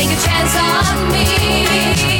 take a chance on me.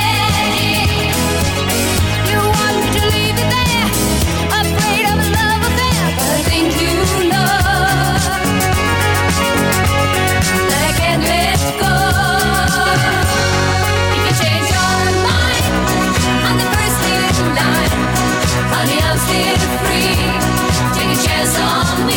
Take a chance on me.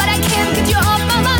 But I can't get you off my mind.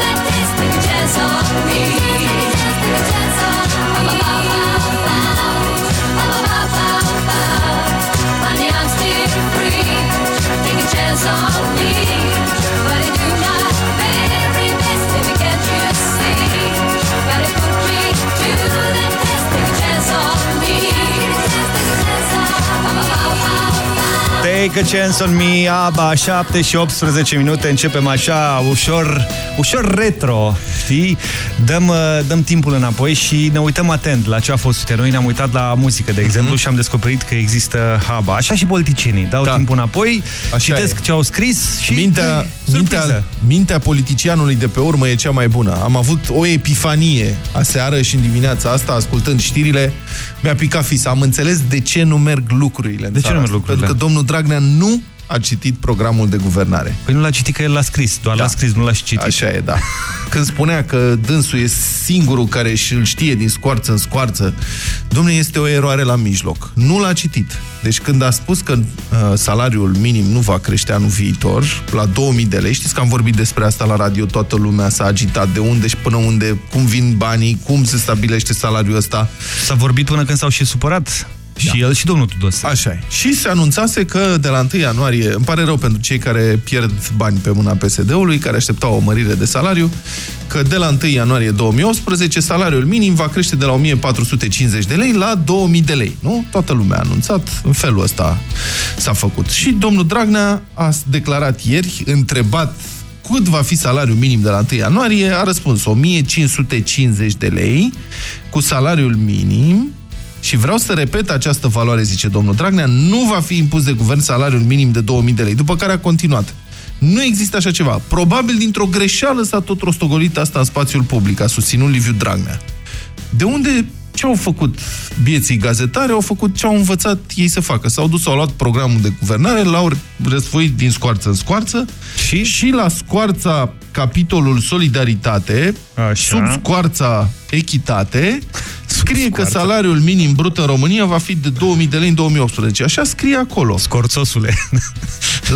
Take a chance on me. Honey, I'm still free. Take a chance on me. Gotta do my very best, baby, can't you see? Gotta put me to the test, take a chance on me. Take a chance on me, ABBA, 7 și 18 minute, începem așa, ușor, ușor retro, știi? Dăm, uh, dăm timpul înapoi și ne uităm atent la ce a fost. Uite, noi ne-am uitat la muzică, de exemplu, și am descoperit că există ABBA. Așa și politicienii, dau Da. timpul înapoi, Așa citesc e. ce au scris și... Mintea, surpriză. mintea, mintea politicianului de pe urmă e cea mai bună. Am avut o epifanie aseară și în dimineața asta, ascultând știrile, mi-a picat fisa. Am înțeles de ce nu merg lucrurile în De ce țara nu merg asta. lucrurile? Pentru că domnul Dragnea nu a citit programul de guvernare. Păi nu l-a citit că el l-a scris, doar Da. l-a scris, nu l-a și citit. Așa e, da. Când spunea că dânsul e singurul care și îl știe din scoarță în scoarță, domnule, este o eroare la mijloc. Nu l-a citit. Deci când a spus că uh, salariul minim nu va crește anul viitor, la 2000 de lei, știți că am vorbit despre asta la radio, toată lumea s-a agitat de unde și până unde, cum vin banii, cum se stabilește salariul ăsta. S-a vorbit până când s-au și supărat. Și el și domnul Tudose. Așa e. Și se anunțase că de la 1 ianuarie, îmi pare rău pentru cei care pierd bani pe mâna PSD-ului, care așteptau o mărire de salariu, că de la 1 ianuarie 2018 salariul minim va crește de la 1450 de lei la 2000 de lei. Nu? Toată lumea a anunțat, în felul ăsta s-a făcut. Și domnul Dragnea a declarat ieri, întrebat cât va fi salariul minim de la 1 ianuarie, a răspuns 1550 de lei cu salariul minim și vreau să repet această valoare, zice domnul Dragnea, nu va fi impus de guvern salariul minim de 2000 de lei, după care a continuat. Nu există așa ceva. Probabil dintr-o greșeală s-a tot rostogolit asta în spațiul public, a susținut Liviu Dragnea. De unde ce au făcut bieții gazetare? Au făcut ce au învățat ei să facă. S-au dus, au luat programul de guvernare, l-au răsfoit din scoarță în scoarță și, și la scoarța capitolul Solidaritate, Așa. sub scoarța Echitate, scrie că salariul minim brut în România va fi de 2000 de lei în 2018. Așa scrie acolo. Scorțosule.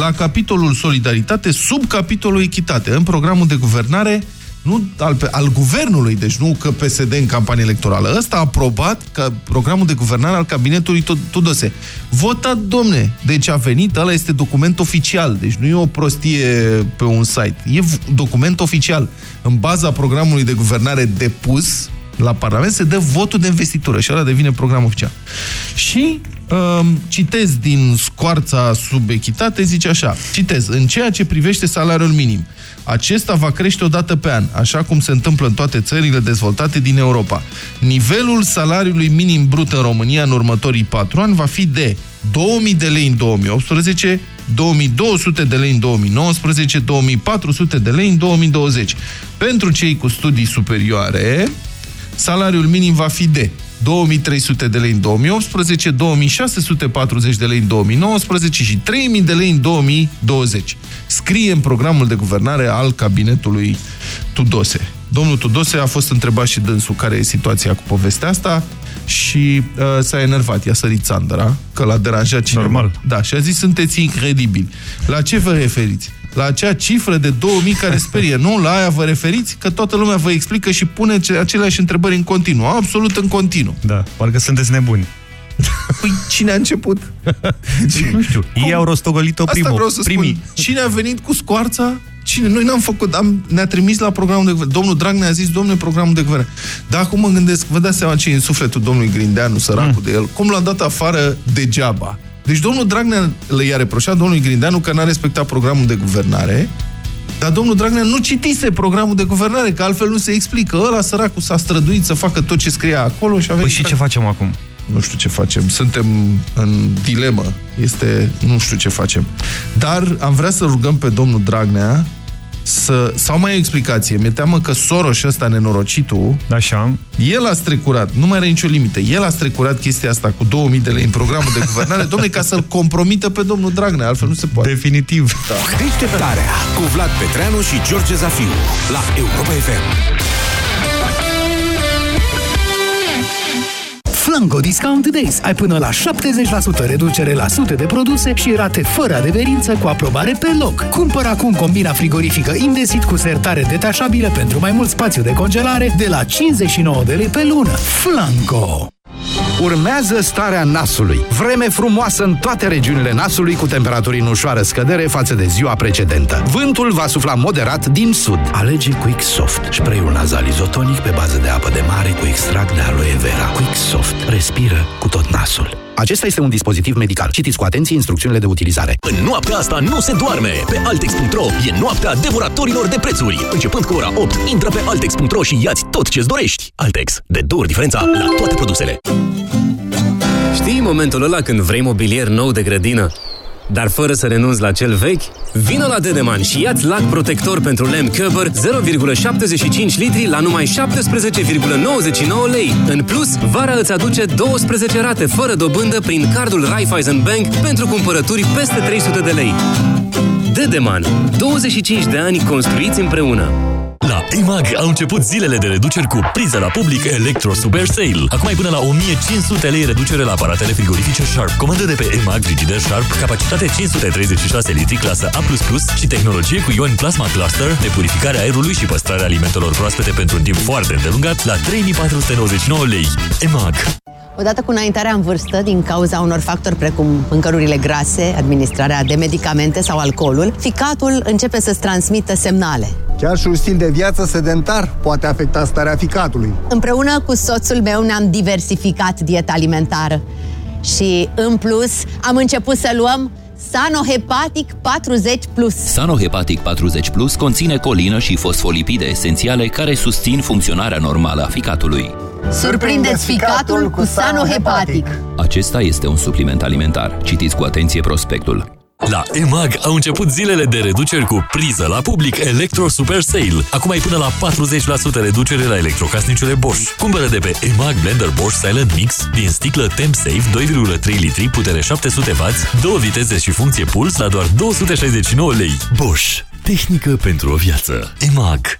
La capitolul Solidaritate, sub capitolul Echitate, în programul de guvernare, nu al, al guvernului, deci nu că PSD în campanie electorală. Ăsta a aprobat că programul de guvernare al cabinetului Tudose. Votat, domne! Deci a venit, ăla este document oficial, deci nu e o prostie pe un site. E document oficial. În baza programului de guvernare depus la Parlament se dă votul de investitură și ăla devine program oficial. Și um, citez din scoarța sub echitate, zice așa, citez, în ceea ce privește salariul minim, acesta va crește o dată pe an, așa cum se întâmplă în toate țările dezvoltate din Europa. Nivelul salariului minim brut în România în următorii patru ani va fi de 2000 de lei în 2018, 2200 de lei în 2019, 2400 de lei în 2020. Pentru cei cu studii superioare, salariul minim va fi de 2300 de lei în 2018, 2640 de lei în 2019 și 3000 de lei în 2020. Scrie în programul de guvernare al cabinetului Tudose. Domnul Tudose a fost întrebat și dânsul care e situația cu povestea asta și uh, s-a enervat, i-a sărit țandăra, că l-a deranjat cineva. Normal. Da, și a zis, sunteți incredibili. La ce vă referiți? La acea cifră de 2000 care sperie. Nu, la aia vă referiți? Că toată lumea vă explică și pune aceleași întrebări în continuu. Absolut în continuu. Da, parcă sunteți nebuni. Păi cine a început? nu știu. Cum? Ei au rostogolit-o primul. Asta vreau să primii. Spun. Cine a venit cu scoarța? Cine? Noi n-am făcut, am, ne-a trimis la programul de guvern. Domnul Drag ne-a zis, domnule, programul de guvern. Dar acum mă gândesc, vă dați seama ce e în sufletul domnului Grindeanu, săracul mm. de el, cum l-a dat afară degeaba. Deci domnul Dragnea le-a reproșat domnului Grindeanu că n-a respectat programul de guvernare, dar domnul Dragnea nu citise programul de guvernare, că altfel nu se explică. Ăla săracul s-a străduit să facă tot ce scria acolo și a venit... Păi și ce facem acum? Nu știu ce facem. Suntem în dilemă. Este... Nu știu ce facem. Dar am vrea să rugăm pe domnul Dragnea să, sau mai o explicație, mi-e teamă că Soros ăsta nenorocitul, Așa. el a strecurat, nu mai are nicio limită, el a strecurat chestia asta cu 2000 de lei în programul de guvernare, domnule, ca să-l compromită pe domnul Dragnea, altfel nu se poate. Definitiv. Da. Deșteptarea cu Vlad Petreanu și George Zafiu la Europa FM. Flanco Discount Days. Ai până la 70% reducere la sute de produse și rate fără adeverință cu aprobare pe loc. Cumpără acum combina frigorifică Indesit cu sertare detașabilă pentru mai mult spațiu de congelare de la 59 de lei pe lună. Flanco! Urmează starea nasului. Vreme frumoasă în toate regiunile nasului cu temperaturi în ușoară scădere față de ziua precedentă. Vântul va sufla moderat din sud. Alege Quick Soft, spray-ul nazal izotonic pe bază de apă de mare cu extract de aloe vera. Quick Soft. Respiră cu tot nasul. Acesta este un dispozitiv medical. Citiți cu atenție instrucțiunile de utilizare. În noaptea asta nu se doarme. Pe Altex.ro e noaptea devoratorilor de prețuri. Începând cu ora 8, intră pe Altex.ro și iați tot ce-ți dorești. Altex. De două ori diferența la toate produsele. Știi momentul ăla când vrei mobilier nou de grădină? Dar fără să renunți la cel vechi? Vino la Dedeman și ia-ți lac protector pentru lemn Köber 0,75 litri la numai 17,99 lei. În plus, vara îți aduce 12 rate fără dobândă prin cardul Raiffeisen Bank pentru cumpărături peste 300 de lei. Dedeman. 25 de ani construiți împreună. La EMAG au început zilele de reduceri cu priză la public Electro Super Sale. Acum ai până la 1500 lei reducere la aparatele frigorifice Sharp. Comandă de pe EMAG Frigider Sharp, capacitate 536 litri, clasă A++ și tehnologie cu ion Plasma Cluster de purificare a aerului și păstrarea alimentelor proaspete pentru un timp foarte îndelungat la 3499 lei. EMAG. Odată cu înaintarea în vârstă, din cauza unor factori precum mâncărurile grase, administrarea de medicamente sau alcoolul, ficatul începe să-ți transmită semnale. Chiar și un stil de viață sedentar poate afecta starea ficatului. Împreună cu soțul meu ne-am diversificat dieta alimentară și, în plus, am început să luăm Sanohepatic 40 Plus. Sanohepatic 40 Plus conține colină și fosfolipide esențiale care susțin funcționarea normală a ficatului. Surprindeți ficatul cu Sanohepatic. Acesta este un supliment alimentar. Citiți cu atenție prospectul. La EMAG au început zilele de reduceri cu priză la public Electro Super Sale. Acum ai până la 40% reducere la electrocasnicele Bosch. Cumpără de pe EMAG Blender Bosch Silent Mix din sticlă Temp Safe 2,3 litri, putere 700W, două viteze și funcție puls la doar 269 lei. Bosch. Tehnică pentru o viață. EMAG.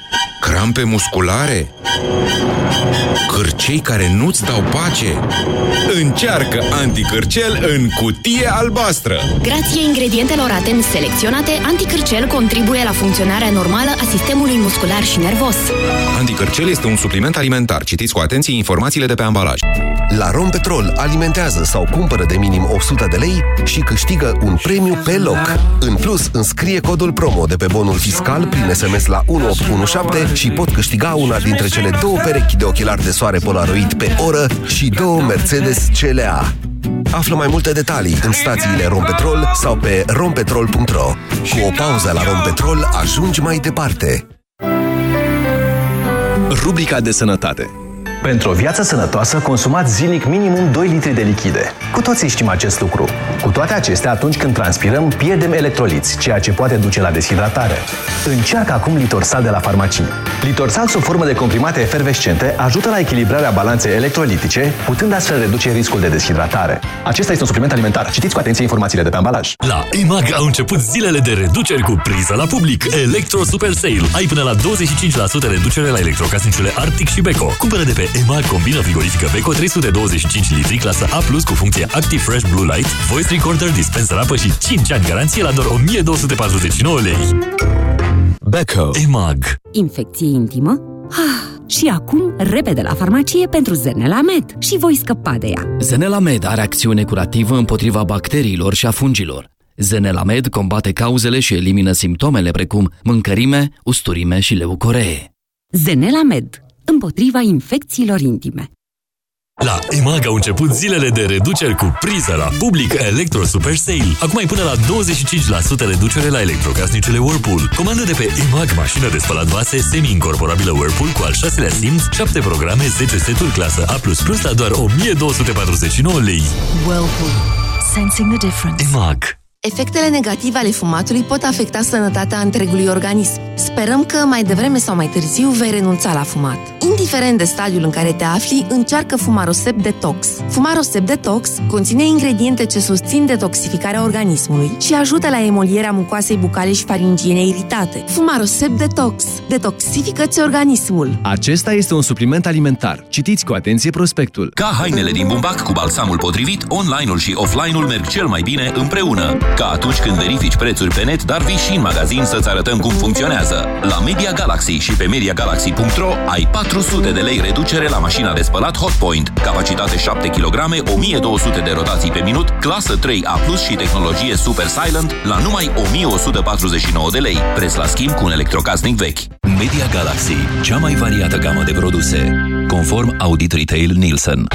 Crampe musculare? Cârcei care nu-ți dau pace? Încearcă anticârcel în cutie albastră! Grație ingredientelor atent selecționate, anticârcel contribuie la funcționarea normală a sistemului muscular și nervos. Anticârcel este un supliment alimentar. Citiți cu atenție informațiile de pe ambalaj. La Rompetrol alimentează sau cumpără de minim 100 de lei și câștigă un premiu pe loc. În plus, înscrie codul promo de pe bonul fiscal prin SMS la 1817 și pot câștiga una dintre cele două perechi de ochelari de soare Polaroid pe oră și două Mercedes CLA. Află mai multe detalii în stațiile Rompetrol sau pe rompetrol.ro. Cu o pauză la Rompetrol ajungi mai departe. Rubrica de sănătate pentru o viață sănătoasă, consumați zilnic minimum 2 litri de lichide. Cu toții știm acest lucru. Cu toate acestea, atunci când transpirăm, pierdem electroliți, ceea ce poate duce la deshidratare. Încearcă acum Litorsal de la farmacie. Litorsal sub formă de comprimate efervescente ajută la echilibrarea balanței electrolitice, putând astfel reduce riscul de deshidratare. Acesta este un supliment alimentar. Citiți cu atenție informațiile de pe ambalaj. La EMAG au început zilele de reduceri cu priză la public. Electro Super Sale. Ai până la 25% reducere la electrocasnicele Arctic și Beko. Cumpără de pe EMAG combină frigorifică Beko 325 litri clasă A+, cu funcție Active Fresh Blue Light, Voice Recorder, dispenser apă și 5 ani garanție la doar 1249 lei. Beko. EMAG. Infecție intimă? Ah, și acum, repede la farmacie pentru Zenela Med și voi scăpa de ea. Zenela Med are acțiune curativă împotriva bacteriilor și a fungilor. Zenela Med combate cauzele și elimină simptomele precum mâncărime, usturime și leucoree. Zenela Med împotriva infecțiilor intime. La EMAG au început zilele de reduceri cu priză la public Electro Super Sale. Acum ai până la 25% reducere la electrocasnicele Whirlpool. Comandă de pe EMAG mașină de spălat vase semi-incorporabilă Whirlpool cu al șaselea simț, 7 programe, 10 seturi clasă A++ la doar 1249 lei. Whirlpool. Sensing the difference. EMAG. Efectele negative ale fumatului pot afecta sănătatea întregului organism. Sperăm că mai devreme sau mai târziu vei renunța la fumat. Indiferent de stadiul în care te afli, încearcă Fumarosep Detox. Fumarosep Detox conține ingrediente ce susțin detoxificarea organismului și ajută la emolierea mucoasei bucale și faringiene iritate. Fumarosep Detox. Detoxifică-ți organismul. Acesta este un supliment alimentar. Citiți cu atenție prospectul. Ca hainele din bumbac cu balsamul potrivit, online-ul și offline-ul merg cel mai bine împreună. Ca atunci când verifici prețuri pe net, dar vii și în magazin să-ți arătăm cum funcționează. La Media Galaxy și pe MediaGalaxy.ro ai 400 de lei reducere la mașina de spălat Hotpoint, capacitate 7 kg, 1200 de rotații pe minut, clasă 3A+, și tehnologie Super Silent la numai 1149 de lei, preț la schimb cu un electrocasnic vechi. Media Galaxy, cea mai variată gamă de produse, conform Audit Retail Nielsen.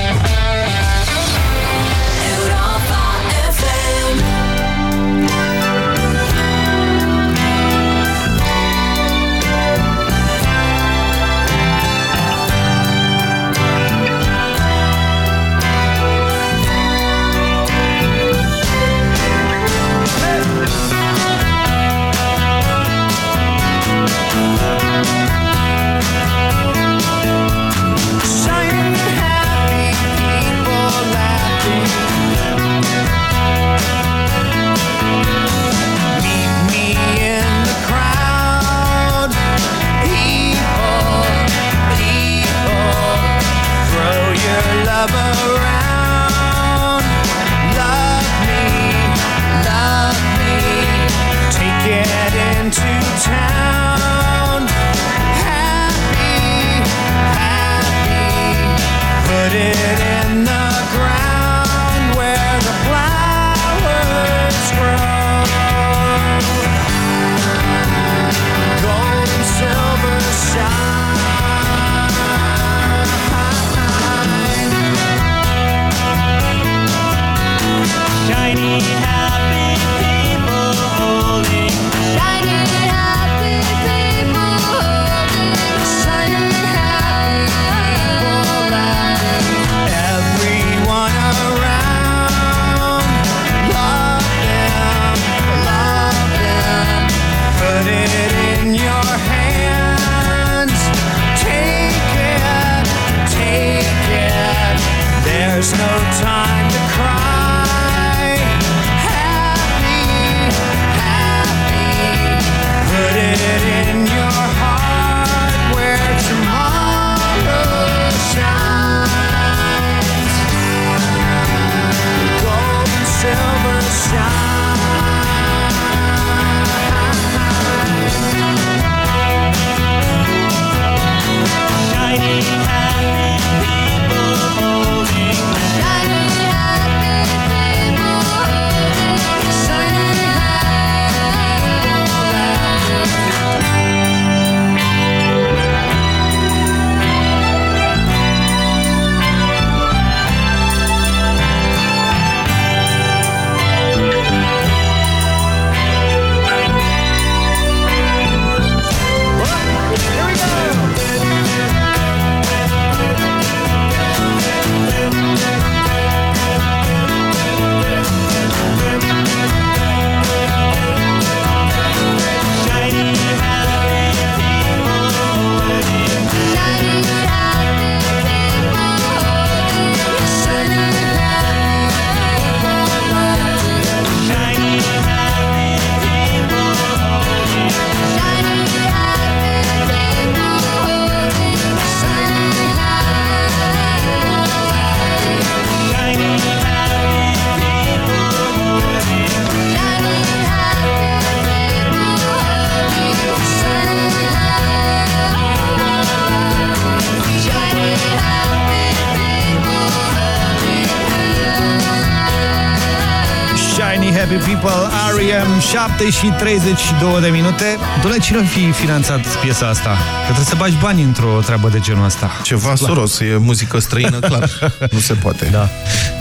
7 și 32 de minute. Doamne, cine ar fi finanțat piesa asta? Că trebuie să bagi bani într-o treabă de genul asta. Ceva Soros, e muzică străină, clar. nu se poate. Da.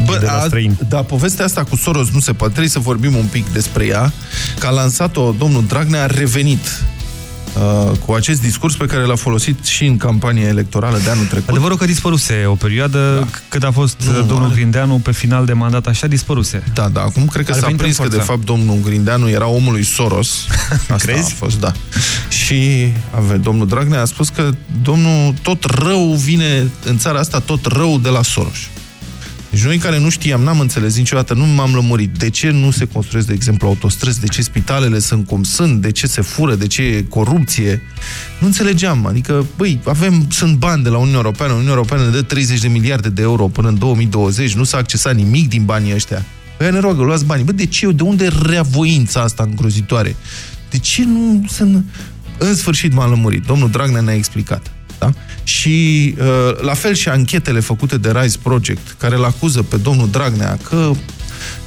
Bă, De la a, străini. da, povestea asta cu Soros nu se poate. Trebuie să vorbim un pic despre ea. Că a lansat-o domnul Dragnea, a revenit uh, cu acest discurs pe care l-a folosit și în campania electorală de anul trecut. Adevărul că dispăruse o perioadă da. cât a fost Nu, nu, domnul are- Grindeanu pe final de mandat, așa dispăruse. Da, da, acum cred că Are s-a venit prins în că de forță. fapt domnul Grindeanu era omul lui Soros. Asta Crezi? a fost, da. Și ave, domnul Dragnea a spus că domnul tot rău vine în țara asta, tot rău de la Soros. Deci noi care nu știam, n-am înțeles niciodată, nu m-am lămurit. De ce nu se construiesc, de exemplu, autostrăzi? De ce spitalele sunt cum sunt? De ce se fură? De ce e corupție? Nu înțelegeam. Adică, băi, avem, sunt bani de la Uniunea Europeană. Uniunea Europeană ne dă 30 de miliarde de euro până în 2020. Nu s-a accesat nimic din banii ăștia. Păi ne roagă, luați banii. Bă, de ce? De unde reavoința asta îngrozitoare? De ce nu să... În sfârșit m-am lămurit. Domnul Dragnea ne-a explicat. Da? Și uh, la fel și anchetele făcute de Rise Project, care îl acuză pe domnul Dragnea că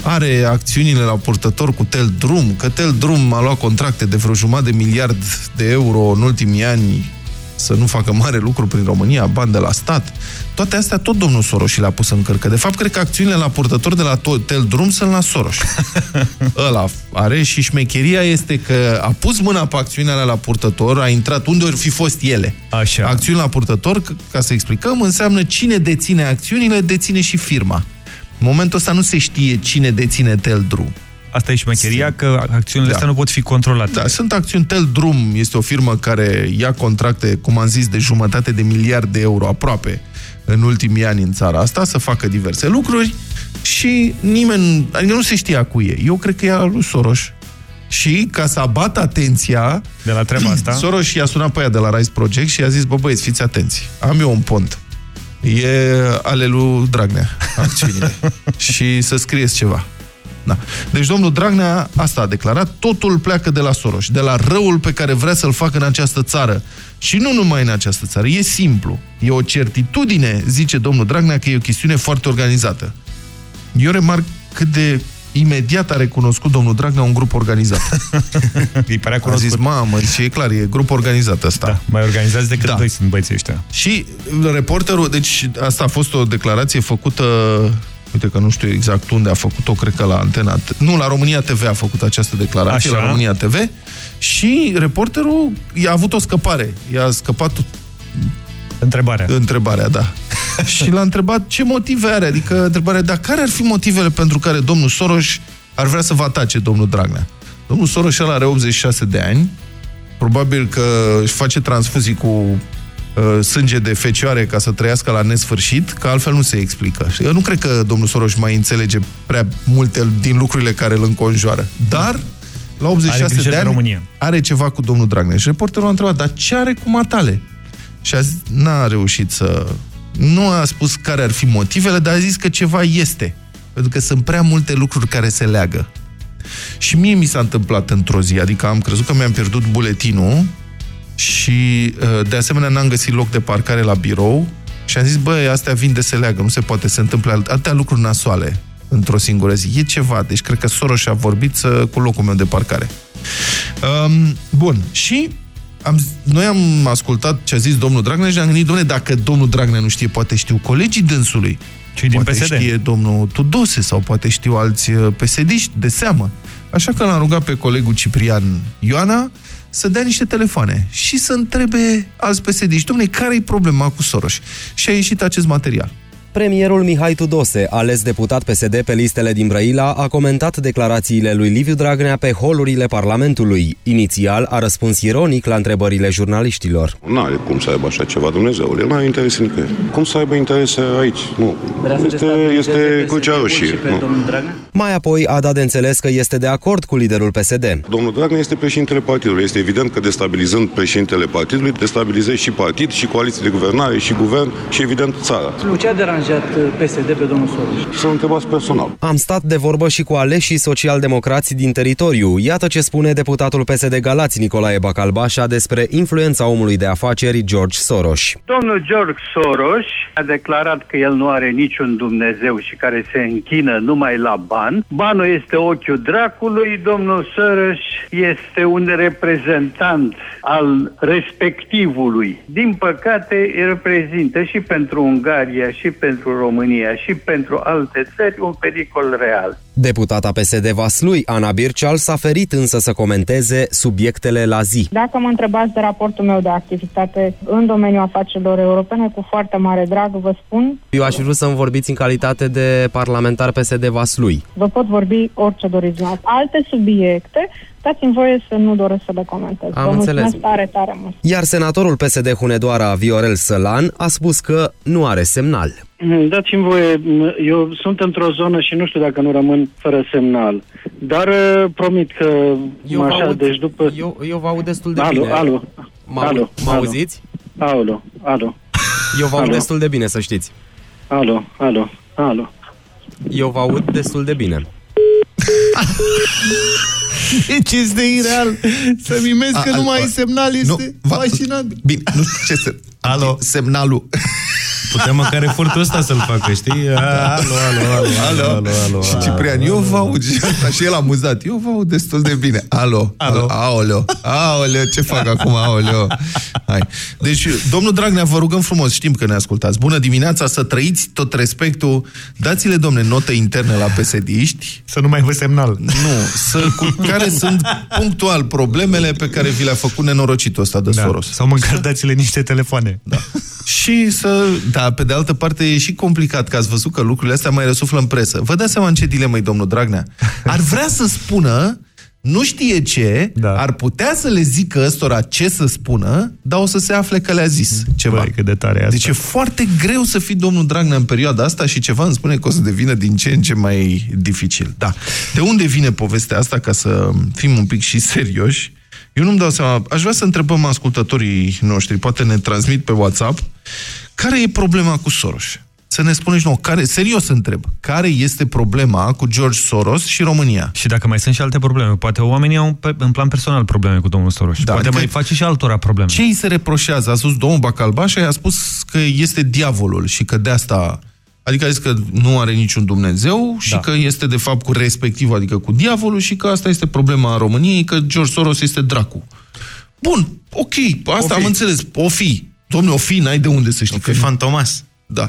are acțiunile la purtător cu Tel Drum, că Tel Drum a luat contracte de vreo jumătate de miliard de euro în ultimii ani să nu facă mare lucru prin România, bani de la stat. Toate astea tot domnul Soros și le-a pus în cărcă. De fapt, cred că acțiunile la purtător de la to- Tel Drum sunt la Soros. Ăla are și șmecheria este că a pus mâna pe acțiunile alea la purtător, a intrat unde ori fi fost ele. Așa. Acțiuni la purtător, c- ca să explicăm, înseamnă cine deține acțiunile, deține și firma. În momentul ăsta nu se știe cine deține Tel Drum. Asta e șmecheria, că acțiunile Da. astea nu pot fi controlate. Da, sunt acțiuni. Tel Drum este o firmă care ia contracte, cum am zis, de jumătate de miliard de euro aproape în ultimii ani în țara asta, să facă diverse lucruri și nimeni, adică nu se știa cu ei. Eu cred că e al lui Soros. Și ca să abată atenția de la treaba asta, Soros i-a sunat pe aia de la Rise Project și i-a zis, bă băieți, fiți atenți, am eu un pont. E ale lui Dragnea, acțiunile. și să scrieți ceva. Da. Deci domnul Dragnea asta a declarat, totul pleacă de la Soros, de la răul pe care vrea să-l facă în această țară. Și nu numai în această țară, e simplu. E o certitudine, zice domnul Dragnea, că e o chestiune foarte organizată. Eu remarc cât de imediat a recunoscut domnul Dragnea un grup organizat. Îi părea A cunoscut. zis, mamă, ce e clar, e grup organizat ăsta. Da, mai organizați decât Da. doi sunt băieții ăștia. Și reporterul, deci asta a fost o declarație făcută uite că nu știu exact unde a făcut-o, cred că la Antena... Nu, la România TV a făcut această declarație, Așa. la România TV, și reporterul i-a avut o scăpare. I-a scăpat Întrebarea. Întrebarea, da. și l-a întrebat ce motive are, adică întrebarea, dar care ar fi motivele pentru care domnul Soros ar vrea să vă atace domnul Dragnea? Domnul Soros el are 86 de ani, probabil că își face transfuzii cu uh, sânge de fecioare ca să trăiască la nesfârșit, că altfel nu se explică. Și Eu nu cred că domnul Soros mai înțelege prea multe din lucrurile care îl înconjoară. Dar, la 86 Are grijă de de ani, România. are ceva cu domnul Dragnea. Și reporterul a întrebat, dar ce are cu matale? Și a zis, n-a reușit să... Nu a spus care ar fi motivele, dar a zis că ceva este. Pentru că sunt prea multe lucruri care se leagă. Și mie mi s-a întâmplat într-o zi, adică am crezut că mi-am pierdut buletinul și uh, de asemenea n-am găsit loc de parcare la birou și am zis, băi, astea vin de se leagă, nu se poate, se întâmplă atâtea lucruri nasoale într-o singură zi. E ceva, deci cred că Soros a vorbit să, cu locul meu de parcare. Um, bun, și am, noi am ascultat ce a zis domnul Dragnea și am gândit, domnule, dacă domnul Dragnea nu știe, poate știu colegii dânsului. Cei din poate PSD. știe domnul Tudose sau poate știu alți uh, psd de seamă. Așa că l-am rugat pe colegul Ciprian Ioana să dea niște telefoane și să întrebe alți psd domnule, care-i problema cu Soros? Și a ieșit acest material. Premierul Mihai Tudose, ales deputat PSD pe listele din Brăila, a comentat declarațiile lui Liviu Dragnea pe holurile Parlamentului. Inițial a răspuns ironic la întrebările jurnaliștilor. Nu are cum să aibă așa ceva, Dumnezeule, nu are interese nicăieri. Cum să aibă interese aici? Nu. Este, este crucea roșie. Nu. Mai apoi a dat de înțeles că este de acord cu liderul PSD. Domnul Dragnea este președintele partidului. Este evident că destabilizând președintele partidului, destabilizezi și partid, și coaliții de guvernare, și guvern, și evident țara. Cu ce a deranjat PSD pe domnul Soros? Să întrebați personal. Am stat de vorbă și cu aleșii socialdemocrați din teritoriu. Iată ce spune deputatul PSD Galați Nicolae Bacalbașa despre influența omului de afaceri George Soros. Domnul George Soros a declarat că el nu are niciun Dumnezeu și care se închină numai la ban. Banul este ochiul dracului, domnul Soros este un reprezentant al respectivului. Din păcate, îl reprezintă și pentru Ungaria, și pentru România, și pentru alte țări un pericol real. Deputata PSD Vaslui, Ana Birceal, s-a ferit însă să comenteze subiectele la zi. Dacă mă întrebați de raportul meu de activitate în domeniul afacerilor europene, cu foarte mare drag vă spun, Eu aș fi vrut să-mi vorbiți în calitate de parlamentar PSD Vaslui. vă pot vorbi orice doriți. dumneavoastră. Alte subiecte, dați-mi voie să nu doresc să le comentez. Am vă mulțumesc înțeles. tare, tare mult. Iar senatorul PSD Hunedoara Viorel Sălan a spus că nu are semnal. Mm, Dați-mi voie, m, eu sunt într-o zonă și nu știu dacă nu rămân fără semnal. Dar uh, promit că Eu vă așa, aud- deci după... Eu, eu vă aud destul de alo, bine. Alo, Mă, alo, mă alo. auziți? Alo, alo, Eu vă aud Alo. destul de bine, să știți. alo, alo, alo. Eu vă aud destul de bine. Deci este ireal. Să mimezi că A, nu mai a, ai semnal este nu, va- fascinant. Bine, nu știu ce să... Alo? Semnalul. Putem măcar efortul ăsta să-l facă, știi? A, Alo, alo, alo, alo, alo, alo, Și Ciprian, eu vă aud, și asta, și el amuzat, eu vă aud destul de bine. Alo, alo, aoleo, aoleo, ce fac acum, aoleo. Hai. Deci, domnul Dragnea, vă rugăm frumos, știm că ne ascultați. Bună dimineața, să trăiți tot respectul. Dați-le, domne, notă internă la psd Să nu mai vă semnal. Nu, să, cu care sunt punctual problemele pe care vi le-a făcut nenorocitul ăsta de Da. Soros. Sau măcar dați-le niște telefoane. Da. Și să... Da, pe de altă parte e și complicat, că ați văzut că lucrurile astea mai răsuflă în presă. Vă dați seama în ce dilemă e domnul Dragnea? Ar vrea să spună, nu știe ce, da. ar putea să le zică ăstora ce să spună, dar o să se afle că le-a zis ceva. Băi, cât de tare e asta. Deci e foarte greu să fii domnul Dragnea în perioada asta și ceva îmi spune că o să devină din ce în ce mai dificil. Da. De unde vine povestea asta, ca să fim un pic și serioși? Eu nu-mi dau seama. Aș vrea să întrebăm ascultătorii noștri, poate ne transmit pe WhatsApp, care e problema cu Soros? Să ne spuneți nouă, care, serios întreb, care este problema cu George Soros și România? Și dacă mai sunt și alte probleme, poate oamenii au pe- în plan personal probleme cu domnul Soros. Da, poate adică mai face și altora probleme. Ce îi se reproșează? A spus domnul Bacalbașa, i-a spus că este diavolul și că de asta... Adică a zis că nu are niciun Dumnezeu și Da. că este de fapt cu respectiv, adică cu diavolul și că asta este problema României, că George Soros este dracu. Bun, ok, asta O fi. am înțeles, o fi. Domnule, o fi, n-ai de unde să știi. O fi fantomas. Da.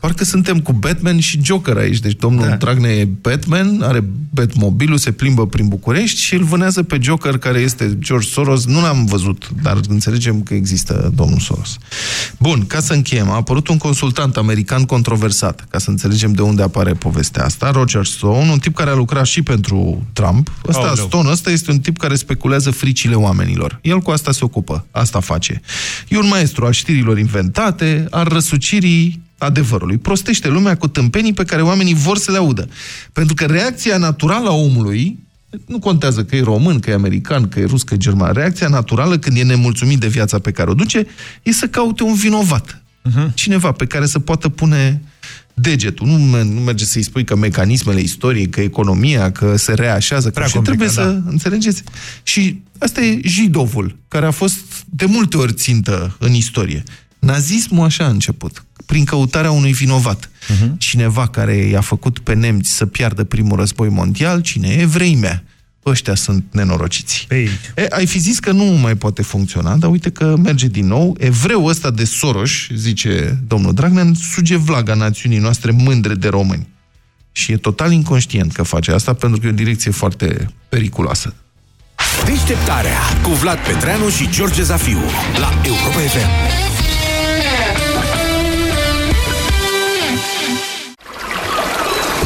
Parcă suntem cu Batman și Joker aici. Deci domnul da. Dragnea e Batman, are Batmobilul, se plimbă prin București și îl vânează pe Joker, care este George Soros. Nu l-am văzut, dar înțelegem că există domnul Soros. Bun, ca să încheiem, a apărut un consultant american controversat, ca să înțelegem de unde apare povestea asta, Roger Stone, un tip care a lucrat și pentru Trump. Ăsta, oh, Stone, ăsta este un tip care speculează fricile oamenilor. El cu asta se ocupă, asta face. E un maestru al știrilor inventate, al răsucirii adevărului. Prostește lumea cu tâmpenii pe care oamenii vor să le audă. Pentru că reacția naturală a omului, nu contează că e român, că e american, că e rus, că e german, reacția naturală când e nemulțumit de viața pe care o duce, e să caute un vinovat. Uh-huh. Cineva pe care să poată pune degetul. Nu, nu merge să-i spui că mecanismele istoriei, că economia, că se reașează, Prea că trebuie da. să înțelegeți. Și asta e Jidovul, care a fost de multe ori țintă în istorie. Nazismul așa a început prin căutarea unui vinovat. Uh-huh. Cineva care i-a făcut pe nemți să piardă primul război mondial, cine e? Evreimea. Ăștia sunt nenorociți. E, ai fi zis că nu mai poate funcționa, dar uite că merge din nou. Evreul ăsta de Soros, zice domnul Dragnea, suge vlaga națiunii noastre mândre de români. Și e total inconștient că face asta, pentru că e o direcție foarte periculoasă. Deșteptarea cu Vlad Petreanu și George Zafiu la Europa FM.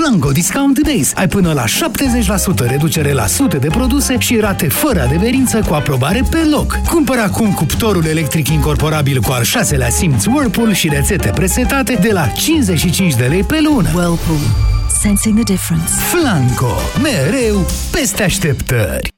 Flanco Discount Days. Ai până la 70% reducere la sute de produse și rate fără adeverință cu aprobare pe loc. Cumpără acum cuptorul electric incorporabil cu al șaselea simț Whirlpool și rețete presetate de la 55 de lei pe lună. Whirlpool. Sensing the difference. Flanco. Mereu peste așteptări.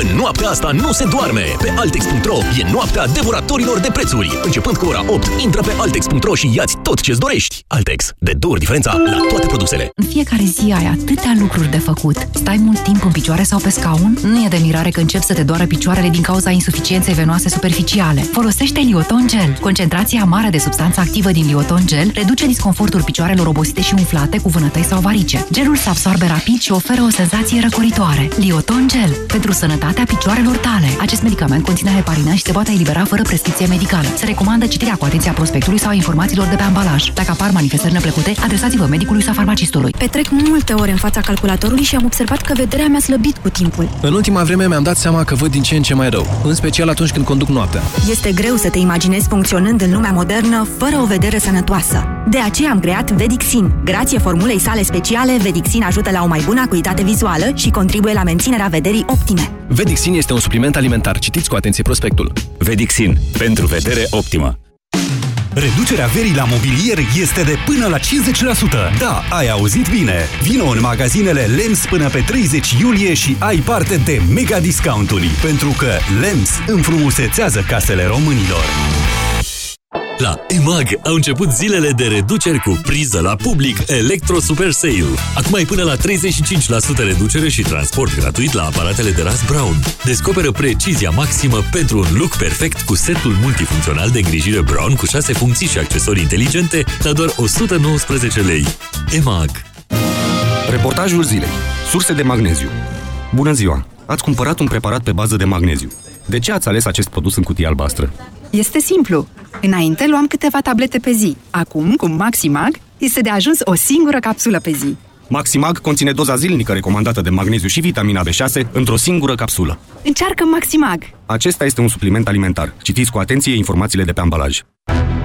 În noaptea asta nu se doarme! Pe Altex.ro e noaptea devoratorilor de prețuri. Începând cu ora 8, intră pe Altex.ro și iați tot ce-ți dorești. Altex. De două ori diferența la toate produsele. În fiecare zi ai atâtea lucruri de făcut. Stai mult timp în picioare sau pe scaun? Nu e de mirare că încep să te doară picioarele din cauza insuficienței venoase superficiale. Folosește Lioton Gel. Concentrația mare de substanță activă din Lioton Gel reduce disconfortul picioarelor obosite și umflate cu vânătăi sau varice. Gelul se absorbe rapid și oferă o senzație răcoritoare. Lioton Gel. Pentru sănătate sănătatea picioarelor tale. Acest medicament conține heparina și se poate elibera fără prescripție medicală. Se recomandă citirea cu atenție a prospectului sau a informațiilor de pe ambalaj. Dacă apar manifestări neplăcute, adresați-vă medicului sau farmacistului. Petrec multe ore în fața calculatorului și am observat că vederea mea slăbit cu timpul. În ultima vreme mi-am dat seama că văd din ce în ce mai rău, în special atunci când conduc noaptea. Este greu să te imaginezi funcționând în lumea modernă fără o vedere sănătoasă. De aceea am creat Vedixin. Grație formulei sale speciale, Vedixin ajută la o mai bună acuitate vizuală și contribuie la menținerea vederii optime. Vedixin este un supliment alimentar. Citiți cu atenție prospectul. Vedixin. Pentru vedere optimă. Reducerea verii la mobilier este de până la 50%. Da, ai auzit bine! Vino în magazinele LEMS până pe 30 iulie și ai parte de mega discounturi, pentru că LEMS înfrumusețează casele românilor. La EMAG au început zilele de reduceri cu priză la public Electro Super Sale. Acum ai până la 35% reducere și transport gratuit la aparatele de ras Brown. Descoperă precizia maximă pentru un look perfect cu setul multifuncțional de îngrijire Brown cu 6 funcții și accesorii inteligente la doar 119 lei. EMAG Reportajul zilei. Surse de magneziu. Bună ziua! Ați cumpărat un preparat pe bază de magneziu. De ce ați ales acest produs în cutie albastră? Este simplu. Înainte luam câteva tablete pe zi. Acum, cu Maximag, este de ajuns o singură capsulă pe zi. Maximag conține doza zilnică recomandată de magneziu și vitamina B6 într-o singură capsulă. Încearcă Maximag! Acesta este un supliment alimentar. Citiți cu atenție informațiile de pe ambalaj.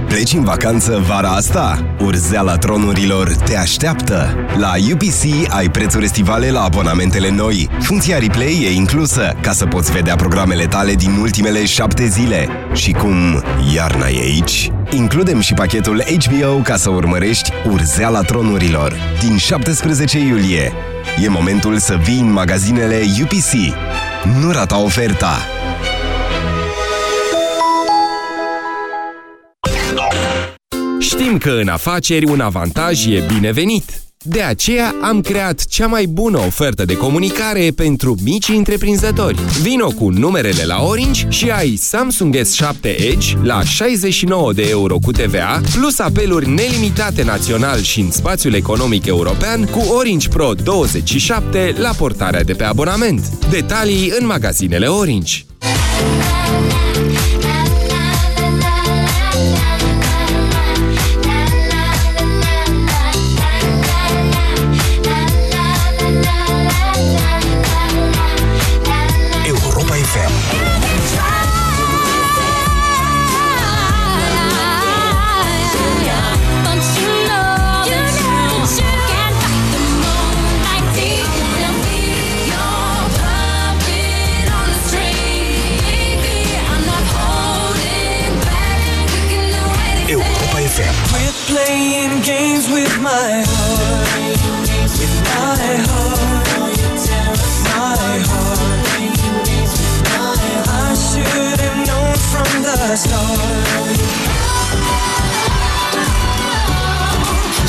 Pleci în vacanță vara asta? Urzeala tronurilor te așteaptă! La UPC ai prețuri estivale la abonamentele noi. Funcția replay e inclusă, ca să poți vedea programele tale din ultimele șapte zile. Și cum iarna e aici, includem și pachetul HBO ca să urmărești Urzeala tronurilor. Din 17 iulie. E momentul să vii în magazinele UPC. Nu rata oferta! Știm că în afaceri un avantaj e binevenit. De aceea am creat cea mai bună ofertă de comunicare pentru mici întreprinzători. Vino cu numerele la Orange și ai Samsung S7 Edge la 69 de euro cu TVA, plus apeluri nelimitate național și în spațiul economic european cu Orange Pro 27 la portarea de pe abonament. Detalii în magazinele Orange. Games with my heart. With my heart. My heart. I should have known from the start.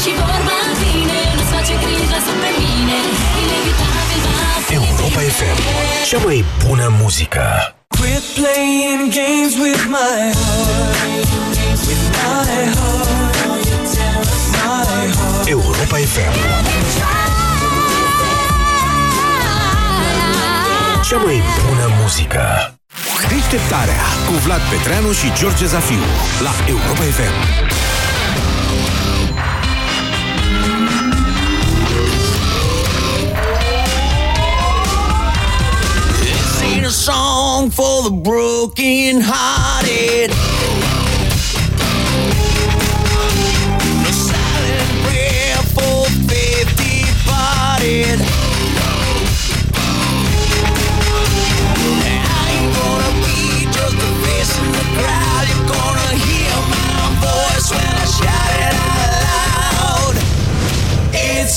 Și vorba vine, nu-ți face griji, lasă pe mine Inevitabil va fi Europa FM. Cea mai bună muzică. Quit playing games with my heart. With my heart. My heart. Europa FM. Cea mai bună muzică. Deșteptarea cu Vlad Petreanu și George Zafiu la Europa FM. This ain't a song for the broken hearted.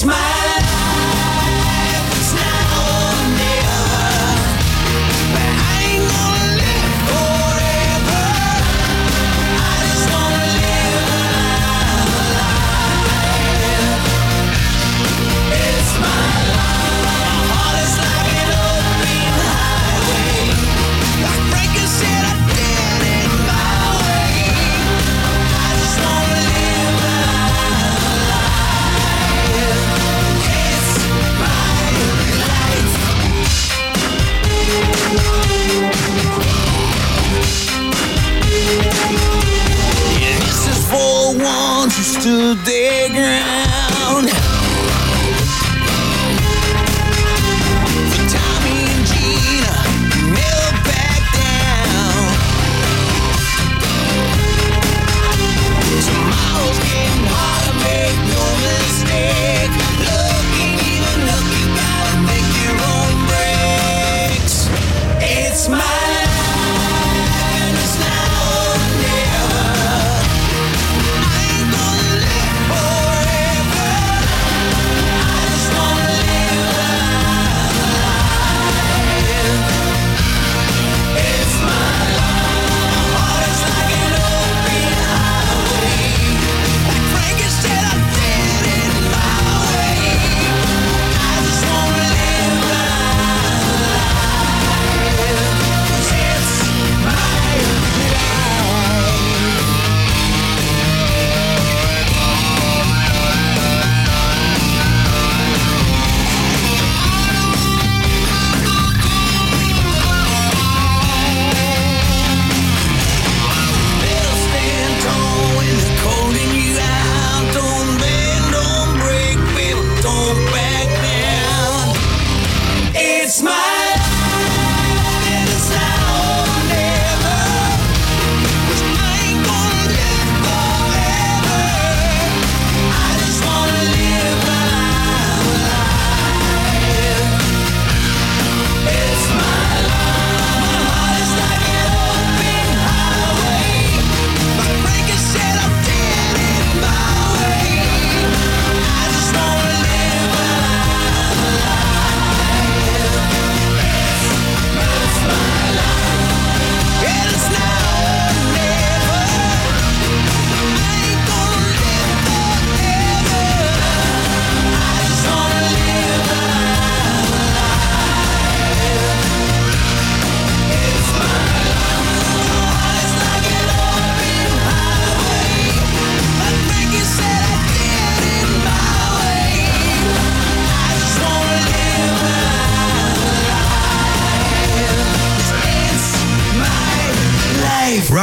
My to the ground.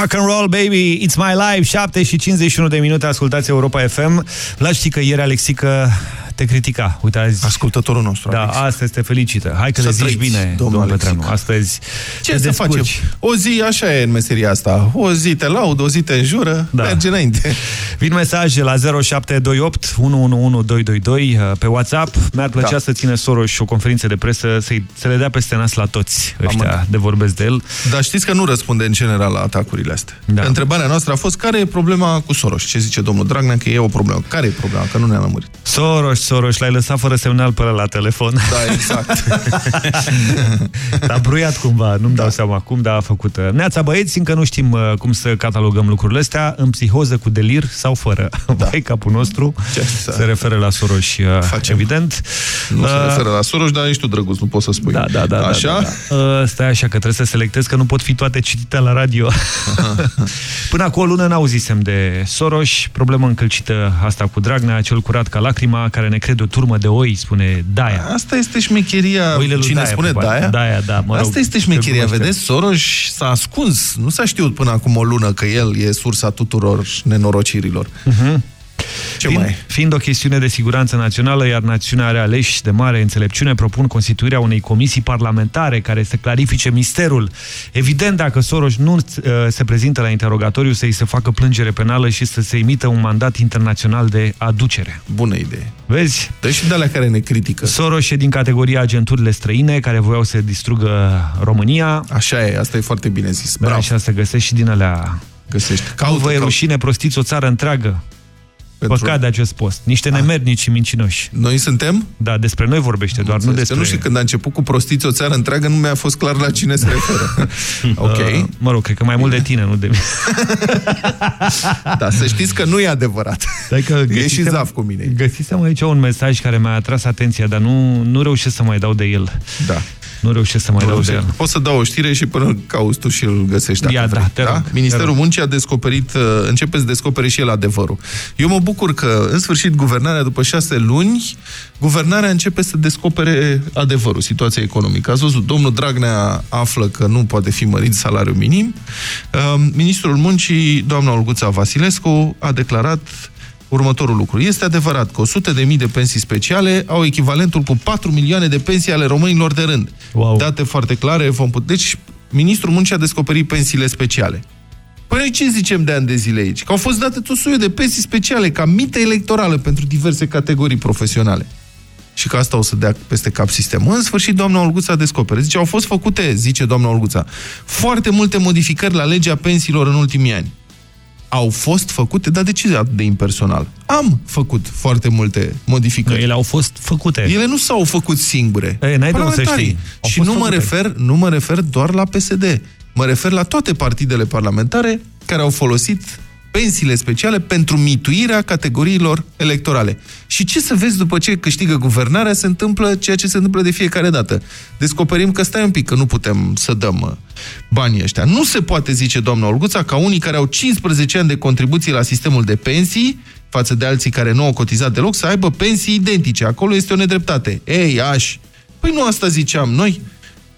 Rock and roll, baby, it's my life 7 și 51 de minute, ascultați Europa FM Vlad, știi că ieri Alexică te critica Uite, azi... Ascultătorul nostru Da, Alex. astăzi te felicită Hai că Să le zici trăiți, bine, domnul domnul Alexică. Petreanu Astăzi Ce te să descurci. facem? O zi așa e în meseria asta. O zi te laud, o zi te înjură, da. merge înainte. Vin mesaje la 0728 111222 uh, pe WhatsApp. Mi-ar plăcea Da. să ține Soros o conferință de presă, să, să le dea peste nas la toți ăștia de vorbesc de el. Dar știți că nu răspunde în general la atacurile astea. Da. Întrebarea noastră a fost care e problema cu Soros? Ce zice domnul Dragnea că e o problemă? Care e problema? Că nu ne-a lămurit. Soros, Soros, l-ai lăsat fără semnal pe ăla la telefon. Da, exact. A bruiat cumva, nu-mi dau seama cum, dar a făcut. uh, Neața băieți, încă nu știm uh, cum să catalogăm lucrurile astea, în psihoză cu delir sau fără. Da. Vai, capul nostru Ce să- se referă la Soros, uh, Facem. evident. Nu se Uh, referă la Soros, dar ești tu drăguț, nu poți să spui. Da, da, da. Așa? Da, da, da. Uh, Stai așa, că trebuie să selectez, că nu pot fi toate citite la radio. Până acum o lună n-auzisem de Soros, problemă încălcită asta cu Dragnea, cel curat ca lacrima, care ne crede o turmă de oi, spune Daia. Asta este șmecheria. Oile lui Cine Daia, spune probabil. Daia? Daia, da, mă rog, Asta este pe șmecheria, cunoaște. vedeți? Soros s-a ascuns. Nu s-a știut până acum o lună că el e sursa tuturor nenorocirilor. Mhm. Ce fiind, mai e? Fiind o chestiune de siguranță națională, iar națiunea are aleși de mare înțelepciune, propun constituirea unei comisii parlamentare care să clarifice misterul. Evident, dacă Soros nu uh, se prezintă la interogatoriu, să-i se facă plângere penală și să se emită un mandat internațional de aducere. Bună idee. Vezi? Deci și de alea care ne critică. Soros e din categoria agenturile străine care voiau să distrugă România. Așa e, asta e foarte bine zis. Da, Bravo. așa se găsește și din alea. Găsești. Caută, vă e rușine, prostiți o țară întreagă. Pentru- Păcat de acest post. Niște nemernici și mincinoși. Noi suntem? Da, despre noi vorbește, doar nu Înțeles. despre... Că nu știu, când a început cu prostiți o țară întreagă, nu mi-a fost clar la cine se referă. ok. Uh, mă rog, cred că mai mult de tine, nu de mine. Da, să știți că nu e adevărat. Stai că e și zaf cu mine. Găsisem aici un mesaj care mi-a atras atenția, dar nu, nu reușesc să mai dau de el. Da. Nu reușesc să mai dau de el. Poți să dau o știre și până îl cauți tu și îl găsești dacă Ia, vrei. da, te rog, te Ministerul rog. Muncii a descoperit, uh, începe să descopere și el adevărul. Eu mă bucur că, în sfârșit, guvernarea, după șase luni, guvernarea începe să descopere adevărul, situația economică. Ați văzut, domnul Dragnea află că nu poate fi mărit salariul minim. Uh, Ministrul Muncii, doamna Olguța Vasilescu, a declarat următorul lucru. Este adevărat că 100 de mii de pensii speciale au echivalentul cu 4 milioane de pensii ale românilor de rând. Wow. Date foarte clare. Vom put... Deci, ministrul muncii a descoperit pensiile speciale. Păi noi ce zicem de ani de zile aici? Că au fost date tot soiul de pensii speciale, ca mită electorală pentru diverse categorii profesionale. Și că asta o să dea peste cap sistemul. În sfârșit, doamna Olguța descoperă. Zice, au fost făcute, zice doamna Olguța, foarte multe modificări la legea pensiilor în ultimii ani au fost făcute, dar de ce atât de impersonal? Am făcut foarte multe modificări. Ele au fost făcute. Ele nu s-au făcut singure. Ei, n-ai de unde să Parlamentarii. știi. Au Și fost nu mă, făcute. refer, nu mă refer doar la PSD. Mă refer la toate partidele parlamentare care au folosit pensiile speciale pentru mituirea categoriilor electorale. Și ce să vezi după ce câștigă guvernarea, se întâmplă ceea ce se întâmplă de fiecare dată. Descoperim că stai un pic, că nu putem să dăm uh, banii ăștia. Nu se poate, zice doamna Olguța, ca unii care au 15 ani de contribuții la sistemul de pensii, față de alții care nu au cotizat deloc, să aibă pensii identice. Acolo este o nedreptate. Ei, aș! Păi nu asta ziceam noi.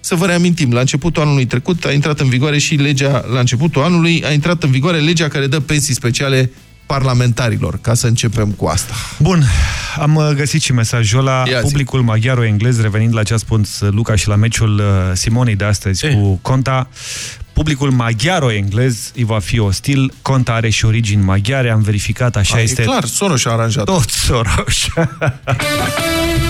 Să vă reamintim, la începutul anului trecut a intrat în vigoare și legea, la începutul anului a intrat în vigoare legea care dă pensii speciale parlamentarilor, ca să începem cu asta. Bun, am uh, găsit și mesajul ăla. Ia zi. Publicul maghiaro-englez, revenind la ce a spus Luca și la meciul uh, Simonei de astăzi Eh. cu Conta, publicul maghiaro-englez îi va fi ostil. Conta are și origini maghiare, am verificat, așa A, este. E clar, Soros a aranjat. Tot Soros.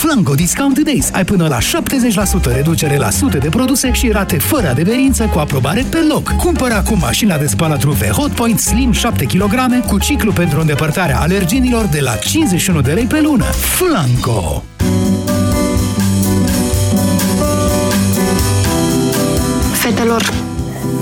Flanco Discount Days ai până la 70% reducere la sute de produse și rate fără adeverință cu aprobare pe loc. Cumpără acum mașina de spălat rufe Hotpoint Slim 7 kg cu ciclu pentru îndepărtarea alergenilor de la 51 de lei pe lună. Flanco! Fetelor,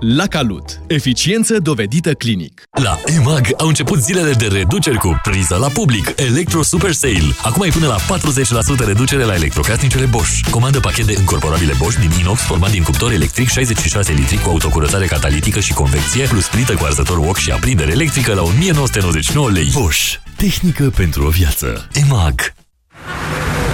La Calut. Eficiență dovedită clinic. La EMAG au început zilele de reduceri cu priză la public. Electro Super Sale. Acum ai până la 40% reducere la electrocasnicele Bosch. Comandă pachet de încorporabile Bosch din inox format din cuptor electric 66 litri cu autocurățare catalitică și convecție, plus plită cu arzător wok și aprindere electrică la 1999 lei. Bosch. Tehnică pentru o viață. EMAG.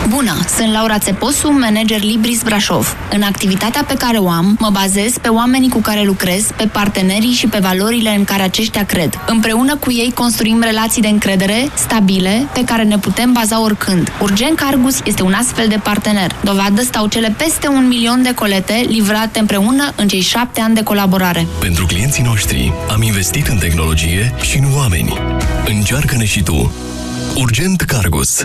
Bună, sunt Laura Țeposu, manager Libris Brașov. În activitatea pe care o am, mă bazez pe oamenii cu care lucrez, pe partenerii și pe valorile în care aceștia cred. Împreună cu ei construim relații de încredere, stabile, pe care ne putem baza oricând. Urgent Cargus este un astfel de partener. Dovadă stau cele peste un milion de colete livrate împreună în cei șapte ani de colaborare. Pentru clienții noștri am investit în tehnologie și în oameni. Încearcă-ne și tu. Urgent Cargus.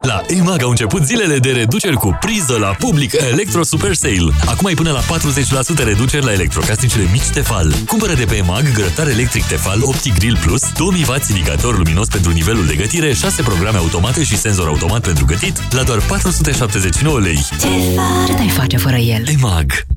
La EMAG au început zilele de reduceri cu priză la public Electro Super Sale. Acum ai până la 40% reduceri la electrocasnicele mici Tefal. Cumpără de pe EMAG grătar electric Tefal Opti Grill Plus, 2000W indicator luminos pentru nivelul de gătire, 6 programe automate și senzor automat pentru gătit la doar 479 lei. Ce te-ai face fără el? EMAG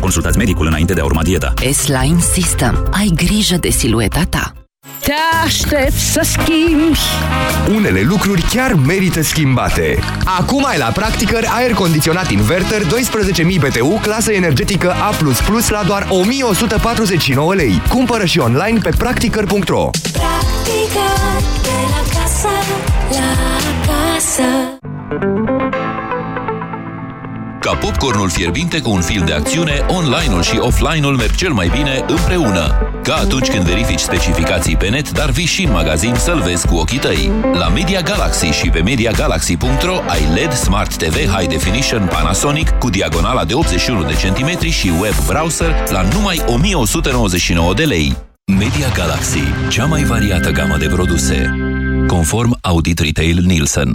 Consultați medicul înainte de a urma dieta. S-Line System. Ai grijă de silueta ta. Te aștept să schimbi Unele lucruri chiar merită schimbate. Acum ai la Practicăr aer condiționat inverter 12.000 BTU clasă energetică A++ la doar 1149 lei. Cumpără și online pe practicăr.ro Practică de la casă, la casă. Ca popcornul fierbinte cu un film de acțiune, online-ul și offline-ul merg cel mai bine împreună. Ca atunci când verifici specificații pe net, dar vii și în magazin să-l vezi cu ochii tăi. La Media Galaxy și pe MediaGalaxy.ro ai LED Smart TV High Definition Panasonic cu diagonala de 81 de centimetri și web browser la numai 1199 de lei. Media Galaxy, cea mai variată gamă de produse. Conform Audit Retail Nielsen.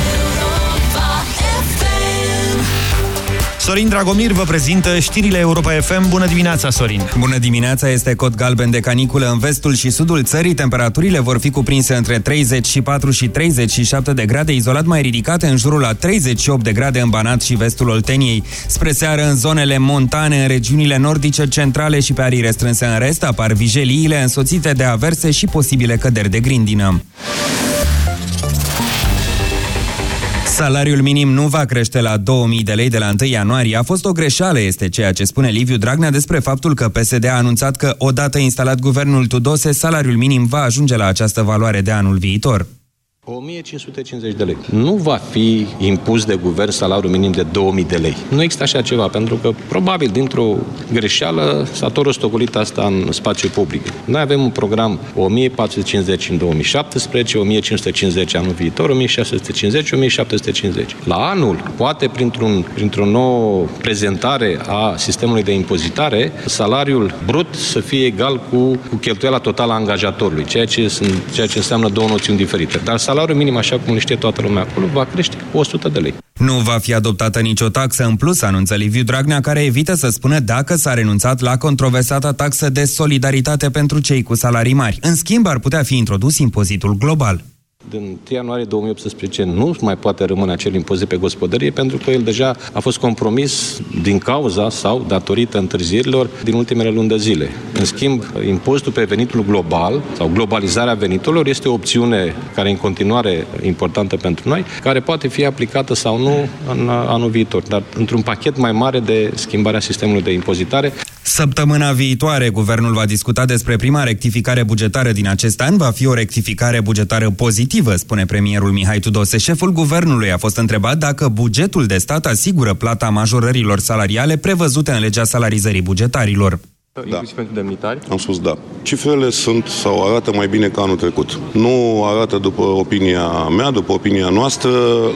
Sorin Dragomir vă prezintă știrile Europa FM. Bună dimineața, Sorin! Bună dimineața, este cod galben de caniculă în vestul și sudul țării. Temperaturile vor fi cuprinse între 34 și 37 de grade, izolat mai ridicate în jurul la 38 de grade în Banat și vestul Olteniei. Spre seară în zonele montane, în regiunile nordice, centrale și pe arii restrânse în rest, apar vijeliile însoțite de averse și posibile căderi de grindină. Salariul minim nu va crește la 2000 de lei de la 1 ianuarie. A fost o greșeală, este ceea ce spune Liviu Dragnea despre faptul că PSD a anunțat că odată instalat guvernul Tudose, salariul minim va ajunge la această valoare de anul viitor. 1550 de lei. Nu va fi impus de guvern salariul minim de 2000 de lei. Nu există așa ceva, pentru că probabil dintr-o greșeală s-a tot rostogolit asta în spațiu public. Noi avem un program 1450 în 2017, 1550 anul viitor, 1650, 1750. La anul, poate printr-un, printr-o nouă prezentare a sistemului de impozitare, salariul brut să fie egal cu, cu cheltuiala totală a angajatorului, ceea ce, sunt, ceea ce înseamnă două noțiuni diferite. Dar salariul minim, așa cum îl știe toată lumea acolo, va crește cu 100 de lei. Nu va fi adoptată nicio taxă în plus, anunță Liviu Dragnea, care evită să spună dacă s-a renunțat la controversata taxă de solidaritate pentru cei cu salarii mari. În schimb, ar putea fi introdus impozitul global. Din 1 ianuarie 2018 nu mai poate rămâne acel impozit pe gospodărie pentru că el deja a fost compromis din cauza sau datorită întârzierilor din ultimele luni de zile. În schimb, impozitul pe venitul global sau globalizarea veniturilor este o opțiune care e în continuare importantă pentru noi, care poate fi aplicată sau nu în anul viitor, dar într-un pachet mai mare de schimbarea sistemului de impozitare. Săptămâna viitoare, guvernul va discuta despre prima rectificare bugetară din acest an. Va fi o rectificare bugetară pozitivă, spune premierul Mihai Tudose. Șeful guvernului a fost întrebat dacă bugetul de stat asigură plata majorărilor salariale prevăzute în legea salarizării bugetarilor. Inclusiv pentru demnitari? Am spus da. Cifrele sunt sau arată mai bine ca anul trecut. Nu arată după opinia mea, după opinia noastră,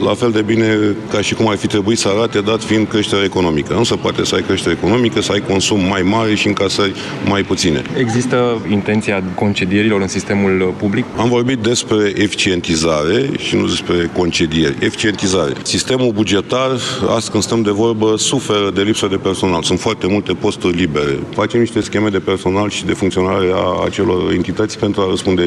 la fel de bine ca și cum ar fi trebuit să arate, dat fiind creșterea economică. Nu se poate să ai creștere economică, să ai consum mai mare și încasări mai puține. Există intenția concedierilor în sistemul public? Am vorbit despre eficientizare și nu despre concedieri. Eficientizare. Sistemul bugetar, azi când stăm de vorbă, suferă de lipsă de personal. Sunt foarte multe posturi libere. Facem niște scheme de personal și de funcționare a acelor entități pentru a răspunde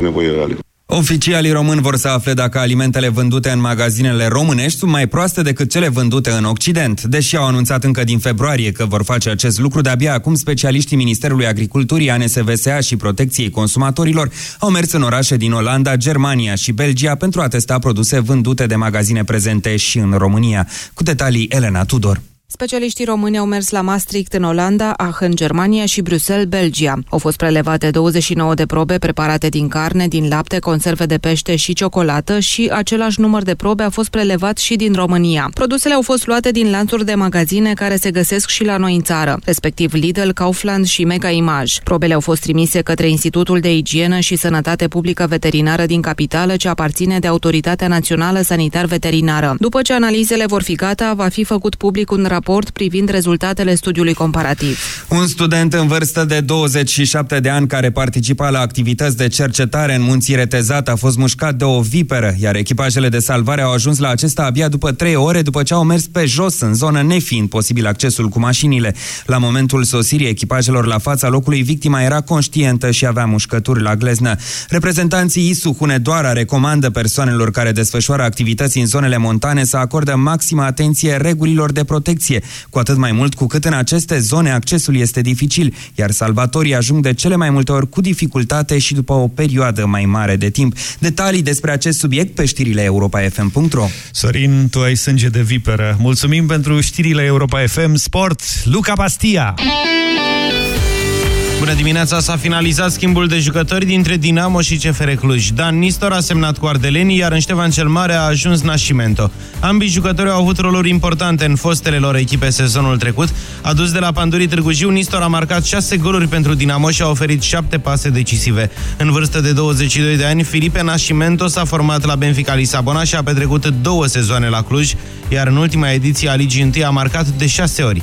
nevoii reale. Oficialii români vor să afle dacă alimentele vândute în magazinele românești sunt mai proaste decât cele vândute în Occident. Deși au anunțat încă din februarie că vor face acest lucru, de-abia acum specialiștii Ministerului Agriculturii, ANSVSA și Protecției Consumatorilor au mers în orașe din Olanda, Germania și Belgia pentru a testa produse vândute de magazine prezente și în România. Cu detalii Elena Tudor. Specialiștii români au mers la Maastricht în Olanda, Aachen, Germania și Bruxelles, Belgia. Au fost prelevate 29 de probe preparate din carne, din lapte, conserve de pește și ciocolată și același număr de probe a fost prelevat și din România. Produsele au fost luate din lanțuri de magazine care se găsesc și la noi în țară, respectiv Lidl, Kaufland și Mega Image. Probele au fost trimise către Institutul de Igienă și Sănătate Publică Veterinară din capitală, ce aparține de Autoritatea Națională Sanitar Veterinară. După ce analizele vor fi gata, va fi făcut public un raport privind rezultatele studiului comparativ. Un student în vârstă de 27 de ani care participa la activități de cercetare în munții Retezat a fost mușcat de o viperă, iar echipajele de salvare au ajuns la acesta abia după 3 ore după ce au mers pe jos, în zonă nefiind posibil accesul cu mașinile. La momentul sosirii echipajelor la fața locului, victima era conștientă și avea mușcături la gleznă. Reprezentanții ISU Hunedoara recomandă persoanelor care desfășoară activități în zonele montane să acordă maximă atenție regulilor de protecție, cu atât mai mult cu cât în aceste zone accesul este dificil, iar salvatorii ajung de cele mai multe ori cu dificultate și după o perioadă mai mare de timp. Detalii despre acest subiect pe știrile europa.fm.ro Sorin, tu ai sânge de viperă. Mulțumim pentru știrile Europa FM Sport. Luca Pastia! Bună dimineața, s-a finalizat schimbul de jucători dintre Dinamo și CFR Cluj. Dan Nistor a semnat cu ardelenii, iar în Ștefan cel Mare a ajuns Nascimento. Ambii jucători au avut roluri importante în fostele lor echipe sezonul trecut. Adus de la Pandurii Târgu Jiu, Nistor a marcat 6 goluri pentru Dinamo și a oferit 7 pase decisive. În vârstă de 22 de ani, Filipe Nascimento s-a format la Benfica Lisabona și a petrecut două sezoane la Cluj, iar în ultima ediție a Ligii 1 a marcat de 6 ori.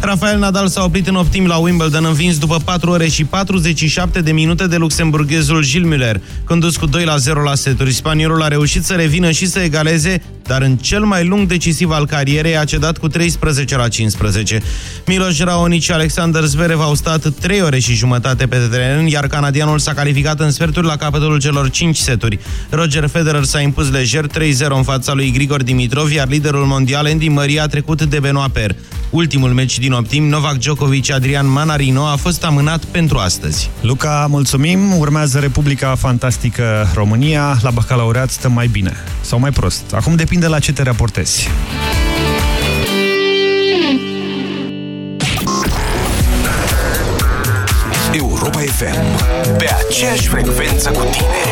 Rafael Nadal s-a oprit în optim la Wimbledon, învins după 4 ore și 47 de minute de luxemburghezul Gilles Müller. Condus cu 2 la 0 la seturi, spaniolul a reușit să revină și să egaleze, dar în cel mai lung decisiv al carierei a cedat cu 13 la 15. Miloš Raonic și Alexander Zverev au stat 3 ore și jumătate pe teren, iar canadianul s-a calificat în sferturi la capătul celor 5 seturi. Roger Federer s-a impus lejer 3-0 în fața lui Grigor Dimitrov, iar liderul mondial Andy Murray a trecut de Benoit Per. Ultimul meci din optim, Novak Djokovic Adrian Manarino, a fost amânat pentru astăzi. Luca, mulțumim. Urmează Republica Fantastică România. La bacalaureat stăm mai bine sau mai prost. Acum depinde la ce te raportezi. Europa FM. Pe aceeași frecvență cu tine.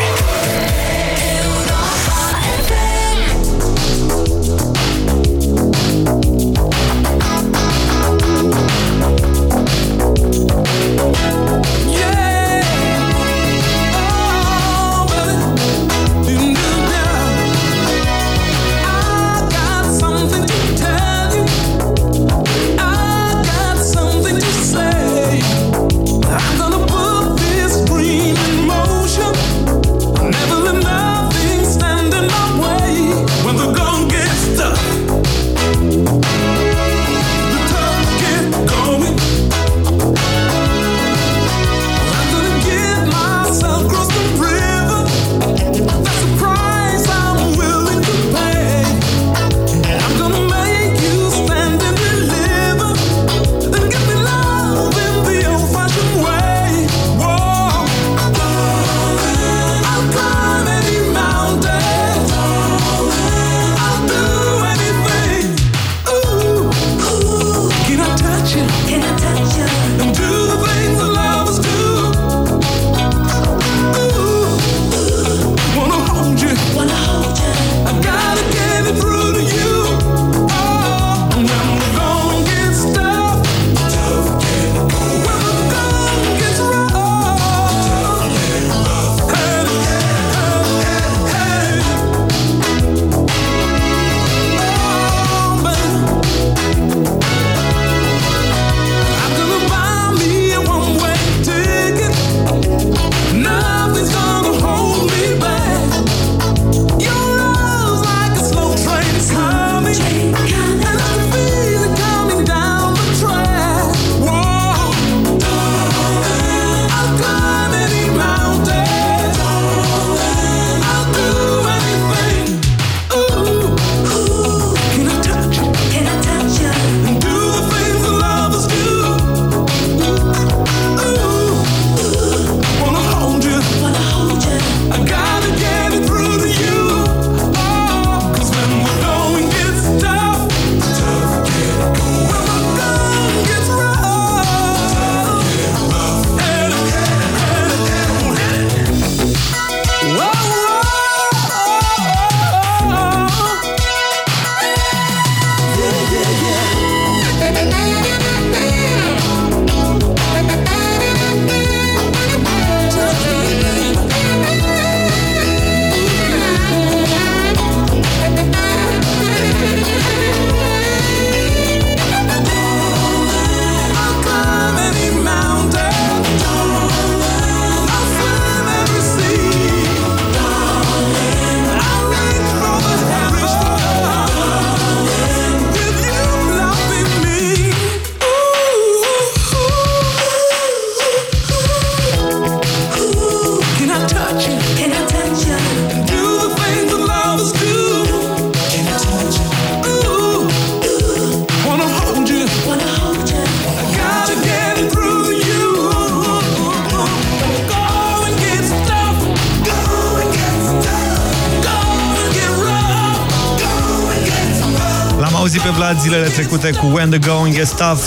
Trecute cu When the Going Gets Tough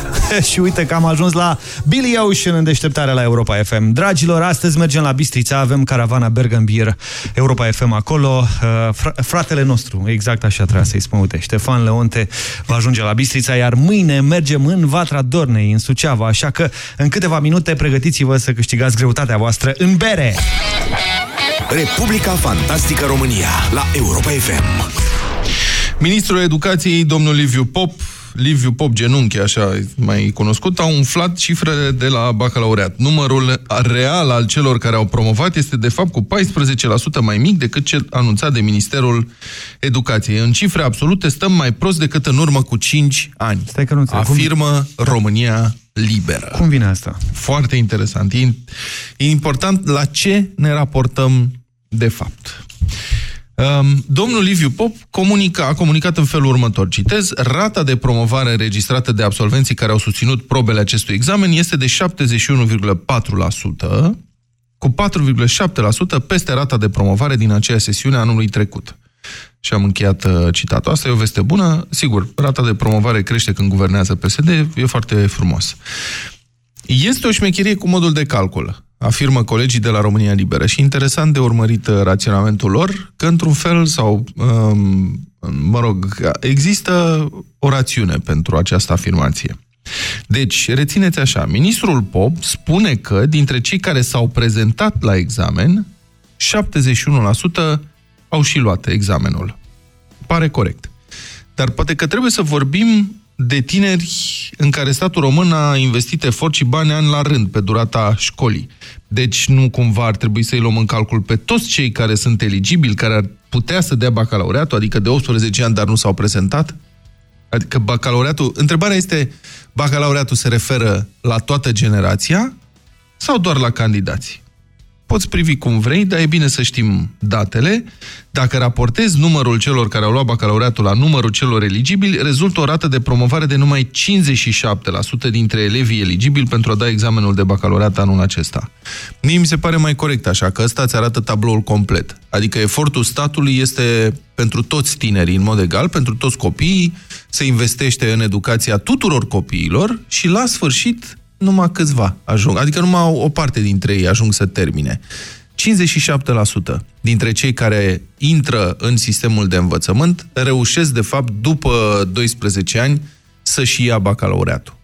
și uite că am ajuns la Billy Ocean în deșteptarea la Europa FM. Dragilor, astăzi mergem la Bistrița, avem caravana Bergambir Europa FM acolo. Uh, Fra fratele nostru, exact așa trebuie să-i spun, uite, Ștefan Leonte va ajunge la Bistrița, iar mâine mergem în Vatra Dornei, în Suceava, așa că în câteva minute pregătiți-vă să câștigați greutatea voastră în bere. Republica Fantastică România la Europa FM. Ministrul Educației, domnul Liviu Pop, Liviu Pop Genunchi, așa mai cunoscut, a umflat cifrele de la bacalaureat. Numărul real al celor care au promovat este de fapt cu 14% mai mic decât cel anunțat de Ministerul Educației. În cifre absolute stăm mai prost decât în urmă cu 5 ani. Stai că nu înțeleg. Afirmă România liberă. Cum vine asta? Foarte interesant. E, e important la ce ne raportăm de fapt. Um, domnul Liviu Pop comunica, a comunicat în felul următor, citez, rata de promovare înregistrată de absolvenții care au susținut probele acestui examen este de 71,4%, cu 4,7% peste rata de promovare din aceea sesiune anului trecut. Și am încheiat uh, citatul. Asta e o veste bună. Sigur, rata de promovare crește când guvernează PSD, e foarte frumos. Este o șmecherie cu modul de calcul, afirmă colegii de la România Liberă. Și interesant de urmărit uh, raționamentul lor, că într-un fel sau, um, mă rog, există o rațiune pentru această afirmație. Deci, rețineți așa, ministrul Pop spune că dintre cei care s-au prezentat la examen, 71% au și luat examenul. Pare corect. Dar poate că trebuie să vorbim de tineri în care statul român a investit efort și bani ani la rând pe durata școlii. Deci nu cumva ar trebui să-i luăm în calcul pe toți cei care sunt eligibili, care ar putea să dea bacalaureatul, adică de 18 ani, dar nu s-au prezentat? Adică bacalaureatul... Întrebarea este, bacalaureatul se referă la toată generația sau doar la candidați? Poți privi cum vrei, dar e bine să știm datele. Dacă raportezi numărul celor care au luat bacalaureatul la numărul celor eligibili, rezultă o rată de promovare de numai 57% dintre elevii eligibili pentru a da examenul de bacalaureat anul acesta. Mie mi se pare mai corect așa, că ăsta îți arată tabloul complet. Adică efortul statului este pentru toți tinerii în mod egal, pentru toți copiii, se investește în educația tuturor copiilor și la sfârșit numai câțiva ajung, adică numai o parte dintre ei ajung să termine. 57% dintre cei care intră în sistemul de învățământ reușesc, de fapt, după 12 ani să-și ia bacalaureatul.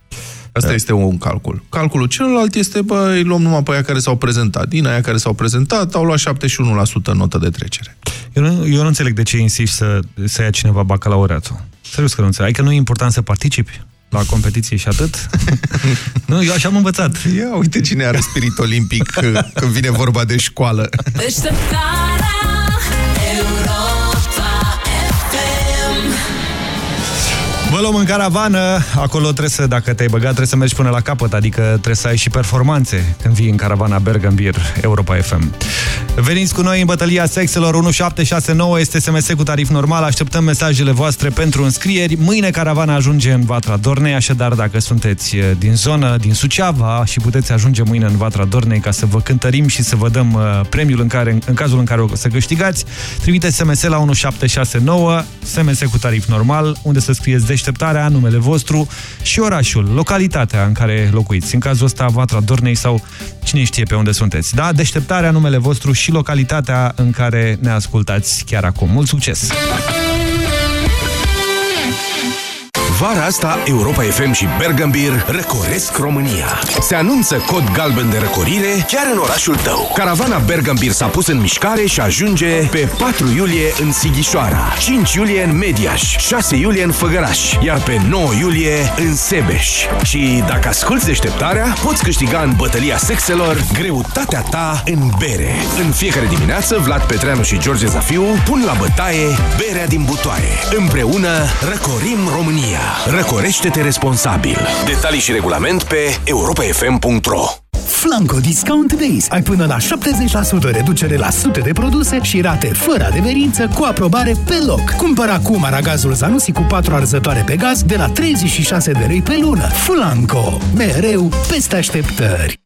Asta Da. este un calcul. Calculul celălalt este, bă, îi luăm numai pe aia care s-au prezentat. Din aia care s-au prezentat, au luat 71% notă de trecere. Eu nu, eu nu înțeleg de ce insisti să, să ia cineva bacalaureatul. Serios că nu înțeleg. Adică nu e important să participi la competiție și atât? nu, eu așa am învățat. Ia uite cine are spirit olimpic când vine vorba de școală. Deșteptarea Europa FM Vă luăm în caravană, acolo trebuie să, dacă te-ai băgat, trebuie să mergi până la capăt, adică trebuie să ai și performanțe când vii în caravana Bergambir Europa FM. Veniți cu noi în bătălia sexelor 1769, este SMS cu tarif normal, așteptăm mesajele voastre pentru înscrieri. Mâine caravana ajunge în Vatra Dornei, așadar dacă sunteți eh, din zonă, din Suceava și puteți ajunge mâine în Vatra Dornei ca să vă cântărim și să vă dăm eh, premiul în, care, în cazul în care o să câștigați, trimiteți SMS la 1769, SMS cu tarif normal, unde să scrieți deșteptarea, numele vostru și orașul, localitatea în care locuiți. În cazul ăsta, Vatra Dornei sau cine știe pe unde sunteți. Da? Deșteptarea, numele vostru și localitatea în care ne ascultați chiar acum. Mult succes! Vara asta, Europa FM și Bergambir răcoresc România. Se anunță cod galben de răcorire chiar în orașul tău. Caravana Bergambir s-a pus în mișcare și ajunge pe 4 iulie în Sighișoara, 5 iulie în Mediaș, 6 iulie în Făgăraș, iar pe 9 iulie în Sebeș. Și dacă asculti deșteptarea, poți câștiga în bătălia sexelor greutatea ta în bere. În fiecare dimineață, Vlad Petreanu și George Zafiu pun la bătaie berea din butoaie. Împreună răcorim România. Răcorește-te responsabil. Detalii și regulament pe europafm.ro Flanco Discount Days. Ai până la 70% reducere la sute de produse și rate fără adeverință cu aprobare pe loc. Cumpăr acum aragazul Zanussi cu 4 arzătoare pe gaz de la 36 de lei pe lună. Flanco. Mereu peste așteptări.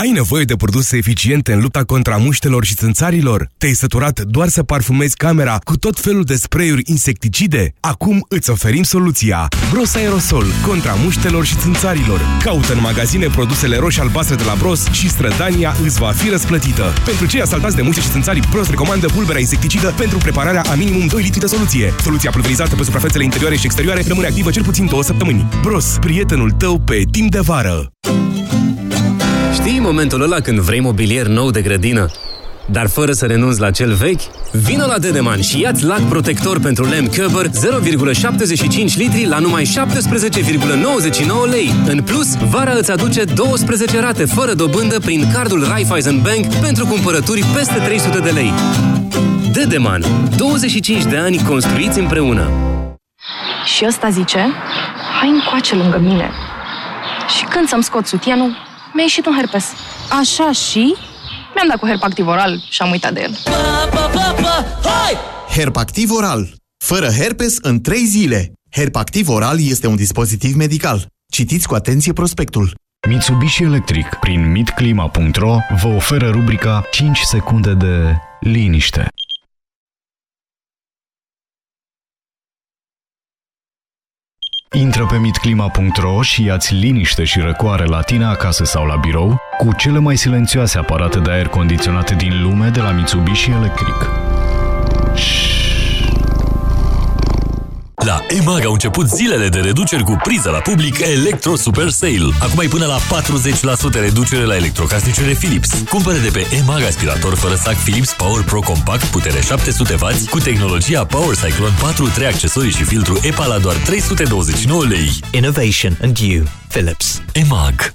Ai nevoie de produse eficiente în lupta contra muștelor și țânțarilor? Te-ai săturat doar să parfumezi camera cu tot felul de spray-uri insecticide? Acum îți oferim soluția. Bros Aerosol contra muștelor și țânțarilor. Caută în magazine produsele roșii-albastre de la Bros și strădania îți va fi răsplătită. Pentru cei asaltați de muște și țânțarii, Bros recomandă pulberea insecticidă pentru prepararea a minimum 2 litri de soluție. Soluția pulverizată pe suprafețele interioare și exterioare rămâne activă cel puțin 2 săptămâni. Bros, prietenul tău pe timp de vară. Știi momentul ăla când vrei mobilier nou de grădină? dar fără să renunți la cel vechi? Vino la Dedeman și ia-ți lac protector pentru lemn Cover 0,75 litri la numai 17,99 lei. În plus, vara îți aduce 12 rate fără dobândă prin cardul Raiffeisen Bank pentru cumpărături peste 300 de lei. Dedeman. 25 de ani construiți împreună. Și ăsta zice, hai încoace lângă mine. Și când să-mi scot sutienul, mi-a ieșit un herpes. Așa și? Mi-am dat cu herpactiv oral și am uitat de el. Herpactiv oral. Fără herpes în 3 zile. Herpactiv oral este un dispozitiv medical. Citiți cu atenție prospectul. Mitsubishi Electric prin mitclima.ro vă oferă rubrica 5 secunde de liniște. Intră pe mitclima.ro și ia-ți liniște și răcoare la tine acasă sau la birou cu cele mai silențioase aparate de aer condiționat din lume de la Mitsubishi Electric. La EMAG au început zilele de reduceri cu priză la public Electro Super Sale. Acum ai până la 40% reducere la electrocasnicele Philips. Cumpără de pe EMAG aspirator fără sac Philips Power Pro Compact, putere 700W, cu tehnologia Power Cyclone 4, 3 accesorii și filtru EPA la doar 329 lei. Innovation and you. Philips. EMAG.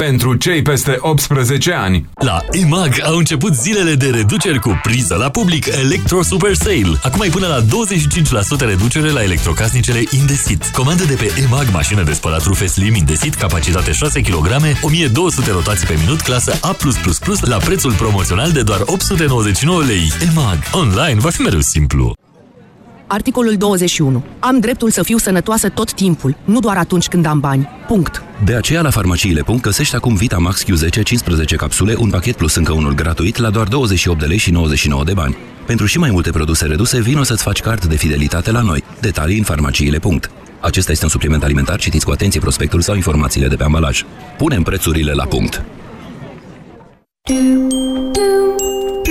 Pentru cei peste 18 ani. La EMAG au început zilele de reduceri cu priză la public Electro Super Sale. Acum ai până la 25% reducere la electrocasnicele Indesit. Comandă de pe EMAG mașină de spălat rufe Slim Indesit, capacitate 6 kg, 1200 rotații pe minut, clasă A+++, la prețul promoțional de doar 899 lei. EMAG. Online va fi mereu simplu. Articolul 21. Am dreptul să fiu sănătoasă tot timpul, nu doar atunci când am bani. Punct. De aceea la farmaciile. găsești acum Vitamax Q10 15 capsule, un pachet plus încă unul gratuit la doar 28 de lei și 99 de bani. Pentru și mai multe produse reduse, vino să-ți faci card de fidelitate la noi. Detalii în farmaciile. Acesta este un supliment alimentar, citiți cu atenție prospectul sau informațiile de pe ambalaj. Punem prețurile la punct.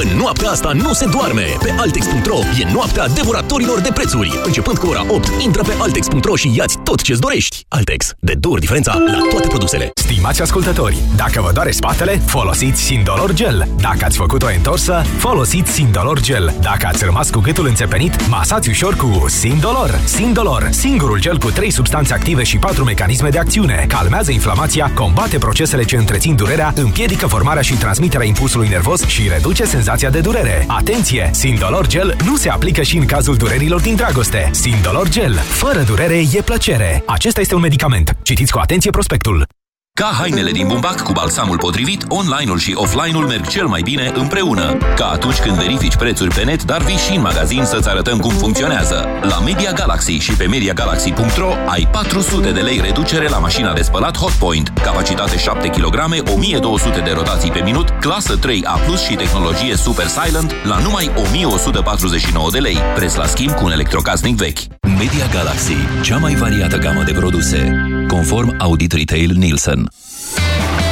În noaptea asta nu se doarme! Pe Altex.ro e noaptea devoratorilor de prețuri. Începând cu ora 8, intră pe Altex.ro și iați tot ce-ți dorești. Altex. De două ori diferența la toate produsele. Stimați ascultători, dacă vă doare spatele, folosiți Sindolor Gel. Dacă ați făcut o întorsă, folosiți Sindolor Gel. Dacă ați rămas cu gâtul înțepenit, masați ușor cu Sindolor. Sindolor, singurul gel cu 3 substanțe active și 4 mecanisme de acțiune. Calmează inflamația, combate procesele ce întrețin durerea, împiedică formarea și transmiterea impulsului nervos și reduce senzația de durere. Atenție! Sindolor Gel nu se aplică și în cazul durerilor din dragoste. Sindolor Gel. Fără durere e plăcere. Acesta este un medicament. Citiți cu atenție prospectul. Ca hainele din bumbac cu balsamul potrivit, online-ul și offline-ul merg cel mai bine împreună. Ca atunci când verifici prețuri pe net, dar vii și în magazin să-ți arătăm cum funcționează. La Media Galaxy și pe MediaGalaxy.ro ai 400 de lei reducere la mașina de spălat Hotpoint, capacitate 7 kg, 1200 de rotații pe minut, clasă 3A+, și tehnologie Super Silent la numai 1149 de lei, preț la schimb cu un electrocasnic vechi. Media Galaxy, cea mai variată gamă de produse, conform Audit Retail Nielsen. Thank you.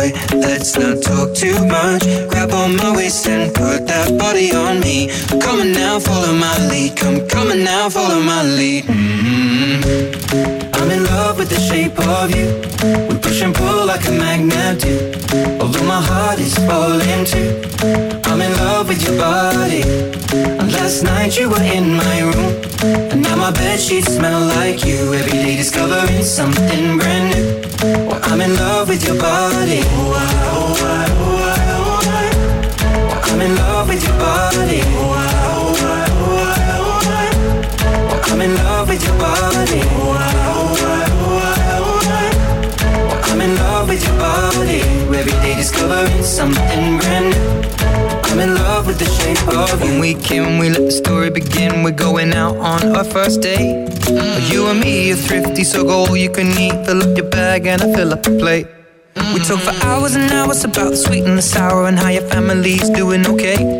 boy, let's not talk too much. Grab on my waist and put that body on me. Come on now, follow my lead. Come, on now, follow my lead. mm I'm in love with the shape of you. We push and pull like a magnet do. Although my heart is falling too. I'm in love with your body. And last night you were in my room. And now my bed sheets smell like you. Every day discovering something brand new. Well, I'm in love with your body. Oh, I, oh, I, oh, I, oh, I. I'm in love with your body. Oh, I, oh, I, oh, I, oh, I. I'm in love with your body. Oh, I, oh, I, oh, I, oh, I. I'm in love with your body. Every day discovering something brand new. I'm in love with the shape of. When we came, we let the story begin. We're going out on our first date. You and me are thrifty, so go all you can eat. Fill up your bag and I fill up the plate. We talk for hours and hours about the sweet and the sour and how your family's doing okay.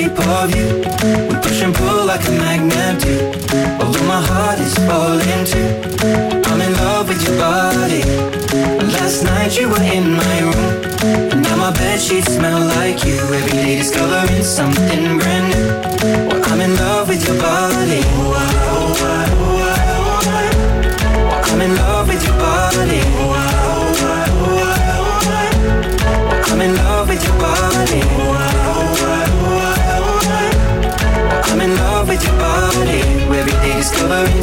shape of you. We push and pull like a magnet do. Although my heart is falling too. I'm in love with your body. Last night you were in my room. And now my bed sheets smell like you. Every day discovering something brand new. Well, I'm in love with your body. Oh,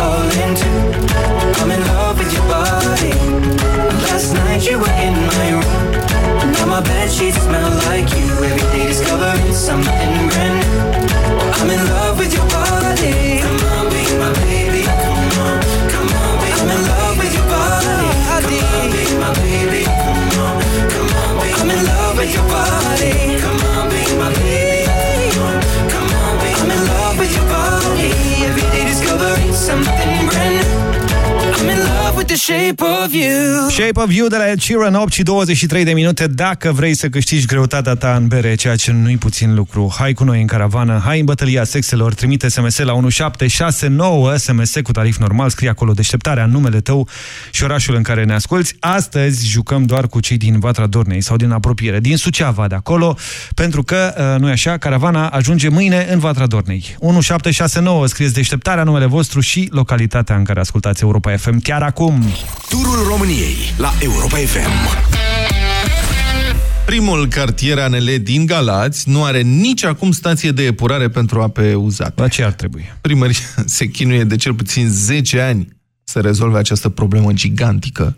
Falling too. I'm in love with your body. Last night you were in my room. Now my bed sheets smell like you. Every day discovering something brand new. I'm in love with your body. Come on, be my baby. With the shape of you. Shape of You de la Ed Sheeran, 8 și 23 de minute. Dacă vrei să câștigi greutatea ta în bere, ceea ce nu-i puțin lucru, hai cu noi în caravană, hai în bătălia sexelor, trimite SMS la 1769, SMS cu tarif normal, scrie acolo deșteptarea, numele tău și orașul în care ne asculti. Astăzi jucăm doar cu cei din Vatra Dornei sau din apropiere, din Suceava de acolo, pentru că, nu e așa, caravana ajunge mâine în Vatra Dornei. 1769, scrieți deșteptarea, numele vostru și localitatea în care ascultați Europa FM chiar acum. Turul României la Europa FM. Primul cartier ANL din Galați nu are nici acum stație de epurare pentru ape uzate. La ce ar trebui? Primăria se chinuie de cel puțin 10 ani să rezolve această problemă gigantică,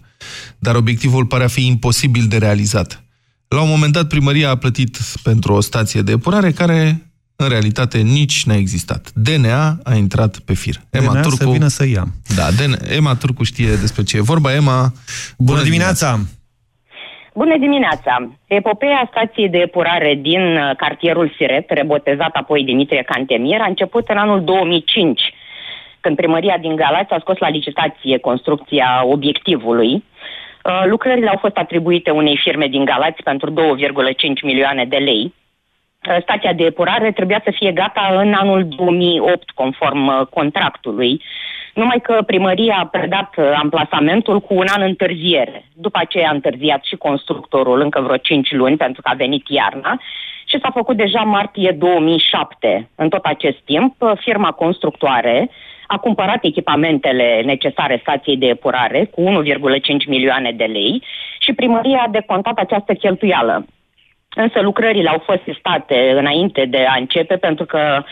dar obiectivul pare a fi imposibil de realizat. La un moment dat, primăria a plătit pentru o stație de epurare care, în realitate, nici n-a existat. DNA a intrat pe fir. DNA Turcu, să vină să ia. Da, DNA, Emma Turcu știe despre ce e vorba. Emma, bună, bună dimineața! dimineața! Bună dimineața! Epopeea stației de epurare din uh, cartierul Siret, rebotezat apoi Dimitrie Cantemier, a început în anul 2005, când primăria din Galați a scos la licitație construcția obiectivului. Uh, Lucrările au fost atribuite unei firme din Galați pentru 2,5 milioane de lei. Uh, Stația de epurare trebuia să fie gata în anul 2008, conform uh, contractului, numai că primăria a predat uh, amplasamentul cu un an întârziere. După aceea a întârziat și constructorul încă vreo 5 luni, pentru că a venit iarna, și s-a făcut deja martie 2007. În tot acest timp, uh, firma constructoare a cumpărat echipamentele necesare stației de epurare cu 1,5 milioane de lei și primăria a decontat această cheltuială. Însă lucrările au fost sistate înainte de a începe pentru că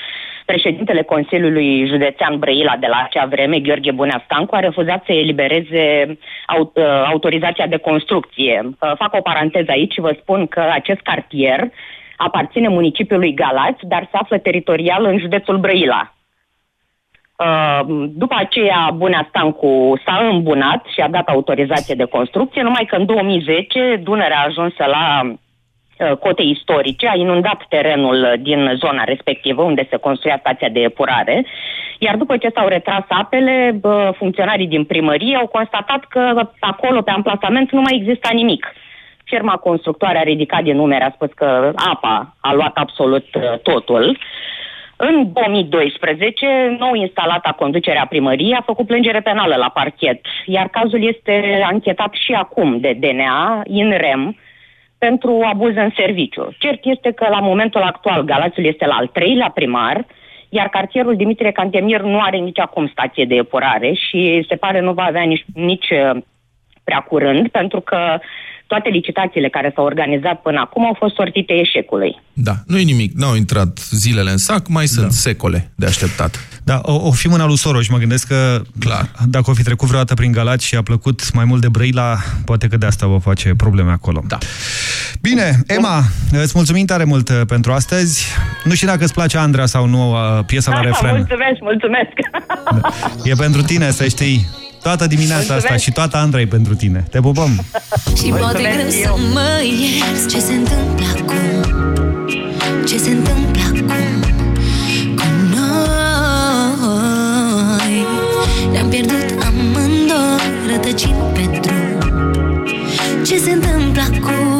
președintele Consiliului Județean Brăila de la acea vreme, Gheorghe Bunea Stancu, a refuzat să elibereze au, uh, autorizația de construcție. Uh, Fac o paranteză aici și vă spun că acest cartier aparține municipiului Galați, dar se află teritorial în județul Brăila. Uh, După aceea, Bunea Stancu s-a îmbunat și a dat autorizație de construcție, numai că în 2010 Dunărea a ajuns la uh, cote istorice, a inundat terenul din zona respectivă unde se construia stația de epurare, iar după ce s-au retras apele, bă, funcționarii din primărie au constatat că acolo, pe amplasament, nu mai exista nimic. Firma constructoare a ridicat din numere, a spus că apa a luat absolut uh, totul. În 2012, nou instalata conducerea primăriei a făcut plângere penală la parchet, iar cazul este anchetat și acum de DNA, in rem, pentru abuz în serviciu. Cert este că la momentul actual Galațiul este la al treilea primar, iar cartierul Dimitrie Cantemir nu are nici acum stație de epurare și se pare nu va avea nici, nici uh, prea curând, pentru că toate licitațiile care s-au organizat până acum au fost sortite eșecului. Da, nu-i nimic, n-au intrat zilele în sac, mai sunt da. secole de așteptat. Da, o, o fi mâna lui Soros. Mă gândesc că Clar. dacă o fi trecut vreodată prin Galați și a plăcut mai mult de Brăila, poate că de asta vă face probleme acolo. Da. Bine, Emma, îți mulțumim tare mult uh, pentru astăzi. Nu știu dacă îți place Andra sau nu, uh, piesa la refren. Mulțumesc, mulțumesc! E pentru tine, să știi. Toată dimineața Mulțumesc. asta și toată Andrei pentru tine. Te pupăm! Și poate greu să mă ierți Ce se întâmplă acum Ce se întâmplă acum Ne-am pierdut amândoi Rătăcind pe drum. Ce se întâmplă acum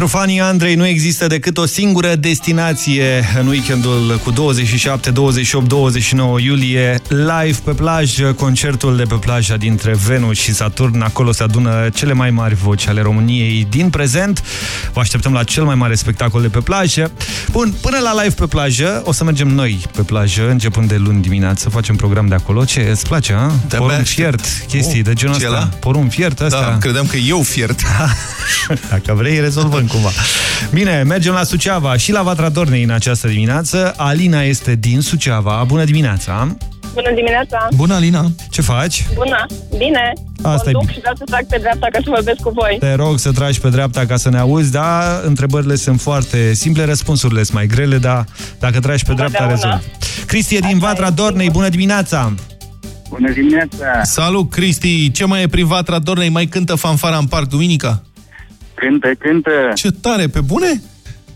Pentru fanii Andrei nu există decât o singură destinație în weekendul cu 27, 28, 29 iulie, live pe plajă, concertul de pe plaja dintre Venus și Saturn. Acolo se adună cele mai mari voci ale României din prezent. Vă așteptăm la cel mai mare spectacol de pe plajă. Bun, până la live pe plajă, o să mergem noi pe plajă, începând de luni dimineață, facem program de acolo. Ce, îți place, a? De-abia Porumb aștept. fiert, chestii Oh, de genul ce ăsta. ăla? Porumb fiert, ăsta. Da, credeam că eu fiert. Dacă vrei, rezolvăm cumva. Bine, mergem la Suceava și la Vatra Dornei în această dimineață. Alina este din Suceava. Bună dimineața! Bună dimineața! Bună, Alina! Ce faci? Bună! Bine! Asta e Conduc bine. și vreau să trag pe dreapta ca să vorbesc cu voi. Te rog să tragi pe dreapta ca să ne auzi, da? Întrebările sunt foarte simple, răspunsurile sunt mai grele, dar dacă tragi pe dreapta, Întotdeauna. rezolvi. Cristi e din Vatra Dornei. Bună dimineața! Bună dimineața! Salut, Cristi! Ce mai e privat Radornei? Mai cântă fanfara în parc duminica? Cântă, cântă. Ce tare, pe bune?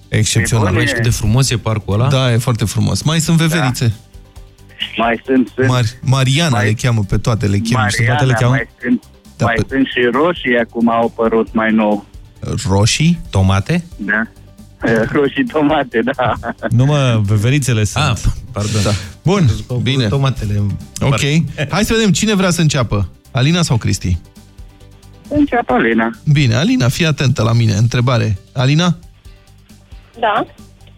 Excepțional. Pe bune. Aici cât de frumos e parcul ăla. Da, e foarte frumos. Mai sunt veverițe. Mai sunt, sunt. Mar Mariana le cheamă pe toate, le cheamă. Știi toate le Mariana, cheamă? mai sunt, Da, mai pe- sunt și roșii, acum au apărut mai nou. Roșii? Tomate? Da. Roșii tomate, da. Nu mă, veverițele sunt. Ah, pardon. Da. Bun. Bine. Tomatele. Ok. Hai să vedem cine vrea să înceapă. Alina sau Cristi? Înceapă Alina. Bine, Alina, fii atentă la mine. Întrebare. Alina, Da?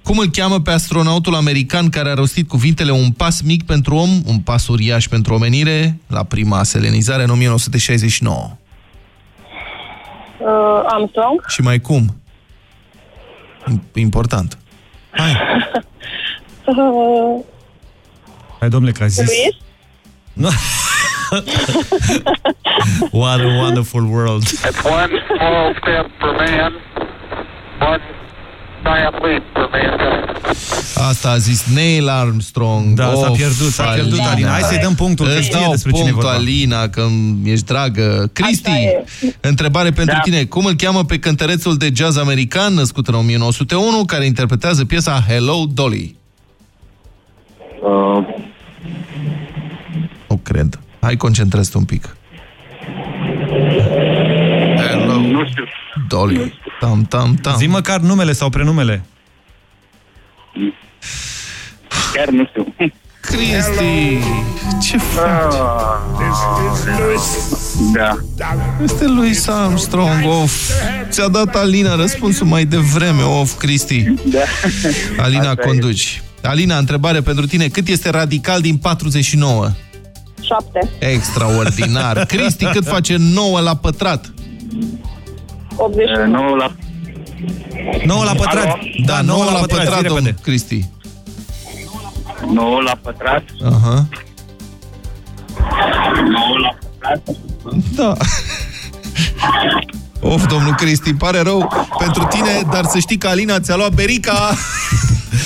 cum îl cheamă pe astronautul american care a rostit cuvintele un pas mic pentru om, un pas uriaș pentru omenire, la prima selenizare în 1969? Uh, Armstrong? Și mai cum? Important. Uh, Hai, domnule, că a zis... Luis? Nu. What a wonderful world. It's one small step for man, one giant leap for mankind. Asta a zis Neil Armstrong. Da, s-a Of, pierdut, s-a pierdut, Alina. Hai să-i dăm punctul, că Îți știe dau despre cine e punctul, vorba. Alina, că ești dragă. Cristi, întrebare pentru Da. tine. Cum îl cheamă pe cântărețul de jazz american, născut în 1901, care interpretează piesa Hello Dolly? Uh, Nu cred. Hai, concentrează-te un pic. Hello nu știu. Dolly. Tam, tam, tam. Zi măcar numele sau prenumele. Chiar nu știu. Cristi, ce faci? Da. Este Louis Armstrong, of. Ți-a dat Alina răspunsul mai devreme, of, Cristi. Da. Alina, Asta e. conduci. Alina, întrebare pentru tine. Cât este radical din 49? 7. Extraordinar. Cristi, cât face 9 la pătrat? 81. 9 la... 9 la pătrat. Alo? Da, 9 la pătrat, zi domnul repede. Cristi. 9 la pătrat. Aha. 9 la pătrat. Da. Of, domnul Cristi, pare rău pentru tine, dar să știi că Alina ți-a luat berica.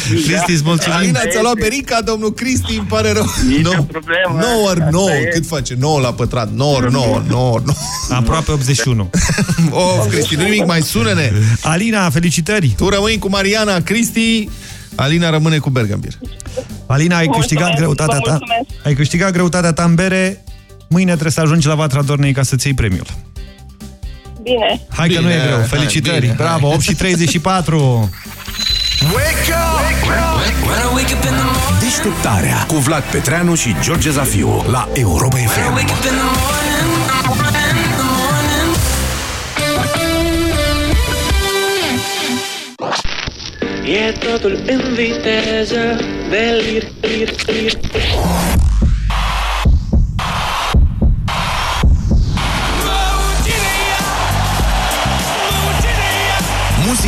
Cristi, îți mulțumim. Alina ți-a luat berica, domnul Cristi, îmi pare rău. Nici No. o problemă. 9 ori Asta 9, e. cât face? 9 la pătrat, 9 ori 9, 9 ori 9. Aproape 81. Of, Cristi, nu nimic, mai sună-ne. Alina, felicitări! Tu rămâi cu Mariana, Cristi, Alina rămâne cu Bergambir. Alina, ai Mulțumesc, câștigat greutatea vă ta. mulțumesc. Ai câștigat greutatea ta în bere. Mâine trebuie să ajungi la Vatra Dornei ca să-ți iei premiul. Bine. Hai că Bine, nu e greu. hai, Felicitări. bine, Bravo, hai. 8 și 34. Deșteptarea cu Vlad Petreanu și George Zafiu la Europa FM. E totul în viteză Delir, lir, lir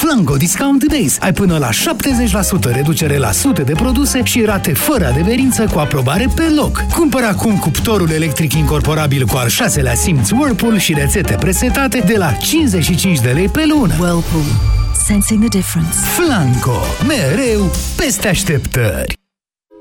Fă Flanco Discount Days. Ai până la 70% reducere la sute de produse și rate fără adeverință cu aprobare pe loc. Cumpără acum cuptorul electric incorporabil cu al șaselea simț Whirlpool și rețete presetate de la 55 de lei pe lună. Whirlpool. Sensing the difference. Flanco. Mereu peste așteptări.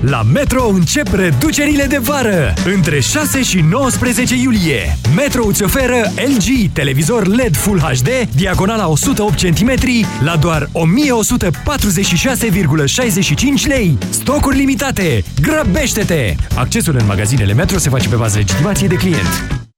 La Metro încep reducerile de vară! Între 6 și 19 iulie, Metro îți oferă LG televizor LED Full HD, diagonala 108 cm, la doar 1146,65 lei. Stocuri limitate! Grăbește-te! Accesul în magazinele Metro se face pe bază legitimației de client.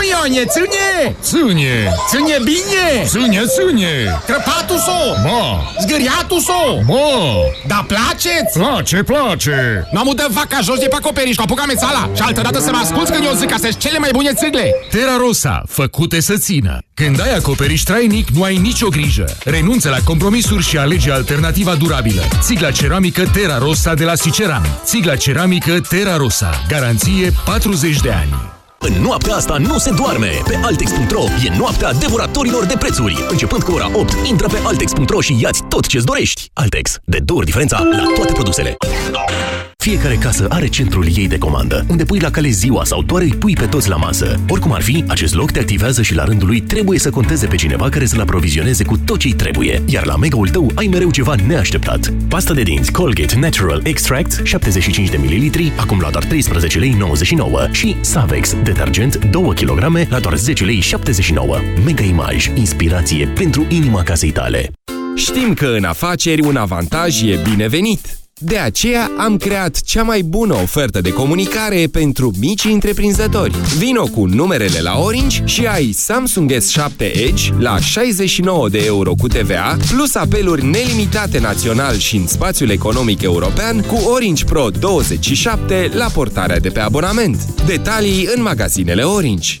No cum, Ione, ține! Ține! Ține bine! Ține, ține! Crăpatul so! Ma! Zgâriatul so! Ma! Da place-ți? Place, place! Nu am dă vaca jos de pe acoperiș, cu apucame țala Și altă dată să mă asculți când eu zic că sunt cele mai bune țigle Terra Rosa, făcute să țină. Când ai acoperiș trainic, nu ai nicio grijă. Renunță la compromisuri și alege alternativa durabilă. Țigla ceramică Terra Rosa de la Siceran. Țigla ceramică Terra Rosa. Garanție 40 de ani. În noaptea asta nu se doarme! Pe Altex.ro e noaptea devoratorilor de prețuri. Începând cu ora 8, intră pe Altex.ro și iați tot ce-ți dorești. Altex. De două ori diferența la toate produsele. Fiecare casă are centrul ei de comandă, unde pui la cale ziua sau doar îi pui pe toți la masă. Oricum ar fi, acest loc te activează și la rândul lui trebuie să conteze pe cineva care să-l aprovizioneze cu tot ce trebuie. Iar la mega-ul tău ai mereu ceva neașteptat. Pasta de dinți Colgate Natural Extract 75 de ml, acum la doar 13 lei 99 și Savex detergent 2 kg la doar 10 lei 79. Mega Image, inspirație pentru inima casei tale. Știm că în afaceri un avantaj e binevenit. De aceea am creat cea mai bună ofertă de comunicare pentru mici întreprinzători. Vino cu numerele la Orange și ai Samsung S7 Edge la 69 de euro cu TVA, plus apeluri nelimitate național și în spațiul economic european cu Orange Pro 27 la portarea de pe abonament. Detalii în magazinele Orange.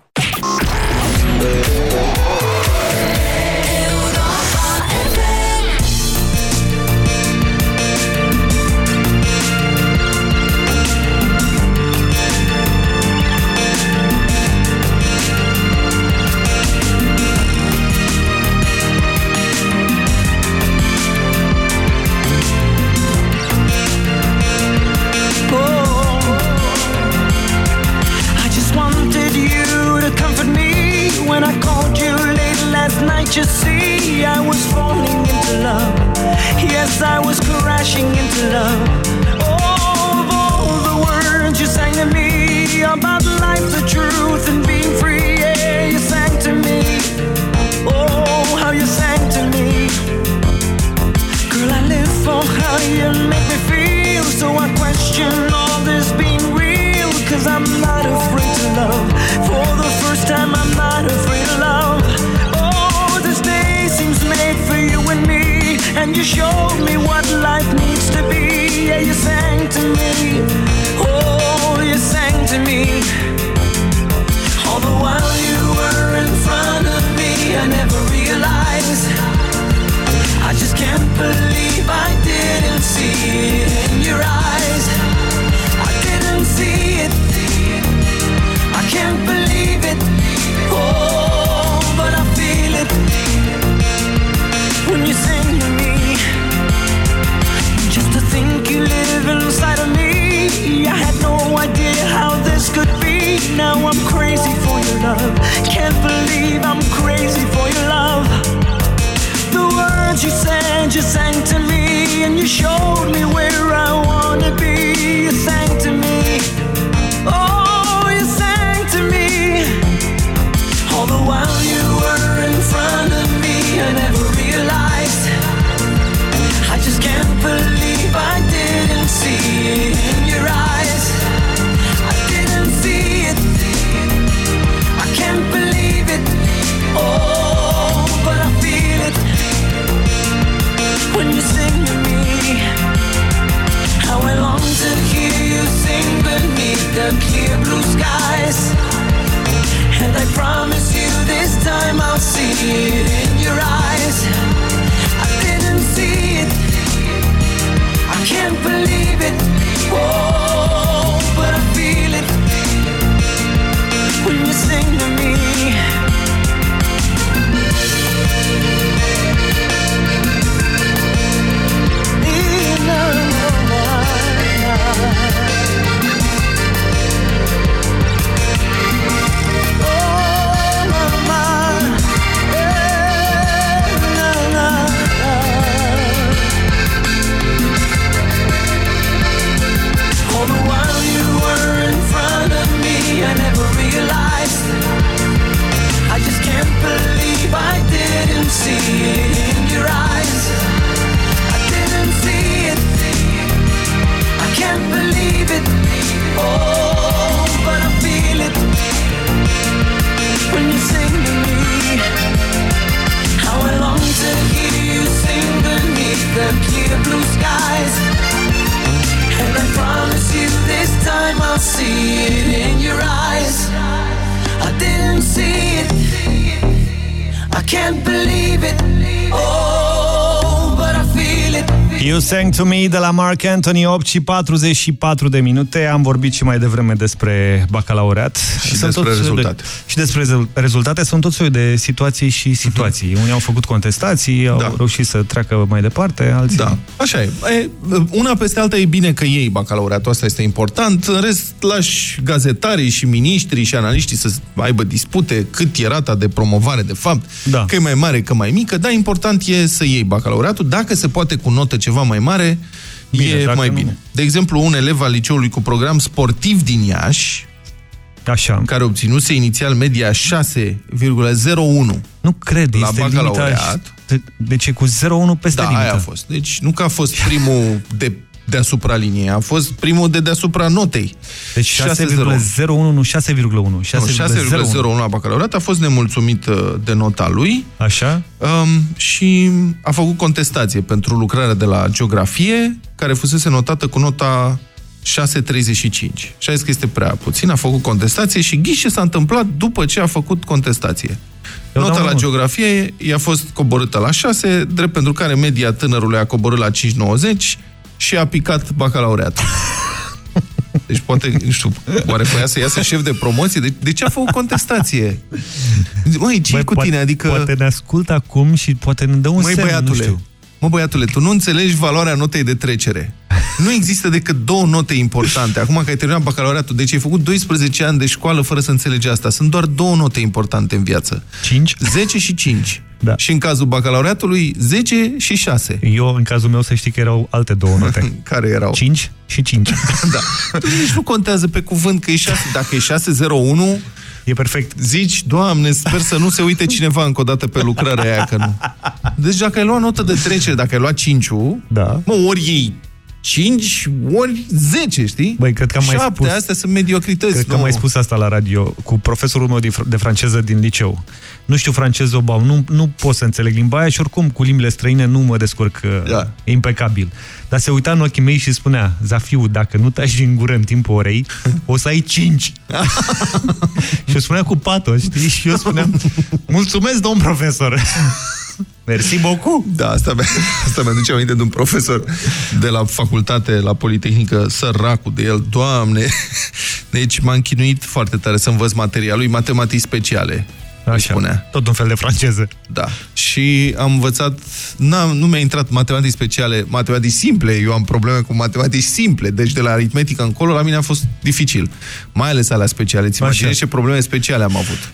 You see I was falling into love? Yes, I was crashing into love. Of all the words you sang to me about life, the truth, and being free, yeah, you sang to me. Oh, how you sang to me. Girl, I live for how you make me feel. So I question all this being real. Cause I'm not And you showed me what life needs to be. Yeah, you sang to me. Oh, you sang to me. All the while you were in front of me, I never realized. I just can't believe I didn't see it I had no idea how this could be. Now I'm crazy for your love. Can't believe I'm crazy for your love. The words you said, you sang to me, and you showed me where I wanna be. You sang to me, You Sang To Me de la Mark Anthony, 8 și 44 de minute. Am vorbit și mai devreme despre bacalaureat. Și despre tot soiul rezultate. De, și despre rezu- rezultate. Sunt tot soiul de situații și situații. Mhm. Unii au făcut contestații, au Da. reușit să treacă mai departe, alții... Da, așa e. e. Una peste alta e bine că iei bacalaureatul, asta este important. În rest, lași gazetarii și miniștrii și analiștii să aibă dispute cât e rata de promovare, de fapt, da. că e mai mare, că mai mică, dar important e să iei bacalaureatul. Dacă se poate cu notă ceva mai mare, Bine, e dacă mai nu- bine. De exemplu, un elev al liceului cu program sportiv din Iași, Așa. care obținuse inițial media 6,01 Nu cred, la este bacalaureat. limita... Deci e cu 0,1 peste Da, limită. aia a fost. Deci nu că a fost primul de deasupra liniei, a fost primul de deasupra notei. Deci 6,01, 6,01. nu 6,1. 6,01. 6,01 la bacalaureat, a fost nemulțumit uh, de nota lui. Așa? Um, și a făcut contestație pentru lucrarea de la geografie, care fusese notată cu nota 6,35. Și a zis că este prea puțin, a făcut contestație și ghiși ce s-a întâmplat după ce a făcut contestație. Eu Nota dau la mult. geografie i-a fost coborâtă la 6, drept pentru care media tânărului a coborât la 5,90 și a picat bacalaureatul. Deci poate, nu știu, oare voia să iasă șef de promoție? De, de ce a făcut contestație? Măi, ce Băi, cu poate- tine? Adică... Poate ne ascultă acum și poate ne dă un Măi, semn, nu băiatule, știu. Mă, băiatule, tu nu înțelegi valoarea notei de trecere. Nu există decât două note importante. Acum că ai terminat bacalaureatul, deci ai făcut 12 ani de școală fără să înțelegi asta. Sunt doar două note importante în viață. 5? 10 și 5. Da. Și în cazul bacalaureatului, 10 și 6. Eu, în cazul meu, să știi că erau alte două note. Care erau? 5 și 5. da. Tu nici nu contează pe cuvânt că e 6. Dacă e 601, E perfect. Zici, Doamne, sper să nu se uite cineva încă o dată pe lucrarea aia, că nu. Deci dacă ai luat notă de trecere, dacă ai luat 5 da. mă, ori ei 5, ori 10, știi? Băi, cred că am mai Șapte, spus... astea sunt mediocrități. Cred că nu? am mai spus asta la radio cu profesorul meu de fr- de franceză din liceu. Nu știu franceză, bau, nu, nu pot să înțeleg limba aia și oricum cu limbile străine nu mă descurc da. impecabil. Dar se uita în ochii mei și spunea, Zafiu, dacă nu taci din gură în timpul orei, o să ai 5. și o spunea cu patos, știi? Și eu spuneam, mulțumesc, domn profesor. Mersi beaucoup. Da, asta, mi- asta mi-aduce aminte de un profesor de la facultate, la Politehnică, săracul de el, doamne. Deci m-am chinuit foarte tare să învăț materialul, lui matematici speciale. Așa, spunea. tot un fel de franceză. Da. Și am învățat, n-am, nu mi-a intrat matematici speciale, matematici simple, eu am probleme cu matematici simple, deci de la aritmetică încolo la mine a fost dificil. Mai ales alea speciale. Ți imaginezi ce probleme speciale am avut.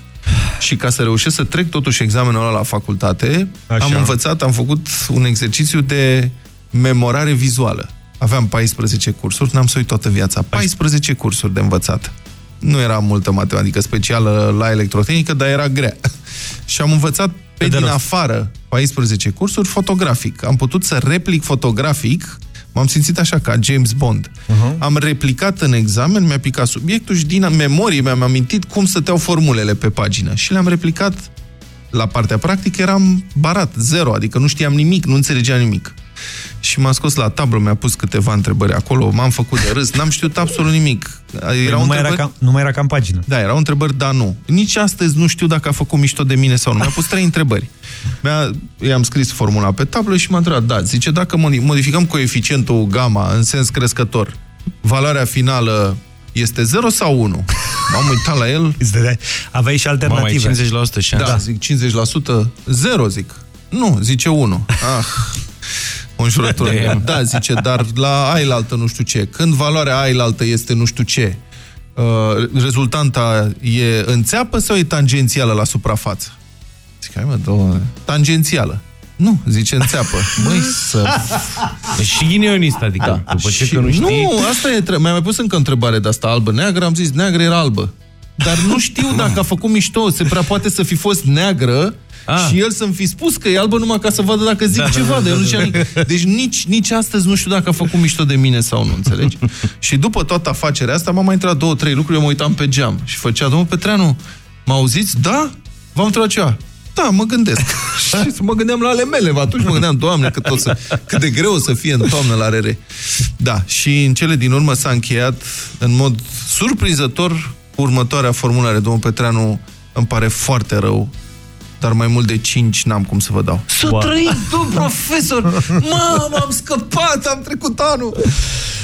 Și ca să reușesc să trec totuși examenul ăla la facultate, Așa. am învățat, am făcut un exercițiu de memorare vizuală. Aveam 14 cursuri, n-am să uit toată viața. 14 cursuri de învățat. Nu era multă matematică specială la electrotehnică, dar era grea. Și am învățat pe din afară 14 cursuri fotografic. Am putut să replic fotografic M-am simțit așa, ca James Bond. Uh-huh. Am replicat în examen, mi-a picat subiectul și din memorie mi-am amintit cum stăteau formulele pe pagină. Și le-am replicat la partea practică, eram barat, zero, adică nu știam nimic, nu înțelegeam nimic. Și m-a scos la tablă, mi-a pus câteva întrebări acolo, m-am făcut de râs, n-am știut absolut nimic. Erau nu, mai era ca, nu mai era ca în pagină. Da, erau întrebări, da, nu. Nici astăzi nu știu dacă a făcut mișto de mine sau nu. Mi-a pus trei întrebări. Mi-a, i-am scris formula pe tablă și m-a întrebat, da, zice, dacă modificăm coeficientul gamma în sens crescător, valoarea finală este 0 sau 1? M-am uitat la el. Aveai și alternative. Mamă, 50% șans. Da, zic 50%, 0, zic. Nu, zice 1. Ah, o înjurătură. Da, zice, dar la ailaltă nu știu ce. Când valoarea ailaltă este nu știu ce, uh, rezultanta e în țeapă sau e tangențială la suprafață? Zic, hai mă, două... Tangențială. Nu, zice în țeapă. Măi, să... Și ghinionist, adică. Da. După ce Și că nu știi... Nu, asta e... Tre- Mi-a mai pus încă o întrebare de asta albă-neagră, am zis neagră era albă. Dar nu știu dacă a făcut mișto, se prea poate să fi fost neagră Ah. și el să-mi fi spus că e albă numai ca să vadă dacă zic Da, ceva, da, dar el da, nu știa da. nimic. Deci nici, nici astăzi nu știu dacă a făcut mișto de mine sau nu, înțelegi? și după toată afacerea asta m-am mai întrebat două, trei lucruri, eu mă uitam pe geam și făcea, domnul Petreanu, mă auziți? Da? V-am întrebat ceva. Da, mă gândesc. și mă gândeam la ale mele, atunci mă gândeam, doamne, cât, o să, cât de greu o să fie în toamnă la RR. Da, și în cele din urmă s-a încheiat în mod surprinzător următoarea formulare. Domnul Petreanu, îmi pare foarte rău, dar mai mult de 5 n-am cum să vă dau. Să Wow. trăiți, domn profesor! Mamă, am scăpat, am trecut anul!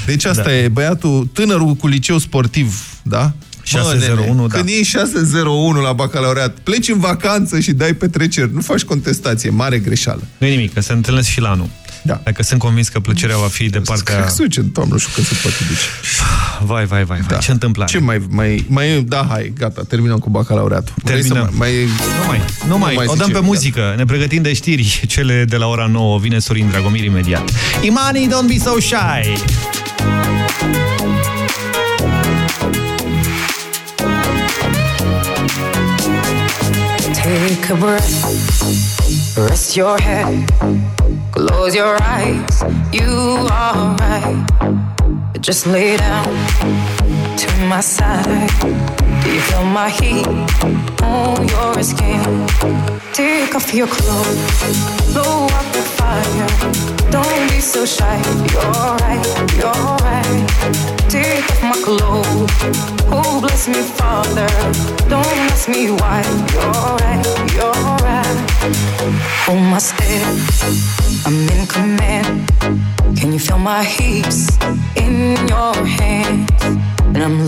Deci asta da. e băiatul, tânărul cu liceu sportiv, da? 601, Mă, da. Când iei 601 la bacalaureat, pleci în vacanță și dai petreceri, nu faci contestație, mare greșeală. Nu nimic, că se întâlnesc și la anul. Da. Dacă sunt convins că plăcerea va fi de partea... Că suce în toamnă, nu știu când se poate duce. Vai, vai, vai, vai. Da. ce întâmplare? Ce mai, mai, mai, da, hai, gata, terminăm cu bacalaureatul. Vrei Terminăm. Să mai, mai, Nu mai, nu mai, o dăm zicem, pe muzică. Ne pregătim de știri, cele de la ora 9. Vine Sorin Dragomir imediat. Imani, don't be so shy! Take a breath, rest your head, close your eyes. You are right. Just lay down to my side. Do you feel my heat on your skin? Take off your clothes, blow up the fire. Don't be so shy. You're right, you're right. Take off my clothes. Oh, bless me, Father. Don't ask me why. You're right, you're right. Hold my step. I'm in command. Can you feel my hips in your hands? And I'm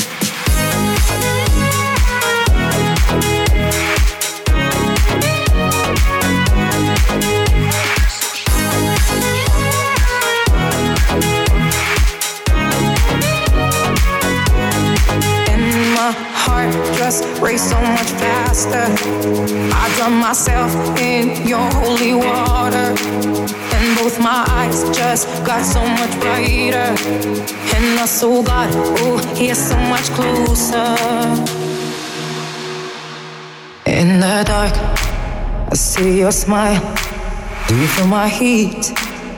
Just race so much faster. I drown myself in your holy water. And both my eyes just got so much brighter. And I saw God, oh, he is so much closer. In the dark, I see your smile. Do you feel my heat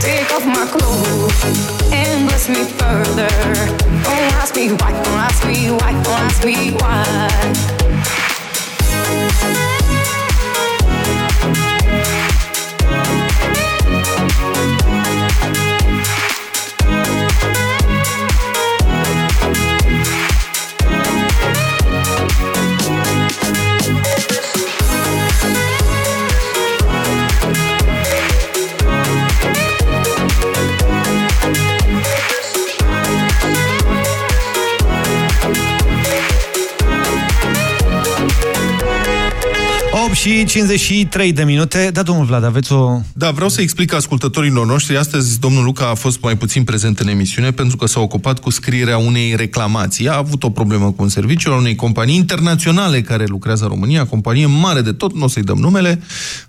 Take off my clothes and bless me further. Don't ask me why, don't ask me why, don't ask me why. Și 53 de minute. Da, domnul Vlad, aveți o... Da, vreau să explic ascultătorilor noștri. Astăzi domnul Luca a fost mai puțin prezent în emisiune pentru că s-a ocupat cu scrierea unei reclamații. A avut o problemă cu un serviciu al unei companii internaționale care lucrează în România, companie mare de tot, nu o să-i dăm numele,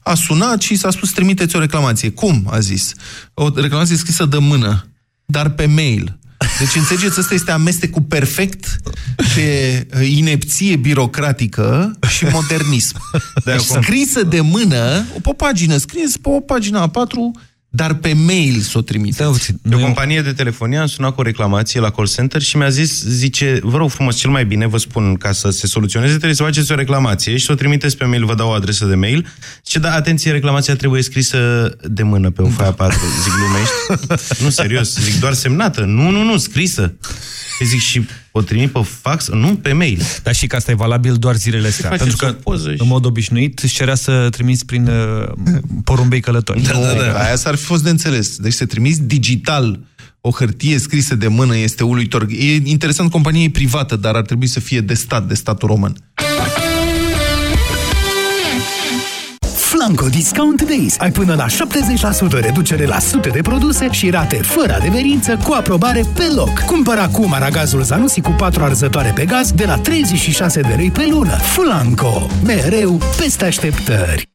a sunat și s-a spus trimiteți o reclamație. Cum? A zis. O reclamație scrisă de mână, dar pe mail. Deci, înțelegeți, ăsta este amestecul perfect de uh, inepție birocratică și modernism. Deci, scrisă de mână, pe o pagină, scris pe o pagină A4, dar pe mail să o trimiteți. De o companie de telefonie am sunat cu o reclamație la call center și mi-a zis, zice, vă rog frumos, cel mai bine, vă spun, ca să se soluționeze, trebuie să faceți o reclamație și să o trimiteți pe mail, vă dau o adresă de mail. Și da, atenție, reclamația trebuie scrisă de mână pe o foaie A4. Zic, glumești? nu, serios, zic, doar semnată. Nu, nu, nu, scrisă. Și zic, și o trimit pe fax? Nu, pe mail. Dar și că asta e valabil doar zilele astea. Faceți Pentru că, o poză și- în mod obișnuit, își cerea să trimiți prin uh, porumbei călători. Da, da, da. Aia s-ar fi fost de înțeles. Deci să trimiți digital o hârtie scrisă de mână este uluitor. E interesant, compania e privată, dar ar trebui să fie de stat, de statul român. Flanco Discount Days. Ai până la 70% reducere la sute de produse și rate fără adeverință cu aprobare pe loc. Cumpăr acum aragazul Zanussi cu 4 arzătoare pe gaz de la 36 de lei pe lună. Flanco. Mereu peste așteptări.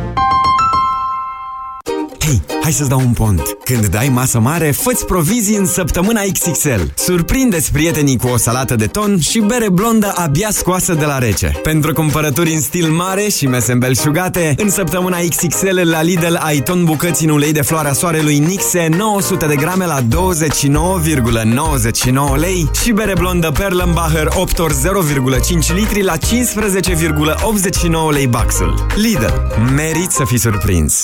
Hei, hai să-ți dau un pont. Când dai masă mare, fă provizii în săptămâna XXL. Surprindeți prietenii cu o salată de ton și bere blondă abia scoasă de la rece. Pentru cumpărături în stil mare și mese îmbelșugate, în săptămâna XXL la Lidl ai ton bucăți în ulei de floarea soarelui Nixe 900 de grame la 29,99 lei și bere blondă Perlenbacher 8 ori 0,5 litri la 15,89 lei baxul. Lidl. Merit să fii surprins.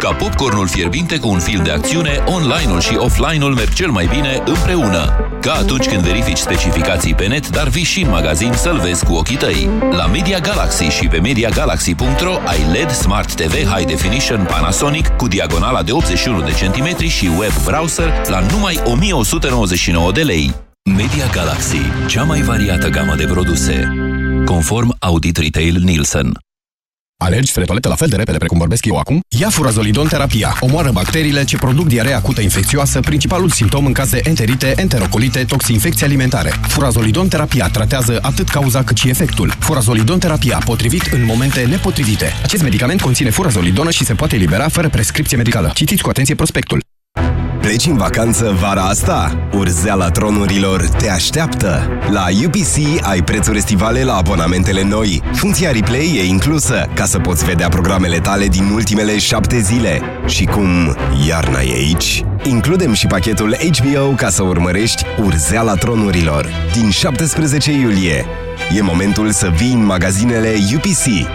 Ca popcornul fierbinte cu un film de acțiune, online-ul și offline-ul merg cel mai bine împreună. Ca atunci când verifici specificații pe net, dar vii și în magazin să-l vezi cu ochii tăi. La Media Galaxy și pe MediaGalaxy.ro ai LED Smart TV High Definition Panasonic cu diagonala de 81 de centimetri și web browser la numai 1199 de lei. Media Galaxy, cea mai variată gamă de produse. Conform Audit Retail Nielsen. Alergi spre toaletă la fel de repede precum vorbesc eu acum? Ia furazolidon terapia. Omoară bacteriile ce produc diaree acută infecțioasă, principalul simptom în caz de enterite, enterocolite, toxinfecții alimentare. Furazolidon terapia tratează atât cauza cât și efectul. Furazolidon terapia, potrivit în momente nepotrivite. Acest medicament conține furazolidonă și se poate elibera fără prescripție medicală. Citiți cu atenție prospectul. Pleci în vacanță vara asta? Urzeala tronurilor te așteaptă! La UPC ai prețuri estivale la abonamentele noi. Funcția replay e inclusă, ca să poți vedea programele tale din ultimele șapte zile. Și cum iarna e aici, includem și pachetul HBO ca să urmărești Urzeala tronurilor. Din 17 iulie. E momentul să vii în magazinele UPC.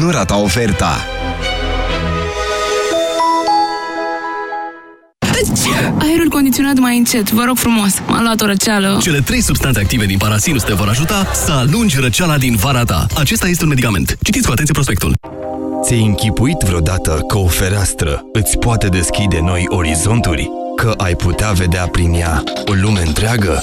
Nu rata oferta! Aerul condiționat mai încet, vă rog frumos. M-am luat o răceală. Cele trei substanțe active din parasinus te vor ajuta să alungi răceala din vara ta. Acesta este un medicament. Citiți cu atenție prospectul. Ți-ai închipuit vreodată că o fereastră îți poate deschide noi orizonturi? Că ai putea vedea prin ea o lume întreagă?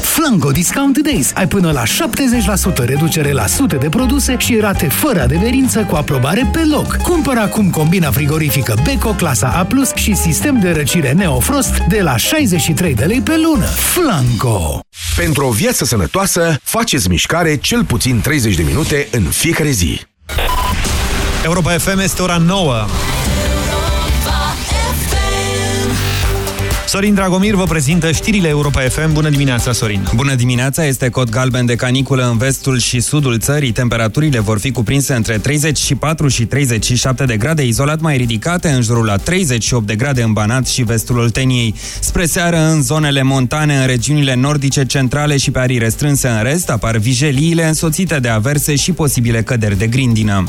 Flango Discount Days. Ai până la 70% reducere la sute de produse și rate fără adeverință cu aprobare pe loc. Cumpără acum combina frigorifică Beko clasa A+, și sistem de răcire Neofrost de la 63 de lei pe lună. Flango! Pentru o viață sănătoasă, faceți mișcare cel puțin 30 de minute în fiecare zi. Europa FM este ora 9. Sorin Dragomir vă prezintă știrile Europa FM. Bună dimineața, Sorin! Bună dimineața! Este cod galben de caniculă în vestul și sudul țării. Temperaturile vor fi cuprinse între 34 și 37 de grade, izolat mai ridicate, în jurul la 38 de grade în Banat și vestul Olteniei. Spre seară, în zonele montane, în regiunile nordice, centrale și pe arii restrânse în rest, apar vijeliile însoțite de averse și posibile căderi de grindină.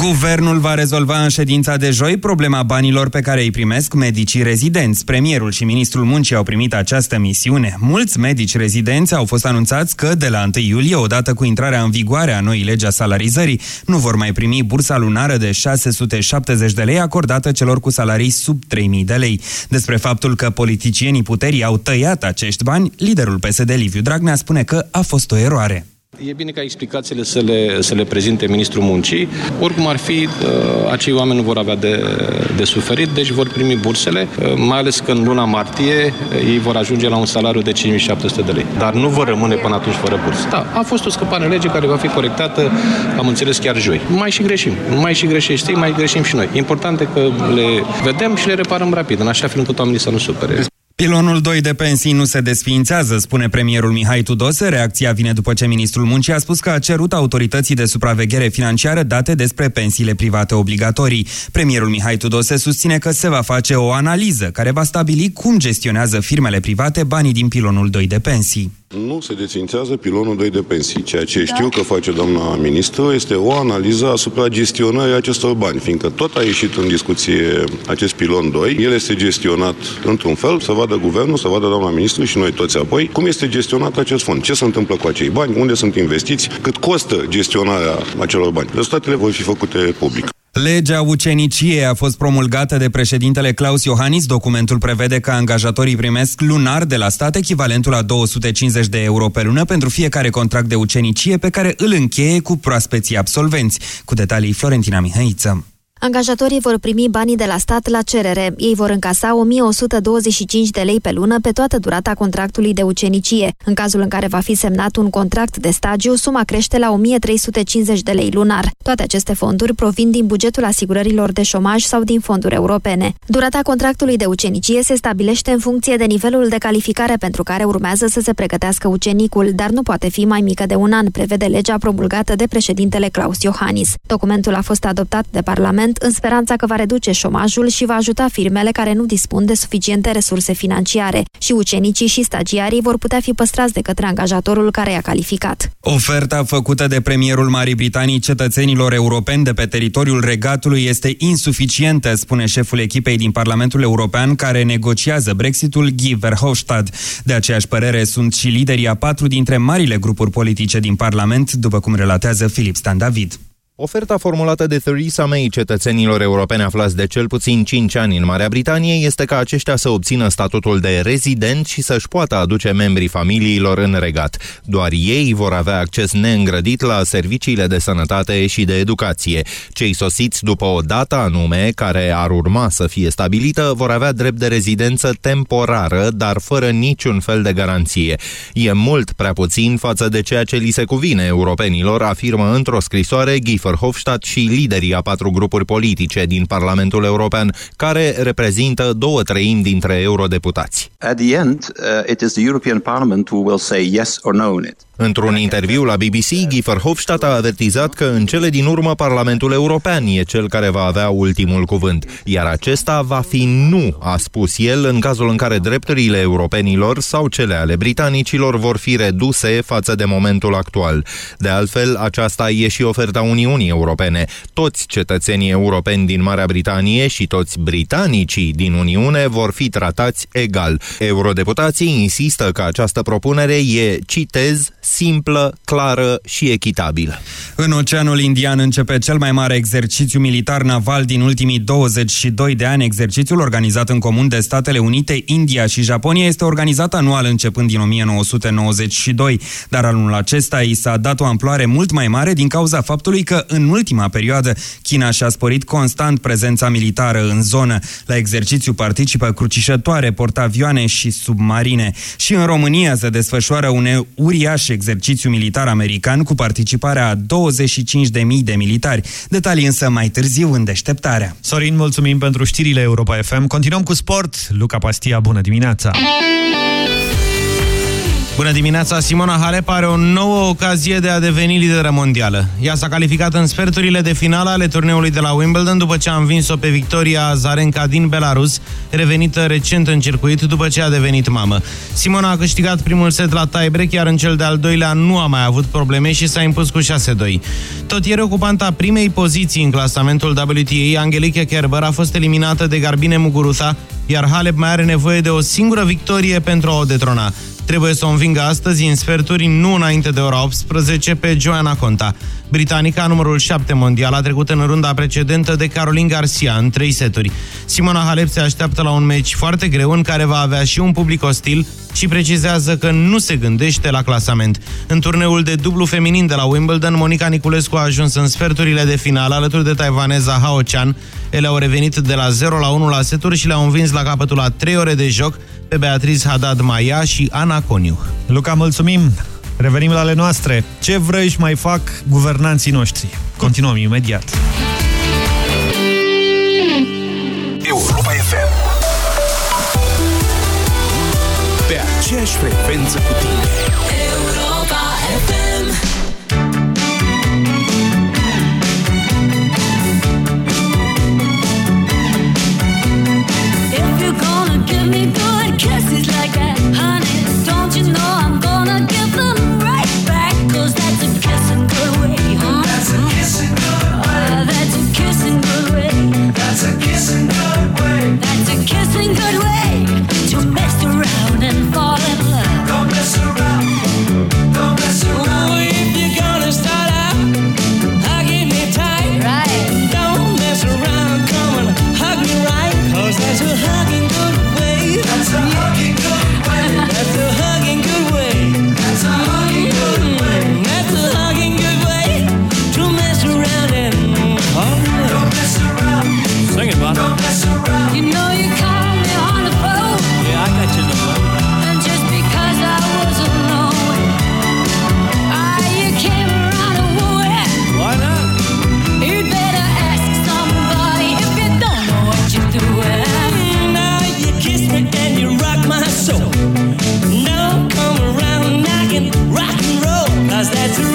Guvernul va rezolva în ședința de joi problema banilor pe care îi primesc medicii rezidenți. Premierul și ministrul muncii au primit această misiune. Mulți medici rezidenți au fost anunțați că de la 1 iulie, odată cu intrarea în vigoare a noii legi a salarizării, nu vor mai primi bursa lunară de 670 de lei acordată celor cu salarii sub 3000 de lei. Despre faptul că politicienii puterii au tăiat acești bani, liderul PSD Liviu Dragnea spune că a fost o eroare. E bine ca explicațiile să le, să le prezinte Ministrul Muncii. Oricum ar fi, uh, acei oameni nu vor avea de, de suferit, deci vor primi bursele, uh, mai ales că în luna martie uh, ei vor ajunge la un salariu de 5700 de lei. Dar nu vor rămâne până atunci fără bursă. Da, a fost o scăpare în lege care va fi corectată, am înțeles, chiar joi. Mai și greșim. Mai și greșești, mai greșim și noi. Important e că le vedem și le reparăm rapid, în așa fel încât oamenii să nu supere. Pilonul 2 de pensii nu se desființează, spune premierul Mihai Tudose. Reacția vine după ce ministrul muncii a spus că a cerut autorității de supraveghere financiară date despre pensiile private obligatorii. Premierul Mihai Tudose susține că se va face o analiză care va stabili cum gestionează firmele private banii din pilonul 2 de pensii. Nu se dețințează pilonul 2 de pensii. Ceea ce știu că face doamna ministru este o analiză asupra gestionării acestor bani, fiindcă tot a ieșit în discuție acest pilon 2. El este gestionat într-un fel, să vadă guvernul, să vadă doamna ministru și noi toți apoi, cum este gestionat acest fond, ce se întâmplă cu acei bani, unde sunt investiți, cât costă gestionarea acelor bani. Rezultatele vor fi făcute public. Legea uceniciei a fost promulgată de președintele Claus Iohannis. Documentul prevede că angajatorii primesc lunar de la stat echivalentul la 250 de euro pe lună pentru fiecare contract de ucenicie pe care îl încheie cu proaspeții absolvenți. Cu detalii Florentina Mihăiță. Angajatorii vor primi banii de la stat la cerere. Ei vor încasa 1125 de lei pe lună pe toată durata contractului de ucenicie. În cazul în care va fi semnat un contract de stagiu, suma crește la 1350 de lei lunar. Toate aceste fonduri provin din bugetul asigurărilor de șomaj sau din fonduri europene. Durata contractului de ucenicie se stabilește în funcție de nivelul de calificare pentru care urmează să se pregătească ucenicul, dar nu poate fi mai mică de un an, prevede legea promulgată de președintele Claus Iohannis. Documentul a fost adoptat de Parlament în speranța că va reduce șomajul și va ajuta firmele care nu dispun de suficiente resurse financiare și ucenicii și stagiarii vor putea fi păstrați de către angajatorul care i-a calificat. Oferta făcută de premierul Marii Britanii cetățenilor europeni de pe teritoriul regatului este insuficientă, spune șeful echipei din Parlamentul European care negociază Brexitul Guy Verhofstadt. De aceeași părere sunt și liderii a patru dintre marile grupuri politice din Parlament, după cum relatează Filip Stan David. Oferta formulată de Theresa May cetățenilor europeni aflați de cel puțin 5 ani în Marea Britanie este ca aceștia să obțină statutul de rezident și să-și poată aduce membrii familiilor în regat. Doar ei vor avea acces neîngrădit la serviciile de sănătate și de educație. Cei sosiți după o dată anume, care ar urma să fie stabilită, vor avea drept de rezidență temporară, dar fără niciun fel de garanție. E mult prea puțin față de ceea ce li se cuvine europenilor, afirmă într-o scrisoare Guy Verhofstadt și liderii a patru grupuri politice din Parlamentul European, care reprezintă două treimi dintre eurodeputați. At the end, uh, it is the European Parliament who will say yes or no on it. Într-un interviu la BBC, Guy Verhofstadt a avertizat că în cele din urmă Parlamentul European e cel care va avea ultimul cuvânt, iar acesta va fi nu, a spus el, în cazul în care drepturile europenilor sau cele ale britanicilor vor fi reduse față de momentul actual. De altfel, aceasta e și oferta Uniunii Europene. Toți cetățenii europeni din Marea Britanie și toți britanicii din Uniune vor fi tratați egal. Eurodeputații insistă că această propunere e, citez, simplă, clară și echitabilă. În Oceanul Indian începe cel mai mare exercițiu militar naval din ultimii 22 de ani. Exercițiul organizat în comun de Statele Unite, India și Japonia este organizat anual începând din 1992, dar anul acesta i s-a dat o amploare mult mai mare din cauza faptului că în ultima perioadă China și-a sporit constant prezența militară în zonă. La exercițiu participă crucișătoare, portavioane și submarine. Și în România se desfășoară une uriașe exercițiu militar american cu participarea a 25.000 de militari. Detalii însă mai târziu în deșteptarea. Sorin, mulțumim pentru știrile Europa FM. Continuăm cu sport. Luca Pastia, bună dimineața! Bună dimineața! Simona Halep are o nouă ocazie de a deveni lideră mondială. Ea s-a calificat în sferturile de finală ale turneului de la Wimbledon după ce a învins-o pe Victoria Azarenka din Belarus, revenită recent în circuit după ce a devenit mamă. Simona a câștigat primul set la tiebreak, iar în cel de-al doilea nu a mai avut probleme și s-a impus cu 6-2. Tot ieri ocupanta primei poziții în clasamentul WTA, Angelique Kerber, a fost eliminată de Garbine Muguruza, iar Halep mai are nevoie de o singură victorie pentru a o detrona. Trebuie să o învingă astăzi în sferturi, nu înainte de ora 18, pe Joanna Conta. Britanica, numărul 7 mondial, a trecut în runda precedentă de Caroline Garcia în 3 seturi. Simona Halep se așteaptă la un meci foarte greu în care va avea și un public ostil și precizează că nu se gândește la clasament. În turneul de dublu feminin de la Wimbledon, Monica Niculescu a ajuns în sferturile de final alături de taiwaneza Hao Chan. Ele au revenit de la 0 la 1 la seturi și le-au învins la capătul la 3 ore de joc pe Beatriz Haddad Maia și Ana Coniu. Luca, mulțumim! Revenim la ale noastre. Ce vrăși mai fac guvernanții noștri? Continuăm imediat. Europa FM Pe aceeași frecvență cu tine dresses like that. Roll, 'cause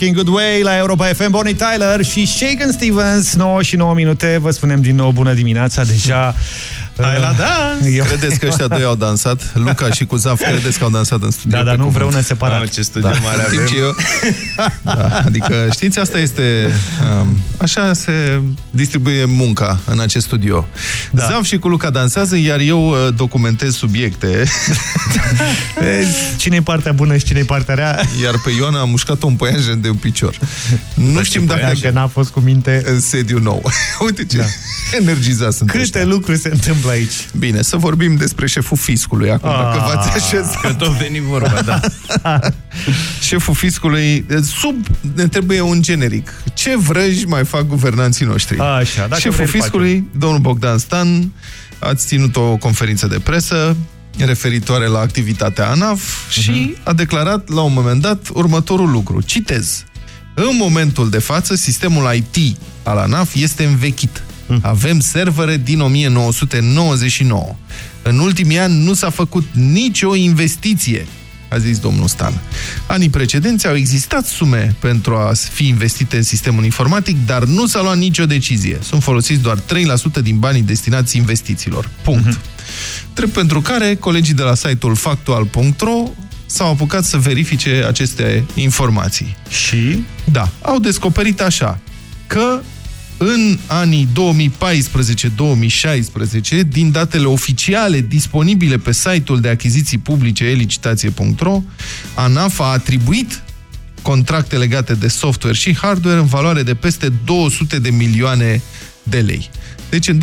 baby, Rocking Good Way la Europa FM, Bonnie Tyler și Shaken Stevens, 9 și 9 minute. Vă spunem din nou bună dimineața, deja... Hai la dans! Eu- Credeți că ăștia doi au dansat? Luca și Cuzaf, credeți că au dansat în studio? Da, dar pe nu cuvânt? împreună separat. Mamă, ce studio Da. mare avem. Eu... Da, adică, știți, asta este... Um, așa se distribuie munca în acest studio. Da. Zaf și cu Luca dansează, iar eu uh, documentez subiecte. Vezi Cine-i partea bună și cine-i partea rea? Iar pe Ioana a mușcat-o în păianjen de un picior. Nu știm dacă... Că n-a fost cu minte. În sediu nou. Uite ce da. energizat sunt Câte ăștia. lucruri se întâmplă aici. Bine, să vorbim despre șeful fiscului acum, Ah, dacă v-ați așezat. că tot veni vorba, da. șeful fiscului, sub, ne trebuie un generic. Ce vrăji mai fac guvernanții noștri? Așa, dacă șeful vrei, îl fiscului, domnul Bogdan Stan, ați ținut o conferință de presă, referitoare la activitatea ANAF și a declarat la un moment dat următorul lucru. Citez. În momentul de față, sistemul IT al ANAF este învechit. Avem servere din 1999. În ultimii ani nu s-a făcut nicio investiție, a zis domnul Stan. Anii precedenți au existat sume pentru a fi investite în sistemul informatic, dar nu s-a luat nicio decizie. Sunt folosiți doar 3% din banii destinați investițiilor. Punct. Drept pentru care colegii de la site-ul factual.ro s-au apucat să verifice aceste informații. Și? Da, au descoperit așa, că în anii 2014-2016, din datele oficiale disponibile pe site-ul de achiziții publice elicitație.ro, ANAF a atribuit contracte legate de software și hardware în valoare de peste 200 de milioane de lei. Deci în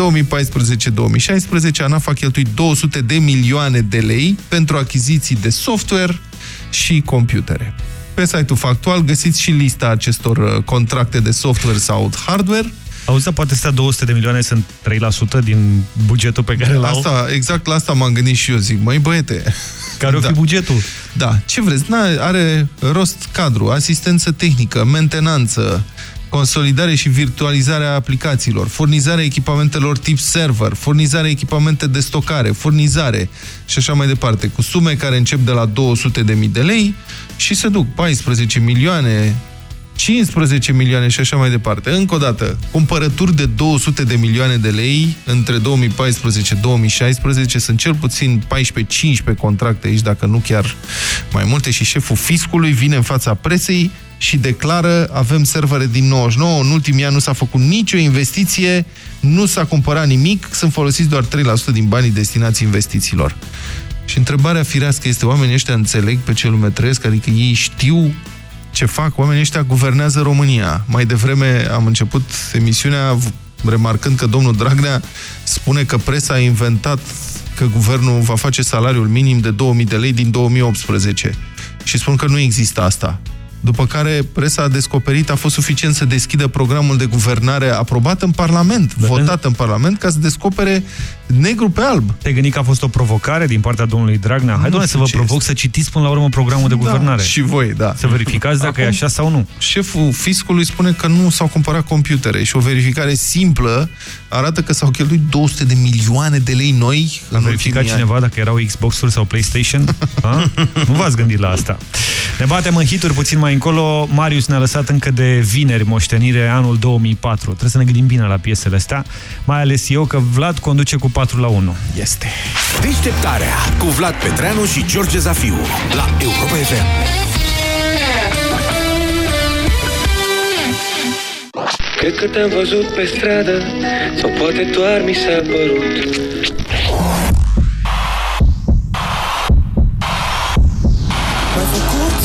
2014-2016 ANAF a cheltuit 200 de milioane de lei pentru achiziții de software și computere. Pe site-ul factual găsiți și lista acestor uh, contracte de software sau hardware. Auzi, dar poate astea 200 de milioane sunt 3% din bugetul pe care l-au? Asta, exact la asta m-am gândit și eu, zic, măi băiete... Care o fi bugetul? Da, ce vreți? Na, are rost cadru, asistență tehnică, mentenanță, consolidare și virtualizare a aplicațiilor, furnizarea echipamentelor tip server, furnizarea echipamente de stocare, furnizare și așa mai departe, cu sume care încep de la 200.000 de lei și se duc 14 milioane, 15 milioane și așa mai departe. Încă o dată, cumpărături de 200 de milioane de lei între 2014-2016 sunt cel puțin 14-15 contracte aici, dacă nu chiar mai multe, și șeful fiscului vine în fața presei și declară avem servere din 99, în ultimii ani nu s-a făcut nicio investiție, nu s-a cumpărat nimic, sunt folosiți doar 3% din banii destinați investițiilor. Și întrebarea firească este, oamenii ăștia înțeleg pe ce lume trăiesc? Adică ei știu ce fac? Oamenii ăștia guvernează România. Mai devreme am început emisiunea remarcând că domnul Dragnea spune că presa a inventat că guvernul va face salariul minim de 2000 de lei din 2018. Și spun că nu există asta. După care presa a descoperit, a fost suficient să deschidă programul de guvernare aprobat în Parlament, votat în Parlament, ca să descopere negru pe alb. Te gândi că a fost o provocare din partea domnului Dragnea? Hai, Nu domnule, să știu vă ce provoc să citiți până la urmă programul de guvernare. Da, și voi, da. Să verificați dacă Acum, e așa sau nu. Șeful fiscului spune că nu s-au cumpărat computere și o verificare simplă arată că s-au cheltuit 200 de milioane de lei noi A verificat cineva dacă erau Xbox-uri sau PlayStation? Ha? nu v-ați gândit la asta. Ne batem în hituri puțin mai încolo. Marius ne-a lăsat încă de vineri moștenire anul 2004. Trebuie să ne gândim bine la piesele astea, mai ales eu că Vlad conduce cu 4 la 1. Este. Deșteptarea cu Vlad Petreanu și George Zafiu la Europa FM. Cred că te-am văzut pe stradă Sau poate doar mi s-a părut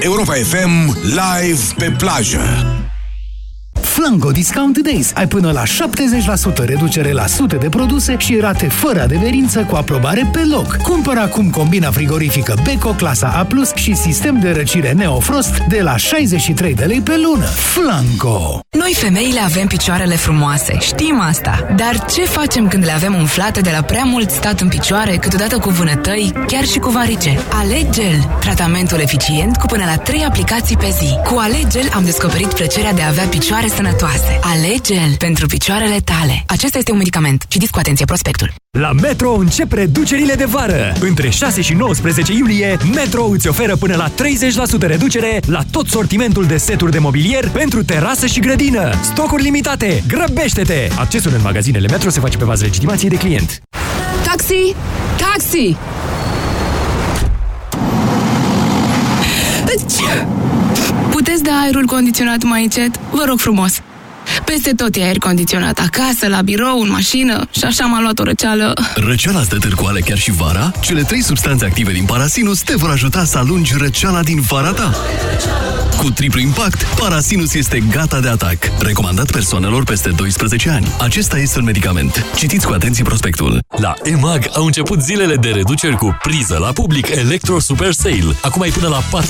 Europa FM live pe plajă. Flanco Discount Days. Ai până la 70% reducere la sute de produse și rate fără adeverință cu aprobare pe loc. Cumpără acum combina frigorifică Beko clasa A+, și sistem de răcire Neofrost de la 63 de lei pe lună. Flanco! Noi femeile avem picioarele frumoase, știm asta. Dar ce facem când le avem umflate de la prea mult stat în picioare, câteodată cu vânătăi, chiar și cu varice? Alegel, tratamentul eficient cu până la 3 aplicații pe zi. Cu Alegel am descoperit plăcerea de a avea picioare sănătoase. Alegel pentru picioarele tale. Acesta este un medicament. Citiți cu atenție prospectul. La Metro încep reducerile de vară. Între 6 și 19 iulie, Metro îți oferă până la 30% reducere la tot sortimentul de seturi de mobilier pentru terasă și grădină. Stocuri limitate. Grăbește-te! Accesul în magazinele Metro se face pe bază legitimației de client. Taxi! Taxi! Puteți da aerul condiționat mai încet? Vă rog frumos! Peste tot e aer condiționat acasă, la birou, în mașină și așa m-a luat o răceală. Răceala stă târcoale chiar și vara? Cele trei substanțe active din Parasinus te vor ajuta să alungi răceala din vara ta. Cu triplu impact, Parasinus este gata de atac. Recomandat persoanelor peste 12 ani. Acesta este un medicament. Citiți cu atenție prospectul. La EMAG au început zilele de reduceri cu priză la public Electro Super Sale. Acum ai până la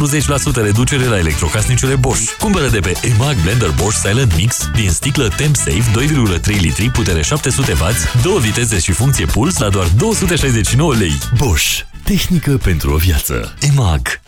40% reducere la electrocasnicele Bosch. Cumpără de pe EMAG Blender Bosch Silent Mix din sticlă Temp Safe 2,3 litri, putere 700W, două viteze și funcție puls la doar 269 lei. Bosch. Tehnică pentru o viață. EMAG.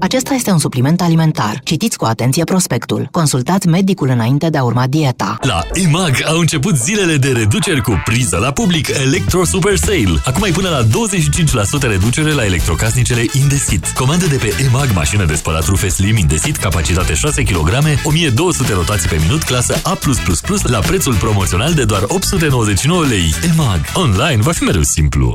Acesta este un supliment alimentar. Citiți cu atenție prospectul. Consultați medicul înainte de a urma dieta. La EMAG au început zilele de reduceri cu priză la public Electro Super Sale. Acum ai până la 25% reducere la electrocasnicele Indesit. Comandă de pe EMAG mașină de spălat rufe Slim Indesit, capacitate 6 kg, 1200 rotații pe minut, clasă A+++, la prețul promoțional de doar 899 lei. EMAG. Online va fi mereu simplu.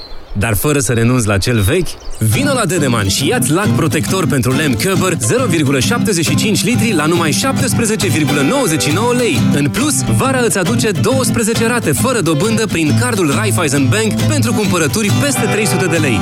Dar fără să renunți la cel vechi? Vino la Dedeman și ia-ți lac protector pentru lemn Cover 0,75 litri la numai 17,99 lei. În plus, vara îți aduce 12 rate fără dobândă prin cardul Raiffeisen Bank pentru cumpărături peste 300 de lei.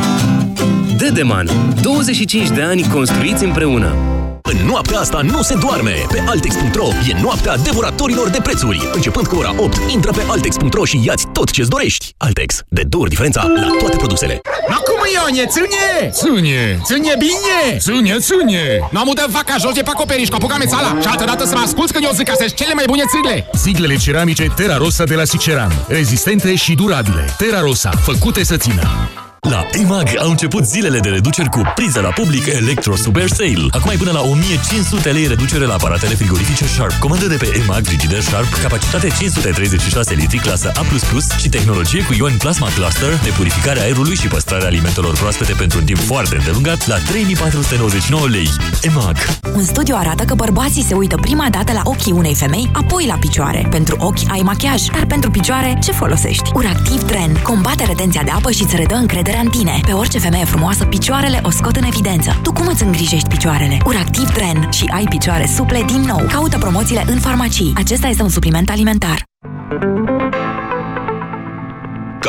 Dedeman. 25 de ani construiți împreună. În noaptea asta nu se doarme! Pe Altex.ro e noaptea devoratorilor de prețuri. Începând cu ora 8, intră pe Altex.ro și iați tot ce-ți dorești. Altex. De două ori diferența la toate produsele. Acum Ionie, ține! Ține! Ține bine! Ține, ține! Nu am udat vaca jos de pe acoperiș, cu apucame țala și altă dată să mă asculți când eu zic că sunt cele mai bune țigle! Siglele ceramice Terra Rosa de la Siceran. Rezistente și durabile. Terra Rosa. Făcute să țină. La EMAG au început zilele de reduceri cu priză la public Electro Super Sale. Acum ai până la 1500 lei reducere la aparatele frigorifice Sharp. Comandă de pe EMAG Frigider Sharp, capacitate 536 litri, clasă A++ și tehnologie cu ion Plasma Cluster de purificare a aerului și păstrarea alimentelor proaspete pentru un timp foarte îndelungat la 3499 lei. EMAG. Un studiu arată că bărbații se uită prima dată la ochii unei femei, apoi la picioare. Pentru ochi ai machiaj, dar pentru picioare ce folosești? Uractiv Tren combate retenția de apă și îți redă încrederea în tine. Pe orice femeie frumoasă, picioarele o scot în evidență. Tu cum îți îngrijești picioarele? Uractiv Tren și ai picioare suple din nou. Caută promoțiile în farmacii. Acesta este un supliment alimentar.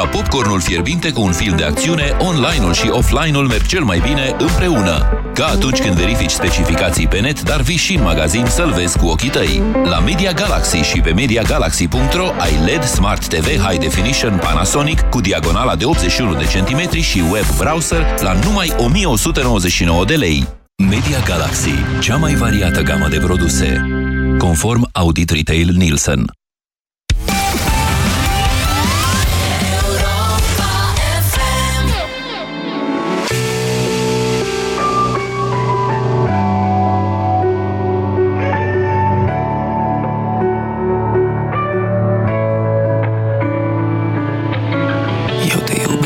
Ca popcornul fierbinte cu un film de acțiune, online-ul și offline-ul merg cel mai bine împreună. Ca atunci când verifici specificații pe net, dar vii și în magazin să-l vezi cu ochii tăi. La Media Galaxy și pe MediaGalaxy.ro ai LED Smart TV High Definition Panasonic cu diagonala de 81 de centimetri și web browser la numai 1199 de lei. Media Galaxy, cea mai variată gamă de produse. Conform Audit Retail Nielsen.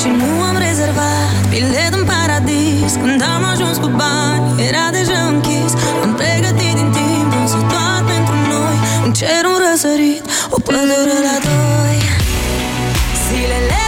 și nu am rezervat bilet în paradis. Când am ajuns cu bani, era deja închis. Am pregătit din timp, însă doar pentru noi. Un cer, un răsărit, o pădure la doi. Zilele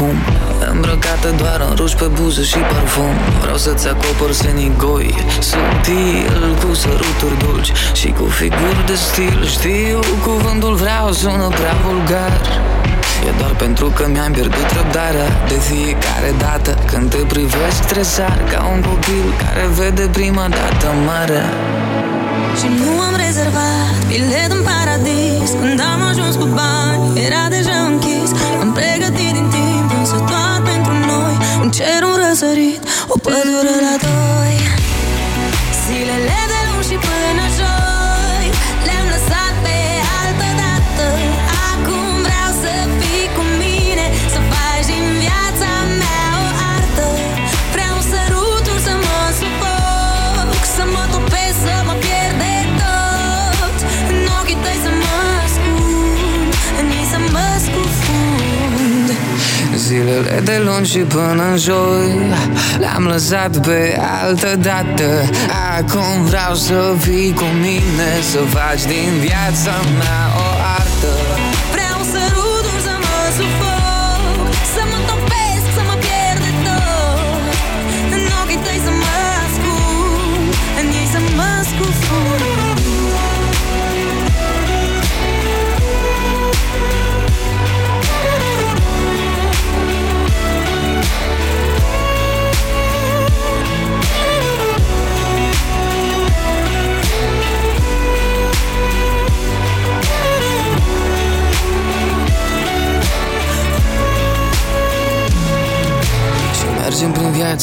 acum. Îmbrăcată doar în ruși pe buză și parfum. Vreau să-ți acopăr senigoi Subtil, cu săruturi dulci Și cu figuri de stil. Știu, cuvântul vreau sună prea vulgar. E doar pentru că mi-am pierdut răbdarea. De fiecare dată când te privesc stresar Ca un copil care vede prima dată marea. Și nu am rezervat bilet în paradis. Când am ajuns cu bani, era deja închis cer, un răsărit, Zilele de luni și până în joi. Le-am lăsat pe altă dată. Acum vreau să fii cu mine Să faci din viața mea o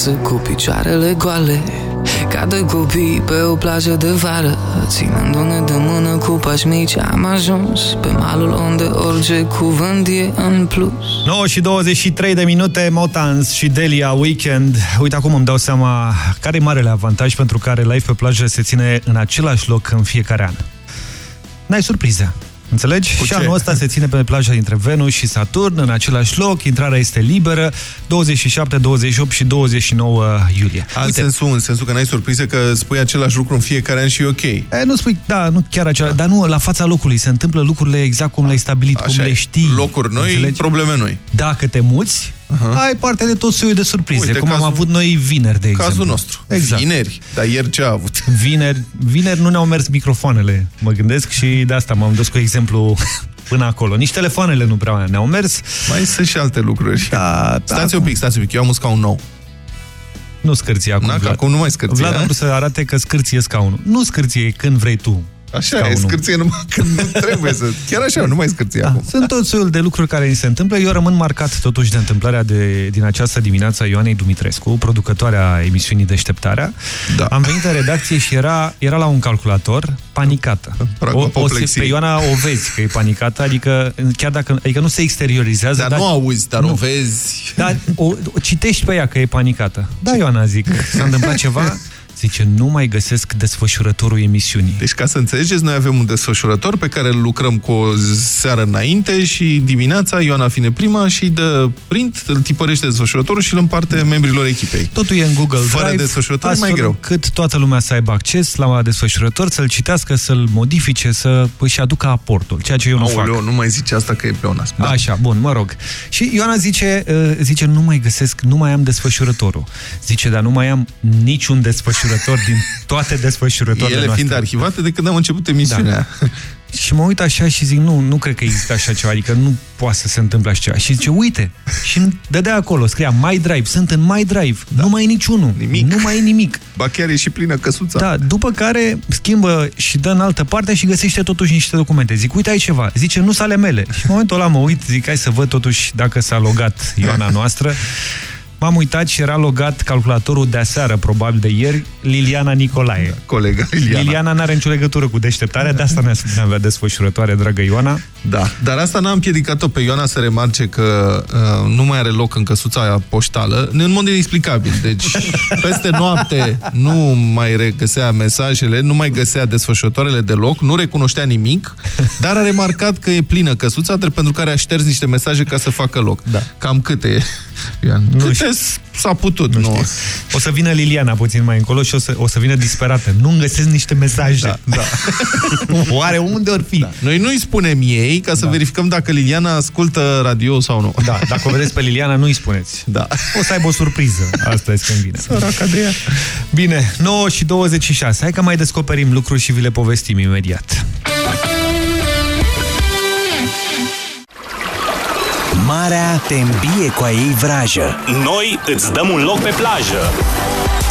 mergem prin viață cu picioarele goale Ca doi copii pe o plajă de vară Ținându-ne de mână cu pași mici Am ajuns pe malul unde orice cuvânt e în plus 9 și 23 de minute, Motans și Delia Weekend. Uite, acum îmi dau seama care e marele avantaj pentru care live pe plajă se ține în același loc în fiecare an. N-ai surprize. Înțelegi? Cu și ce? anul ăsta se ține pe plaja dintre Venus și Saturn, în același loc, intrarea este liberă, 27, 28 și 29 iulie. În sensul, în sensul că n-ai surprize că spui același lucru în fiecare an și e ok. E, nu spui, da, nu chiar acela, dar nu, la fața locului se întâmplă lucrurile exact cum le-ai stabilit, Așa cum le e. știi. Locuri noi, probleme noi. Dacă te muți, ai parte de tot soiul de surprize, Uite, cum am cazul- avut noi vineri, de exemplu. Cazul nostru. Exact. Vineri. Dar ieri ce a avut? Vineri, vineri nu ne-au mers microfoanele, mă gândesc, și de asta m-am dus cu exemplu până acolo. Nici telefoanele nu prea ne-au mers. Mai sunt și alte lucruri. Da, Stați un pic, stați un pic. Eu am un scaun nou. Nu scârție acum, Na, că Vlad. acum nu mai scârție, Vlad a a? vrut să arate că scârție scaunul. Nu scârție când vrei tu. Așa, scaunul. e scârție numai când nu trebuie să... Chiar așa, nu mai scârție Da, acum. sunt tot soiul de lucruri care ni se întâmplă. Eu rămân marcat totuși de întâmplarea de, din această dimineață a Ioanei Dumitrescu, producătoarea emisiunii Deșteptarea. Da. Am venit în redacție și era, era la un calculator panicată. O, o, se- Apoplexie. pe Ioana o vezi că e panicată, adică chiar dacă adică nu se exteriorizează. Dar nu auzi, dar o vezi. Dar o, o citești pe ea că e panicată. Da, Ioana, zic, s-a întâmplat ceva? Zice, nu mai găsesc desfășurătorul emisiunii. Deci, ca să înțelegeți, noi avem un desfășurător pe care îl lucrăm cu o seară înainte și dimineața Ioana vine prima și dă print, îl tipărește desfășurătorul și îl împarte membrilor echipei. Totul e în Google Fără Drive, desfășurător e mai astfel greu. cât toată lumea să aibă acces la desfășurător, să-l citească, să-l modifice, să își aducă aportul, ceea ce eu nu Aoleu, fac. nu mai zice asta că e pleonasm. Da. Așa, bun, mă rog. Și Ioana zice, uh, zice, nu mai găsesc, nu mai am desfășurătorul. Zice, dar nu mai am niciun desfășurător din toate desfășurătoarele Ele noastre. fiind arhivate de când am început emisiunea. Da. Și mă uit așa și zic, nu, nu cred că există așa ceva, adică nu poate să se întâmple așa ceva. Și zice, uite, și îmi dădea acolo, scria My Drive, sunt în My Drive, da. nu mai e niciunul, nimic. nu mai e nimic. Ba chiar e și plină căsuța. Da, după care schimbă și dă în altă parte și găsește totuși niște documente. Zic, uite, ai ceva. Zice, nu sunt ale mele. Și în momentul ăla mă uit, zic, hai să văd totuși dacă s-a logat Ioana noastră. M-am uitat și era logat calculatorul de aseară, probabil de ieri, Liliana Nicolae. Colega Liliana. Liliana n-are nicio legătură cu deșteptarea, de asta ne avea desfășurătoare, dragă Ioana. Da, dar asta n-a împiedicat-o pe Ioana să remarce că uh, nu mai are loc în căsuța aia poștală, în mod inexplicabil. Deci, peste noapte nu mai regăsea mesajele, nu mai găsea desfășurătoarele deloc, nu recunoștea nimic, dar a remarcat că e plină căsuța, drept pentru care a șters niște mesaje ca să facă loc. Da. Cam câte, Ioan? Nu câte știu. s-a putut, nu? nu. O să vină Liliana puțin mai încolo și o să, o să vină disperată. Nu-mi găsesc niște mesaje. Da, da. Oare unde or fi? Da. Noi nu-i spunem ei ca să Da. verificăm dacă Liliana ascultă radio sau nu. Da, dacă o vedeți pe Liliana, nu-i spuneți. Da. O să aibă o surpriză. Asta este când vine. Săraca de ea. Bine, 9 și 26. Hai că mai descoperim lucruri și vi le povestim imediat. Marea te îmbie cu a ei vrajă. Noi îți dăm un loc pe plajă.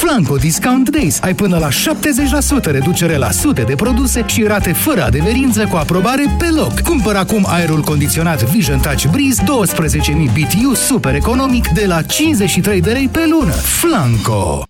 Flanco Discount Days. Ai până la 70% reducere la sute de produse și rate fără adeverință cu aprobare pe loc. Cumpăr acum aerul condiționat Vision Touch Breeze 12.000 BTU super economic de la 53 de lei pe lună. Flanco!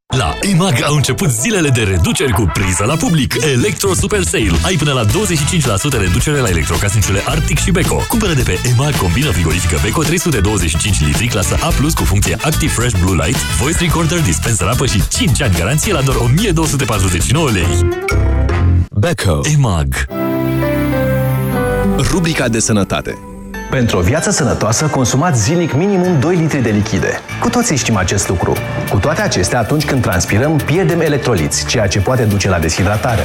La EMAG au început zilele de reduceri cu priză la public. Electro Super Sale. Ai până la 25% reducere la electrocasnicele Arctic și Beko. Cumpără de pe EMAG combină frigorifică Beko 325 litri clasă A+, cu funcție Active Fresh Blue Light, Voice Recorder, dispenser apă și 5 ani garanție la doar 1249 lei. Beko. EMAG. Rubrica de sănătate. Pentru o viață sănătoasă, consumați zilnic minimum 2 litri de lichide. Cu toții știm acest lucru. Cu toate acestea, atunci când transpirăm, pierdem electroliți, ceea ce poate duce la deshidratare.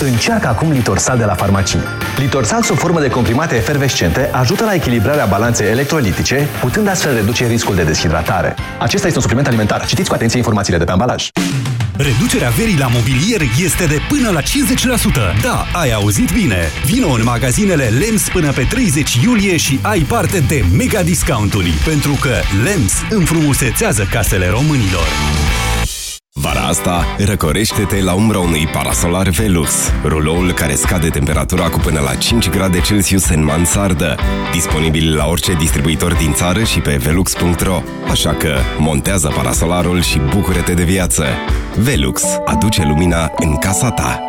Încearcă acum Litorsal de la farmacii. Litorsal sub formă de comprimate efervescente ajută la echilibrarea balanței electrolitice, putând astfel reduce riscul de deshidratare. Acesta este un supliment alimentar. Citiți cu atenție informațiile de pe ambalaj. Reducerea verii la mobilier este de până la 50%. Da, ai auzit bine! Vino în magazinele LEMS până pe 30 iulie și ai parte de mega discounturi, pentru că LEMS înfrumusețează casele românilor. Vara asta, răcorește-te la umbra unui parasolar Velux, ruloul care scade temperatura cu până la 5 grade Celsius în mansardă. Disponibil la orice distribuitor din țară și pe velux.ro. Așa că montează parasolarul și bucură-te de viață. Velux aduce lumina în casa ta.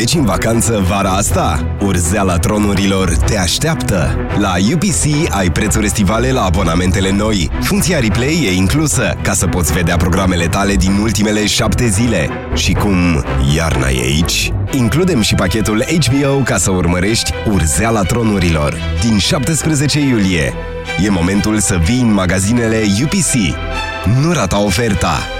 Pleci în vacanță vara asta? Urzeala tronurilor te așteaptă! La UPC ai prețuri estivale la abonamentele noi. Funcția replay e inclusă, ca să poți vedea programele tale din ultimele șapte zile. Și cum iarna e aici, includem și pachetul HBO ca să urmărești Urzeala tronurilor. Din 17 iulie. E momentul să vii în magazinele UPC. Nu rata oferta!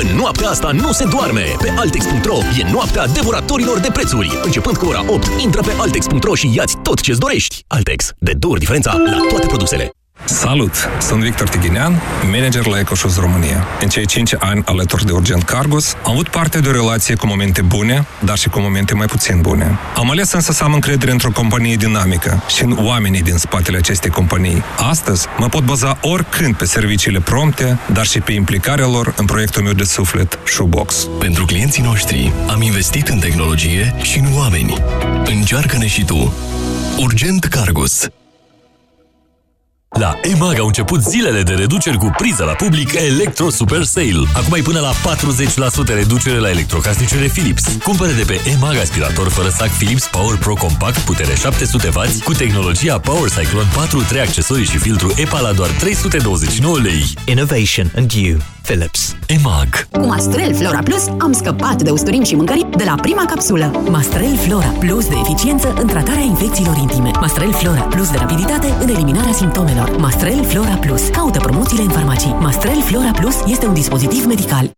În noaptea asta nu se doarme! Pe Altex.ro e noaptea devoratorilor de prețuri. Începând cu ora 8, intră pe Altex.ro și iați tot ce-ți dorești. Altex. De două ori diferența la toate produsele. Salut! Sunt Victor Tighinean, manager la EcoShoes România. În cei 5 ani alături de Urgent Cargos, am avut parte de o relație cu momente bune, dar și cu momente mai puțin bune. Am ales însă să am încredere într-o companie dinamică și în oamenii din spatele acestei companii. Astăzi mă pot baza oricând pe serviciile prompte, dar și pe implicarea lor în proiectul meu de suflet, Shoebox. Pentru clienții noștri am investit în tehnologie și în oameni. Încearcă-ne și tu. Urgent Cargos. La EMAG au început zilele de reduceri cu priză la public Electro Super Sale. Acum ai până la 40% reducere la electrocasnicele Philips. Cumpără de pe EMAG aspirator fără sac Philips Power Pro Compact, putere 700W, cu tehnologia Power Cyclone 4, 3 accesorii și filtru EPA la doar 329 lei. Innovation and you. Philips. EMAG. Cu Mastrel Flora Plus am scăpat de usturim și mâncări de la prima capsulă. Mastrel Flora Plus de eficiență în tratarea infecțiilor intime. Mastrel Flora Plus de rapiditate în eliminarea simptomelor. Mastrel Flora Plus. Caută promoțiile în farmacii. Mastrel Flora Plus este un dispozitiv medical.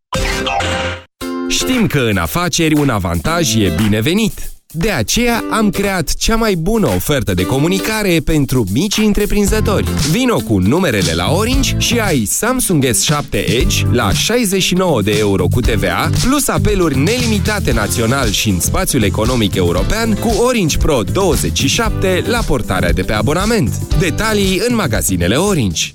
Știm că în afaceri un avantaj e binevenit. De aceea am creat cea mai bună ofertă de comunicare pentru mici întreprinzători. Vino cu numerele la Orange și ai Samsung S7 Edge la 69 de euro cu TVA, plus apeluri nelimitate național și în spațiul economic european cu Orange Pro 27 la portarea de pe abonament. Detalii în magazinele Orange.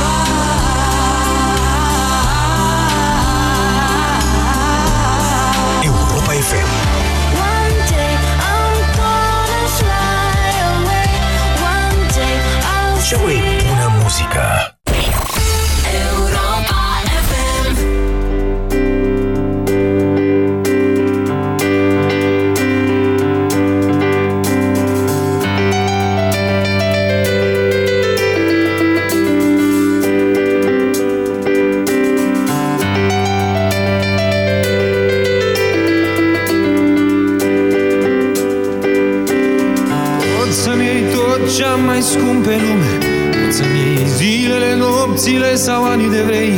Vrei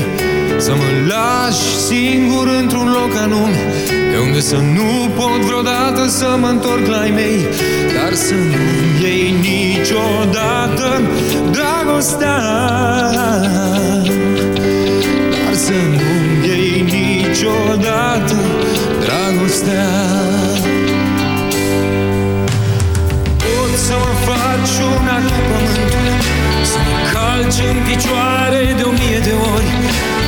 Să mă lași singur într-un loc anume De unde să nu pot vreodată să mă întorc la ai mei. Dar să nu iei niciodată dragostea. Dar să nu iei niciodată dragostea. Pot să mă faci una cu pământul Să mă calci în picioare de o mie de ori.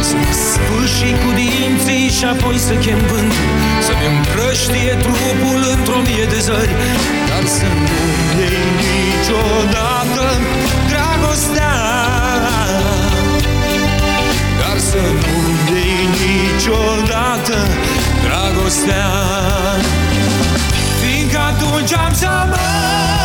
Să mă sfârși cu dinții și apoi să chem vântul Să-mi împrăștie trupul într-o mie de zări. Dar să nu iei niciodată dragostea. Dar să nu iei niciodată dragostea. Fiindcă atunci am să mor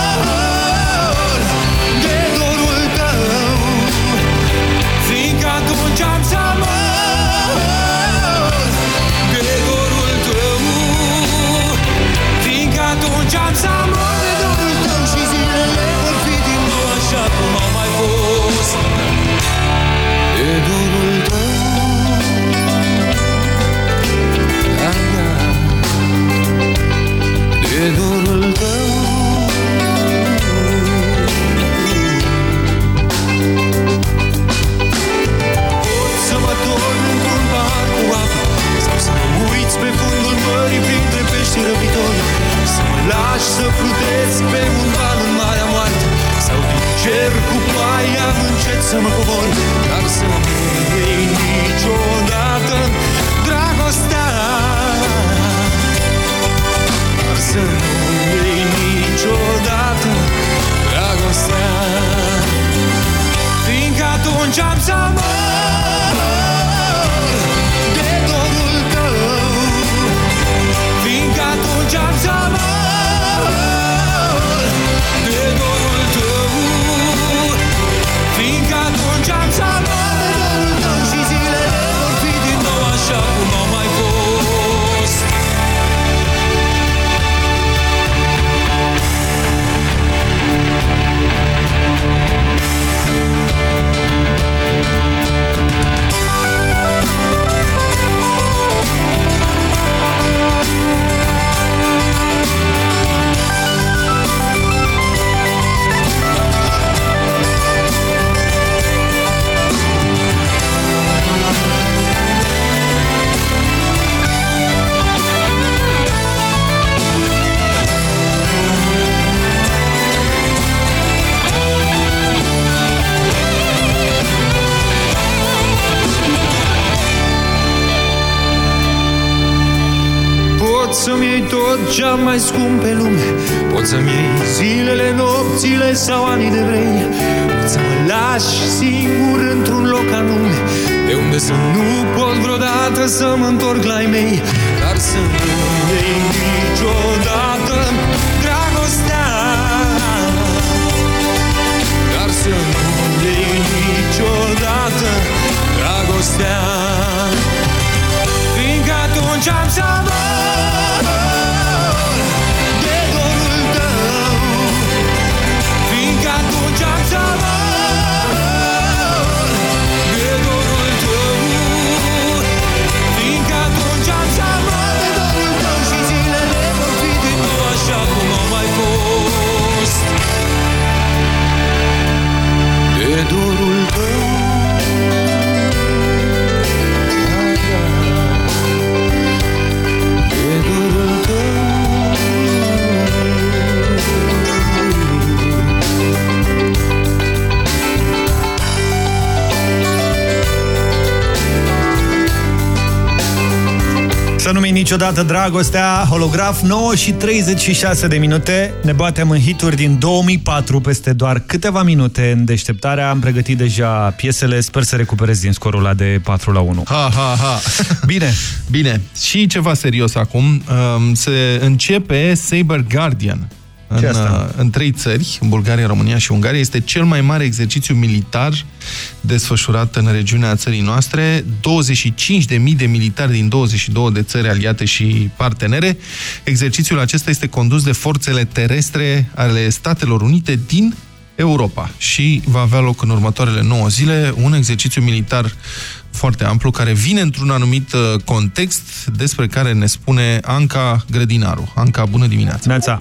pe fundul mării printre pești răbitori. Să mă lași să plutesc pe un val în Marea Moarte. Sau din cer cu ploaia încet să mă cobor. Dar să nu iei niciodată dragostea. Dar să nu iei niciodată dragostea. Fiindcă atunci am să mor cea mai scump pe lume. Poți să-mi iei zilele, nopțile sau anii de rei Poți să mă lași singur într-un loc anume De unde să nu pot vreodată să mă întorc la ei mei. Dar să nu iei niciodată dragostea. Dar să nu iei niciodată dragostea Să nu niciodată dragostea, holograf 9 și 36 de minute. Ne batem în hituri din 2004 peste doar câteva minute în deșteptarea. Am pregătit deja piesele, sper să recuperez din scorul ăla de 4 la 1. Ha, ha, ha. Bine, bine. Și ceva serios acum. Um, Se începe Saber Guardian. În, asta? uh, în trei țări, în Bulgaria, România și Ungaria, este cel mai mare exercițiu militar desfășurat în regiunea țării noastre. 25.000 de militari din 22 de țări aliate și partenere. Exercițiul acesta este condus de forțele terestre ale Statelor Unite din Europa și va avea loc în următoarele 9 zile un exercițiu militar foarte amplu care vine într-un anumit uh, context despre care ne spune Anca Grădinaru. Anca, bună dimineața! Neața!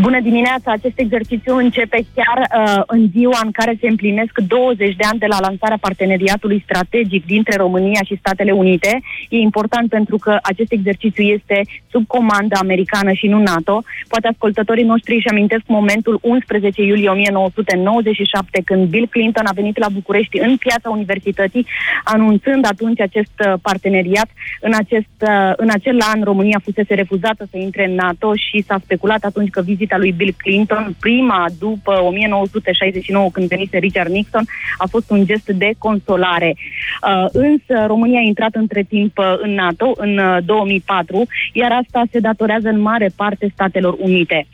Bună dimineața! Acest exercițiu începe chiar uh, în ziua în care se împlinesc 20 de ani de la lansarea parteneriatului strategic dintre România și Statele Unite. E important pentru că acest exercițiu este sub comandă americană și nu NATO. Poate ascultătorii noștri își amintesc momentul 11 iulie 1997 când Bill Clinton a venit la București în piața universității anunțând atunci acest uh, parteneriat. În, acest, uh, în acel an România fusese refuzată să intre în NATO și s-a speculat atunci că vizita lui Bill Clinton, prima după 1969 când venise Richard Nixon, a fost un gest de consolare. Uh, însă România a intrat între timp uh, în NATO în uh, 2004, iar asta se datorează în mare parte Statelor Unite.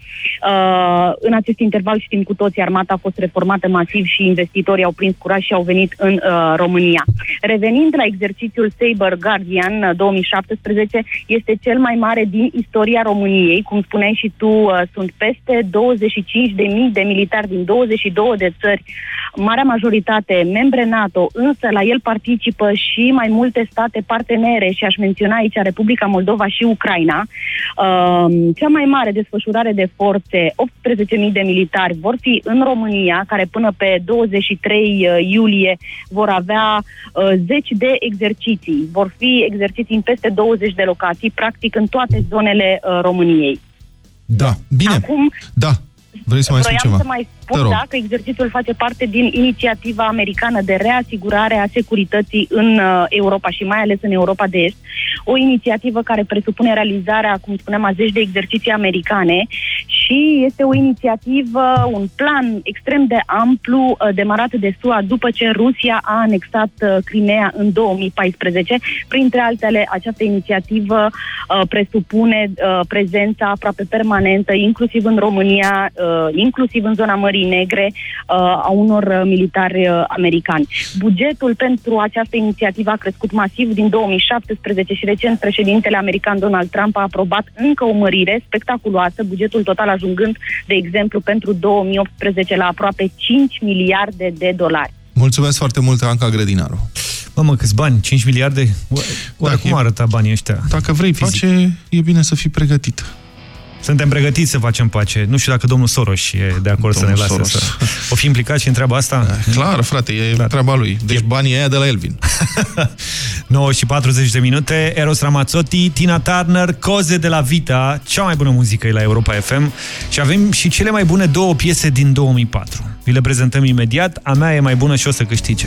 Uh, în acest interval știm cu toții, armata a fost reformată masiv și investitorii au prins curaj și au venit în uh, România. Revenind la exercițiul Saber Guardian uh, 2017, este cel mai mare din istoria României. Cum spuneai și tu, uh, sunt peste 25.000 de militari din 22 de țări, marea majoritate membre NATO, însă la el participă și mai multe state partenere și aș menționa aici Republica Moldova și Ucraina. Uh, cea mai mare desfășurare de forțe, 18.000 de militari, vor fi în România, care până pe 23 iulie vor avea uh, zeci de exerciții. Vor fi exerciții în peste 20 de locații, practic în toate zonele uh, României. Da, bine. Acum, Da. Vrei să mai spui Vroiam ceva? să mai Te spun, rog. da, că exercițiul face parte din inițiativa americană de reasigurare a securității în uh, Europa și mai ales în Europa de Est. O inițiativă care presupune realizarea, cum spuneam, a zeci de exerciții americane și este o inițiativă, un plan extrem de amplu uh, demarat de SUA după ce Rusia a anexat uh, Crimea în 2014. Printre altele, această inițiativă uh, presupune uh, prezența aproape permanentă, inclusiv în România, uh, inclusiv în zona Mării Negre, uh, a unor uh, militari uh, americani. Bugetul pentru această inițiativă a crescut masiv din 2017 și recent președintele american Donald Trump a aprobat încă o mărire spectaculoasă, bugetul total ajungând, de exemplu, pentru 2018 la aproape 5 miliarde de dolari. Mulțumesc foarte mult, Anca Grădinaru. Mamă, câți bani? 5 miliarde? Oare cum arăta banii ăștia? Dacă vrei Fizic. pace, e bine să fii pregătit. Suntem pregătiți să facem pace. Nu știu dacă domnul Soros e de acord Domnul să ne lase Soros. să... O fi implicat și în treaba asta? Clar, frate, e Clar. treaba lui. Deci banii aia de la Elvin. 9 și 40 de minute, Eros Ramazzotti, Tina Turner, Coze de la Vita, cea mai bună muzică e la Europa FM și avem și cele mai bune două piese din 2004. Vi le prezentăm imediat, a mea e mai bună și o să câștige.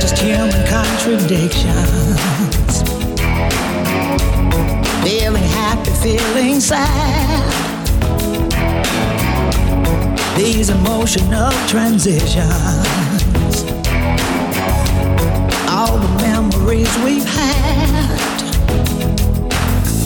Just human contradictions. Feeling happy, feeling sad. These emotional transitions. All the memories we've had.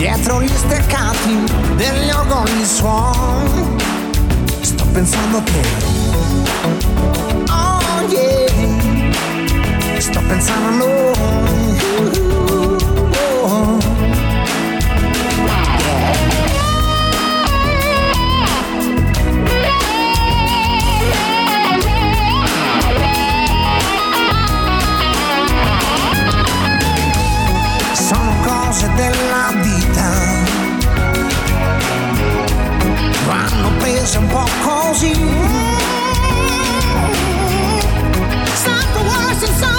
dietro gli steccati degli orgogli suon. Sto pensando a te oh yeah. Sto pensando a noi with some pop calls in. Yeah. Mm. Stop the worst and stop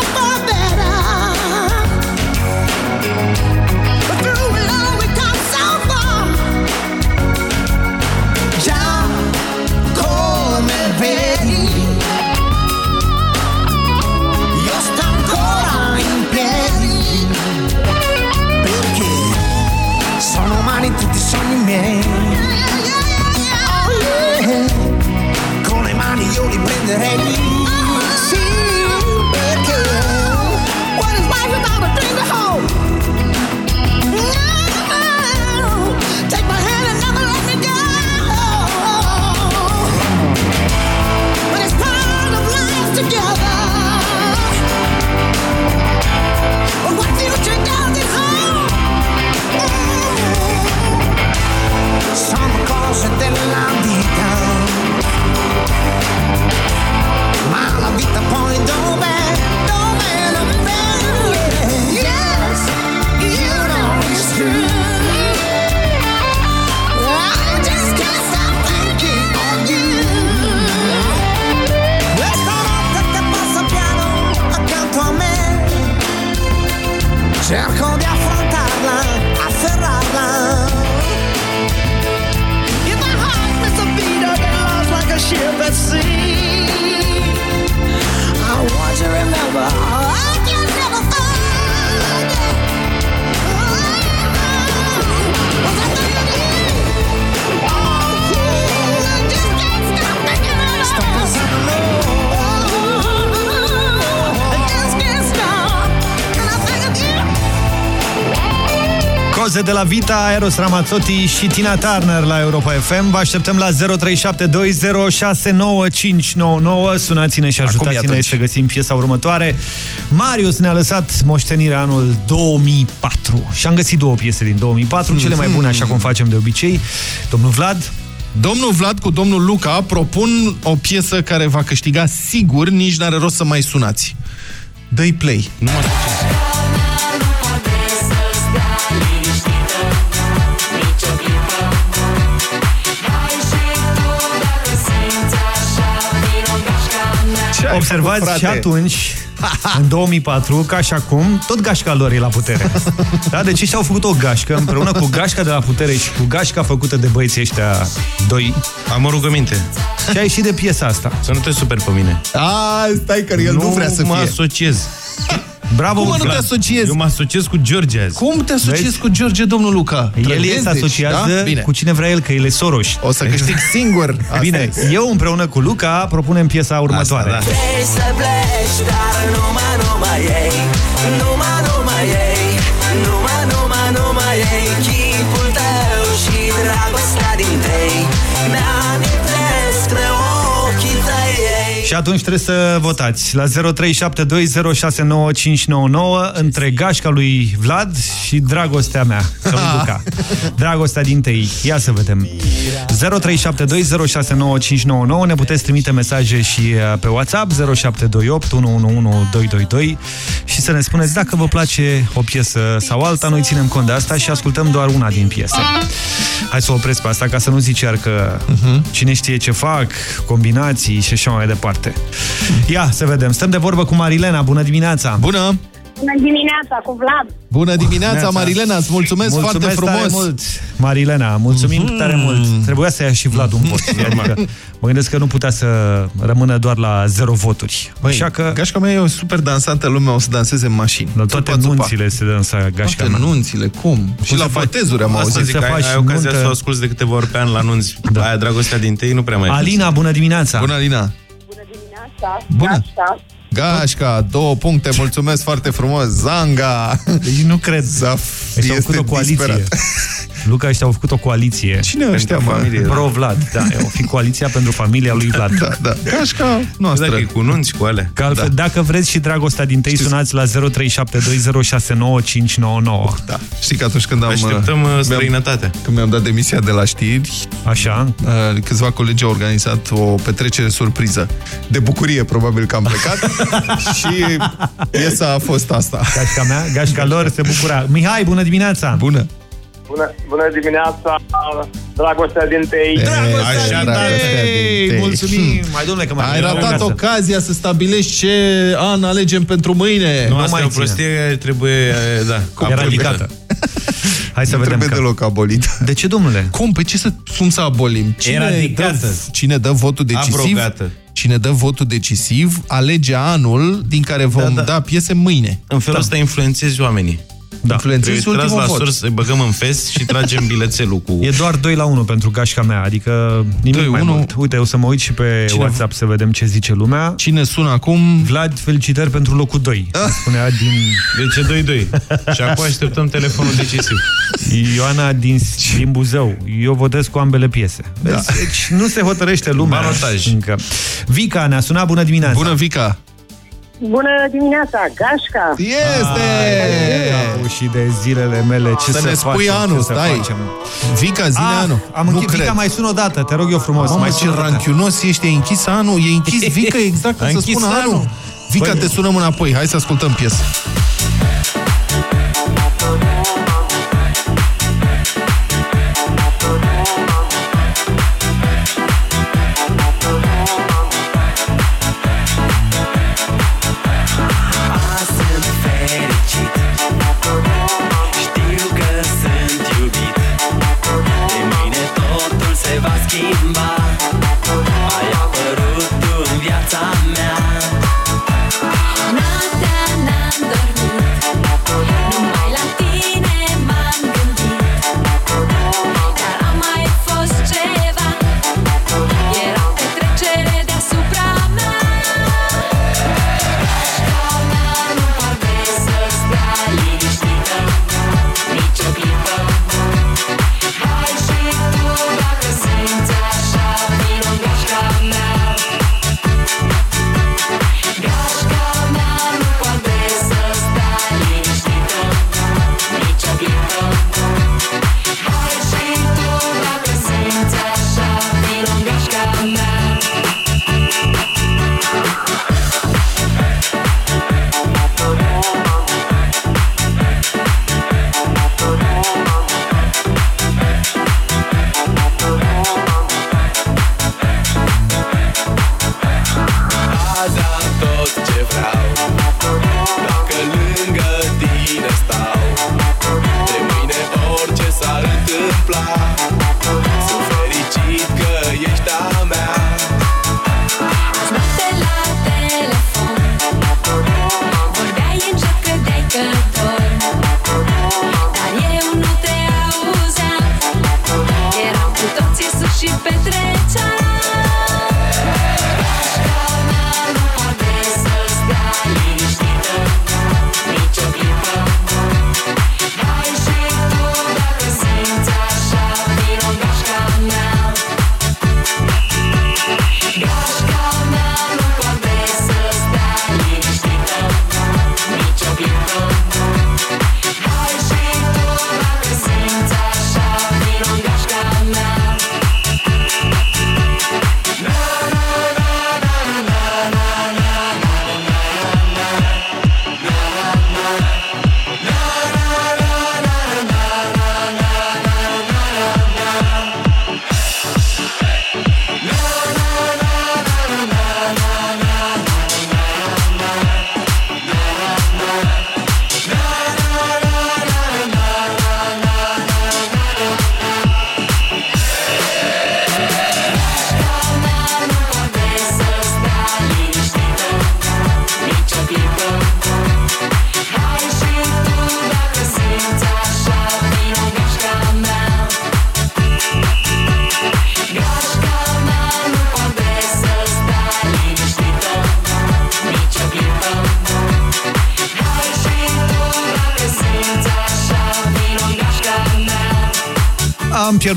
Coze de la Vita, Eros Ramazzotti și Tina Turner la Europa FM. Vă așteptăm la 0372069599. Sunați-ne și ajutați-ne să găsim piesa următoare. Marius ne-a lăsat moștenirea anul 2004 și am găsit două piese din 2004, cele mai bune, așa cum facem de obicei. Domnul Vlad? Domnul Vlad cu domnul Luca propun o piesă care va câștiga sigur, nici n-are rost să mai sunați. Dă-i play. Nu mă Observați frate. și atunci, în 2004, ca și acum, tot gașca lor e la putere. Da? Deci și-au făcut o gașcă împreună cu gașca de la putere și cu gașca făcută de băieții ăștia doi. Am o rugăminte. Și ai ieșit de piesa asta. Să nu te super pe mine. A, stai că el nu, vrea să mă fie. asociez. Bravo, Cum mă, nu Vlad. te asociezi? Eu mă asociez cu George azi. Cum te asociezi Vezi? cu George, domnul Luca? El Trăgezi, e se deci, asociază da? Bine. cu cine vrea el, că el e Soros. O să câștig singur. Asta Bine, e. eu împreună cu Luca propunem piesa următoare. Asta, da. Vrei să pleci, dar numai, numai ei Numai, numai Și atunci trebuie să votați la 0372069599 între gașca lui Vlad și dragostea mea, sau lui Luca. Dragostea din tei. Ia să vedem. 0372069599 ne puteți trimite mesaje și uh, pe WhatsApp 0728 111222 și să ne spuneți dacă vă place o piesă sau alta. Noi ținem cont de asta și ascultăm doar una din piese. Hai să o opresc pe asta ca să nu zici iar că cine știe ce fac, combinații și așa mai departe. Ia să vedem. Stăm de vorbă cu Marilena. Bună dimineața! Bună! Bună dimineața, cu Vlad. Bună dimineața, Neața. Marilena, îți mulțumesc, Mulțumesc foarte frumos. tare mult, Marilena, mulțumim Mhm. tare mult. Trebuia să ia și Vlad un vot. Adică, mă gândesc că nu putea să rămână doar la zero voturi. Băi, Așa că gașca mea e o super dansantă lume, o să danseze în mașini. la toate Țupa, țupa. nunțile se dansa gașca Toate mea. nunțile, cum? Și la se fac? botezuri am Asta auzit. zic, ai- ai ocazia să o asculti de câteva ori pe an la nunți. Da. Aia, dragostea din tei, nu prea mai Alina, bună dimineața! Bună, Alina! Dimineața, Bună. Gașca. Gașca, două puncte, mulțumesc foarte frumos. Zanga! Deci nu cred. Zaf, Ăștia au făcut o coaliție. disperat. Luca, ăștia au făcut o coaliție. Cine ăștia, mă? Pro-Vlad, da. O fi coaliția pentru familia lui Vlad. Da, da. Gașca noastră. Dacă e cu nunți, cu alea. Că altfel, Da. dacă vreți și dragostea din tei, sunați la 0372069599. Da. Știi că atunci când am... Așteptăm, uh, mi-am- străinătatea. Când mi-am dat demisia de la știri, Așa. uh, câțiva colegi au organizat o petrecere surpriză. De bucurie, probabil că am plecat. și piesa a fost asta. Gașca mea, gașca lor se bucura. Mihai, bună dimineața! Bună! Bună, bună dimineața, dragostea din tei. Dragostea din dragostea tei! din tei. Mulțumim! Mai domnule că mai Ai ratat ocazia să stabilești ce an alegem pentru mâine. Nu, asta e o prostie, trebuie, e, da, Eradicată. Hai să nu vedem trebuie că... deloc abolit. De ce, domnule? Cum? Pe ce să, cum să abolim? Cine Eradicată. dă, cine dă votul decisiv? Abrogată. Cine dă votul decisiv alege anul din care vom da, da. da piese mâine. În felul ăsta influențezi oamenii. Da. Influențezi Trebuie tras ultimul la vot. sus, îi băgăm în fest și tragem bilețelul cu... E doar 2 la 1 pentru gașca mea, adică nimic 2-1. mai mult. Uite, o să mă uit și pe Cine- WhatsApp să vedem ce zice lumea. Cine sună acum? Vlad, felicitări pentru locul 2. Spunea din... De ce 2-2? Și acum așteptăm telefonul decisiv. Ioana din, din Buzău. Eu votez cu ambele piese. Vezi? Da. Deci nu se hotărăște lumea Balotaj. încă. Vica ne-a sunat, bună dimineața! Bună, Vica! Bună dimineața, Gașca. Este! Ai, și de zilele mele, ce Să să ne spui facem, anul, ce să stai. facem? Vica, zile Ah, anul. Am nu închis, cred. Vica, mai sună o dată, te rog eu frumos. Mamă, mai ce sună o dată. ranchiunos ești, e închis anul, e închis Vica exact ca A să închis spună anul. anul. Vica, Păi- te sunăm înapoi, hai să ascultăm piesa.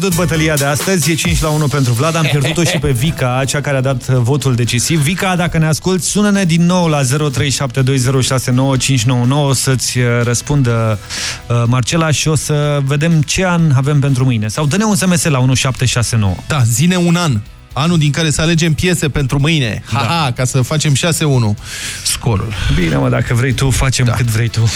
Pierdut bătălia de astăzi, e 5 la 1 pentru Vlad, am pierdut-o și pe Vica, cea care a dat uh, votul decisiv. Vica, dacă ne asculti, sună-ne din nou la 0372069599 să-ți uh, răspundă uh, Marcela și o să vedem ce an avem pentru mâine. Sau dă-ne un SMS la 1769. Da, zine un an. Anul din care să alegem piese pentru mâine. Ha, Da. ha, ca să facem 6-1 scorul. Bine, mă, dacă vrei tu, facem da. cât vrei tu.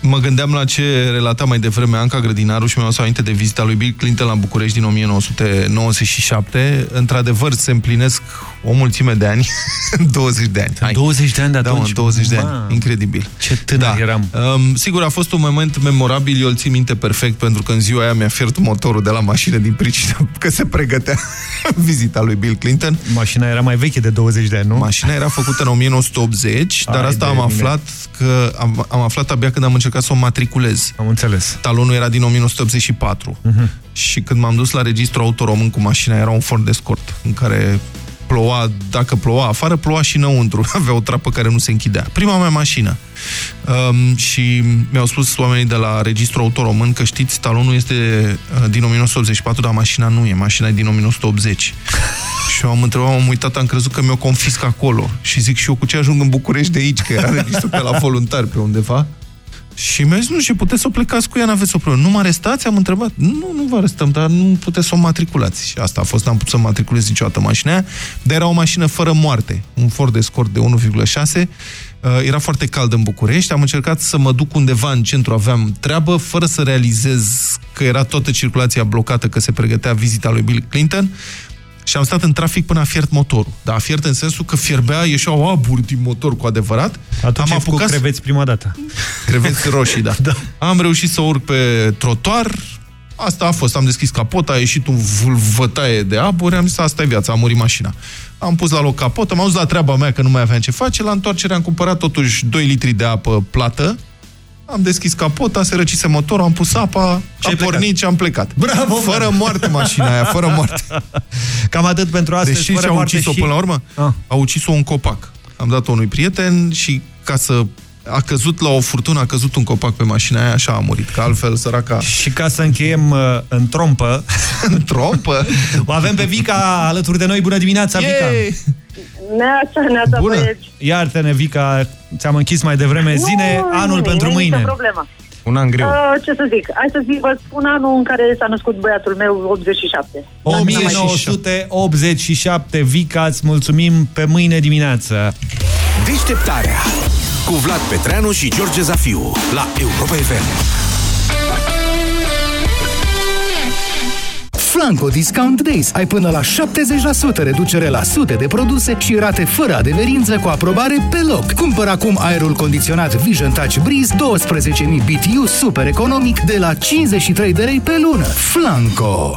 Mm, Mă gândeam la ce relata mai devreme Anca Grădinaru și mi-au să aminte de vizita lui Bill Clinton la București din 1997. Într-adevăr, se împlinesc o mulțime de ani. 20 de ani. Hai. 20 de ani de Da, atunci? mă, 20 de ani. Mamă. Incredibil. Ce tânăr da. eram. Um, sigur, a fost un moment memorabil, eu îl țin minte perfect, pentru că în ziua aia mi-a fiert motorul de la mașină din pricina că se pregătea vizita lui Bill Clinton. Mașina era mai veche de 20 de ani, nu? Mașina era făcută în 1980, dar Hai asta de am mine. aflat că am, am aflat abia când am încercat să o matriculez. Am înțeles. Talonul era din 1984. Mhm. Și când m-am dus la registru auto român cu mașina, era un Ford Escort în care ploua, dacă ploua afară, ploua și înăuntru. Avea o trapă care nu se închidea. Prima mea mașină. Um, și mi-au spus oamenii de la registru auto român că știți, talonul este uh, din 1984, dar mașina nu e, mașina e din 1980. și eu am întrebat, am uitat, am crezut că mi-o confisc acolo. Și zic, și eu cu ce ajung în București de aici, că era registru pe la voluntar pe undeva. Și mi-a zis, nu, și puteți să o plecați cu ea, n-aveți o problemă. Nu mă arestați? Am întrebat. Nu, nu vă arestăm, dar nu puteți să o matriculați. Și asta a fost, n-am putut să matriculez niciodată mașina aia, dar era o mașină fără moarte, un Ford Escort de 1,6. Uh, Era foarte cald în București, am încercat să mă duc undeva în centru, aveam treabă, fără să realizez că era toată circulația blocată, că se pregătea vizita lui Bill Clinton. Și am stat în trafic până a fiert motorul. Da, a fiert în sensul că fierbea, ieșeau aburi din motor cu adevărat. Atunci am ai făcut creveți prima dată. Creveți roșii, da. da. Am reușit să urc pe trotuar. Asta a fost. Am deschis capota, a ieșit un vătaie de aburi, am zis, asta e viața, a murit mașina. Am pus la loc capota, m-am dus la treaba mea că nu mai aveam ce face. La întoarcere am cumpărat totuși 2 litri de apă plată. Am deschis capota, se răcise motorul, am pus apa, Și a ai plecat. pornit și am plecat. Bravo, Fără mă! moarte mașina aia, fără moarte. Cam atât pentru astăzi. Deși fără ce au moarte ucis-o și- până la urmă? Ah. A ucis-o un copac. Am dat-o unui prieten și ca să a căzut la o furtună, a căzut un copac pe mașina aia, așa a murit, că altfel săraca... Și ca să încheiem uh, în trompă... în trompă? o avem pe Vica alături de noi. Bună dimineața, Vica! Neața, neața, Bună! băieți. Iartă-ne, Vica, ți-am închis mai devreme. Zine Nu, anul nimic, pentru nu e nicio mâine. problemă. Un an greu. Uh, ce să zic? Hai să zic, vă spun anul în care s-a născut băiatul meu, 87. 1987, Vica, îți mulțumim pe mâine dimineață. Deșteptarea cu Vlad Petreanu și George Zafiu la Europa FM. Flanco Discount Days. Ai până la 70% reducere la sute de produse și rate fără adeverință cu aprobare pe loc. Cumpăr acum aerul condiționat Vision Touch Breeze 12.000 BTU super economic de la 53 de lei pe lună. Flanco!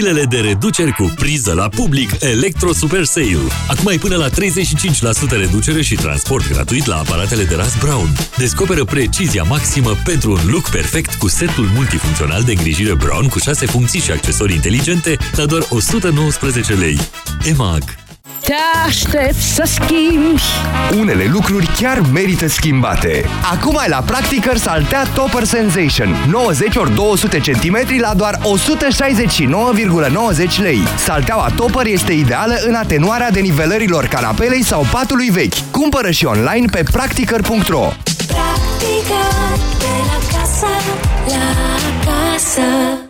zilele de reduceri cu priză la public Electro Super Sale. Acum ai până la 35% reducere și transport gratuit la aparatele de ras Brown. Descoperă precizia maximă pentru un look perfect cu setul multifuncțional de îngrijire Brown cu 6 funcții și accesorii inteligente la doar 119 lei. EMAG Te aștept să schimbi Unele lucruri chiar merită schimbate. Acum ai la Practicăr saltea Topper Sensation 90 ori 200 cm la doar 169,90 lei. Salteaua Topper este ideală în atenuarea denivelărilor canapelei sau patului vechi. Cumpără și online pe practicăr.ro Practică de la casă acasă, la casă.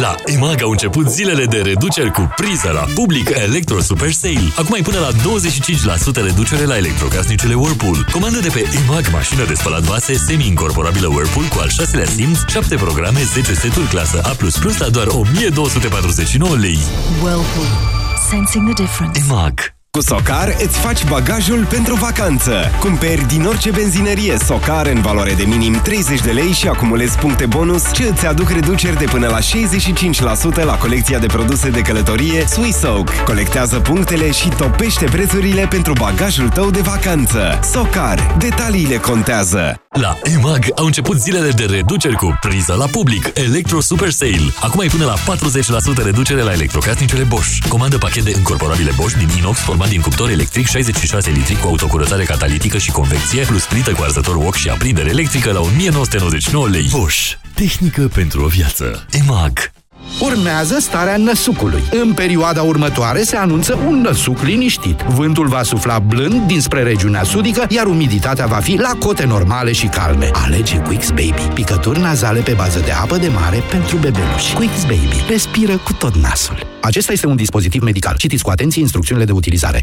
La EMAG au început zilele de reduceri cu priză la public Electro Super Sale. Acum ai până la 25% reducere la electrocasnicele Whirlpool. Comandă de pe EMAG mașină de spălat vase semi-incorporabilă Whirlpool cu al șaselea simț, 7 programe, 10 seturi clasă A++ la doar 1249 lei. Whirlpool. Sensing the difference. EMAG Cu Socar îți faci bagajul pentru vacanță. Cumperi din orice benzinărie Socar în valoare de minim 30 de lei și acumulezi puncte bonus ce îți aduc reduceri de până la 65% la colecția de produse de călătorie Swissoak. Colectează punctele și topește prețurile pentru bagajul tău de vacanță. Socar. Detaliile contează. La EMAG au început zilele de reduceri cu priză la public Electro Super Sale. Acum ai până la 40% reducere la electrocasnicele Bosch. Comandă pachet de încorporabile Bosch din inox format din cuptor electric 66 litri cu autocurățare catalitică și convecție plus plită cu arzător wok și aprindere electrică la 1999 lei. Bosch. Tehnică pentru o viață. EMAG. Urmează starea năsucului. În perioada următoare se anunță un năsuc liniștit. Vântul va sufla blând dinspre regiunea sudică, iar umiditatea va fi la cote normale și calme. Alege Quix Baby. Picături nazale pe bază de apă de mare pentru bebeluși. Quix Baby. Respiră cu tot nasul. Acesta este un dispozitiv medical. Citiți cu atenție instrucțiunile de utilizare.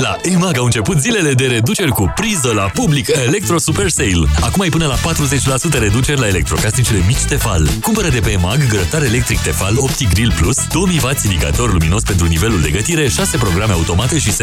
La EMAG au început zilele de reduceri cu priză la public Electro Super Sale. Acum ai până la 40% reduceri la electrocasnicele mici Tefal. Cumpără de pe EMAG grătar electric Tefal Opti Grill Plus, 2000W indicator luminos pentru nivelul de gătire, 6 programe automate și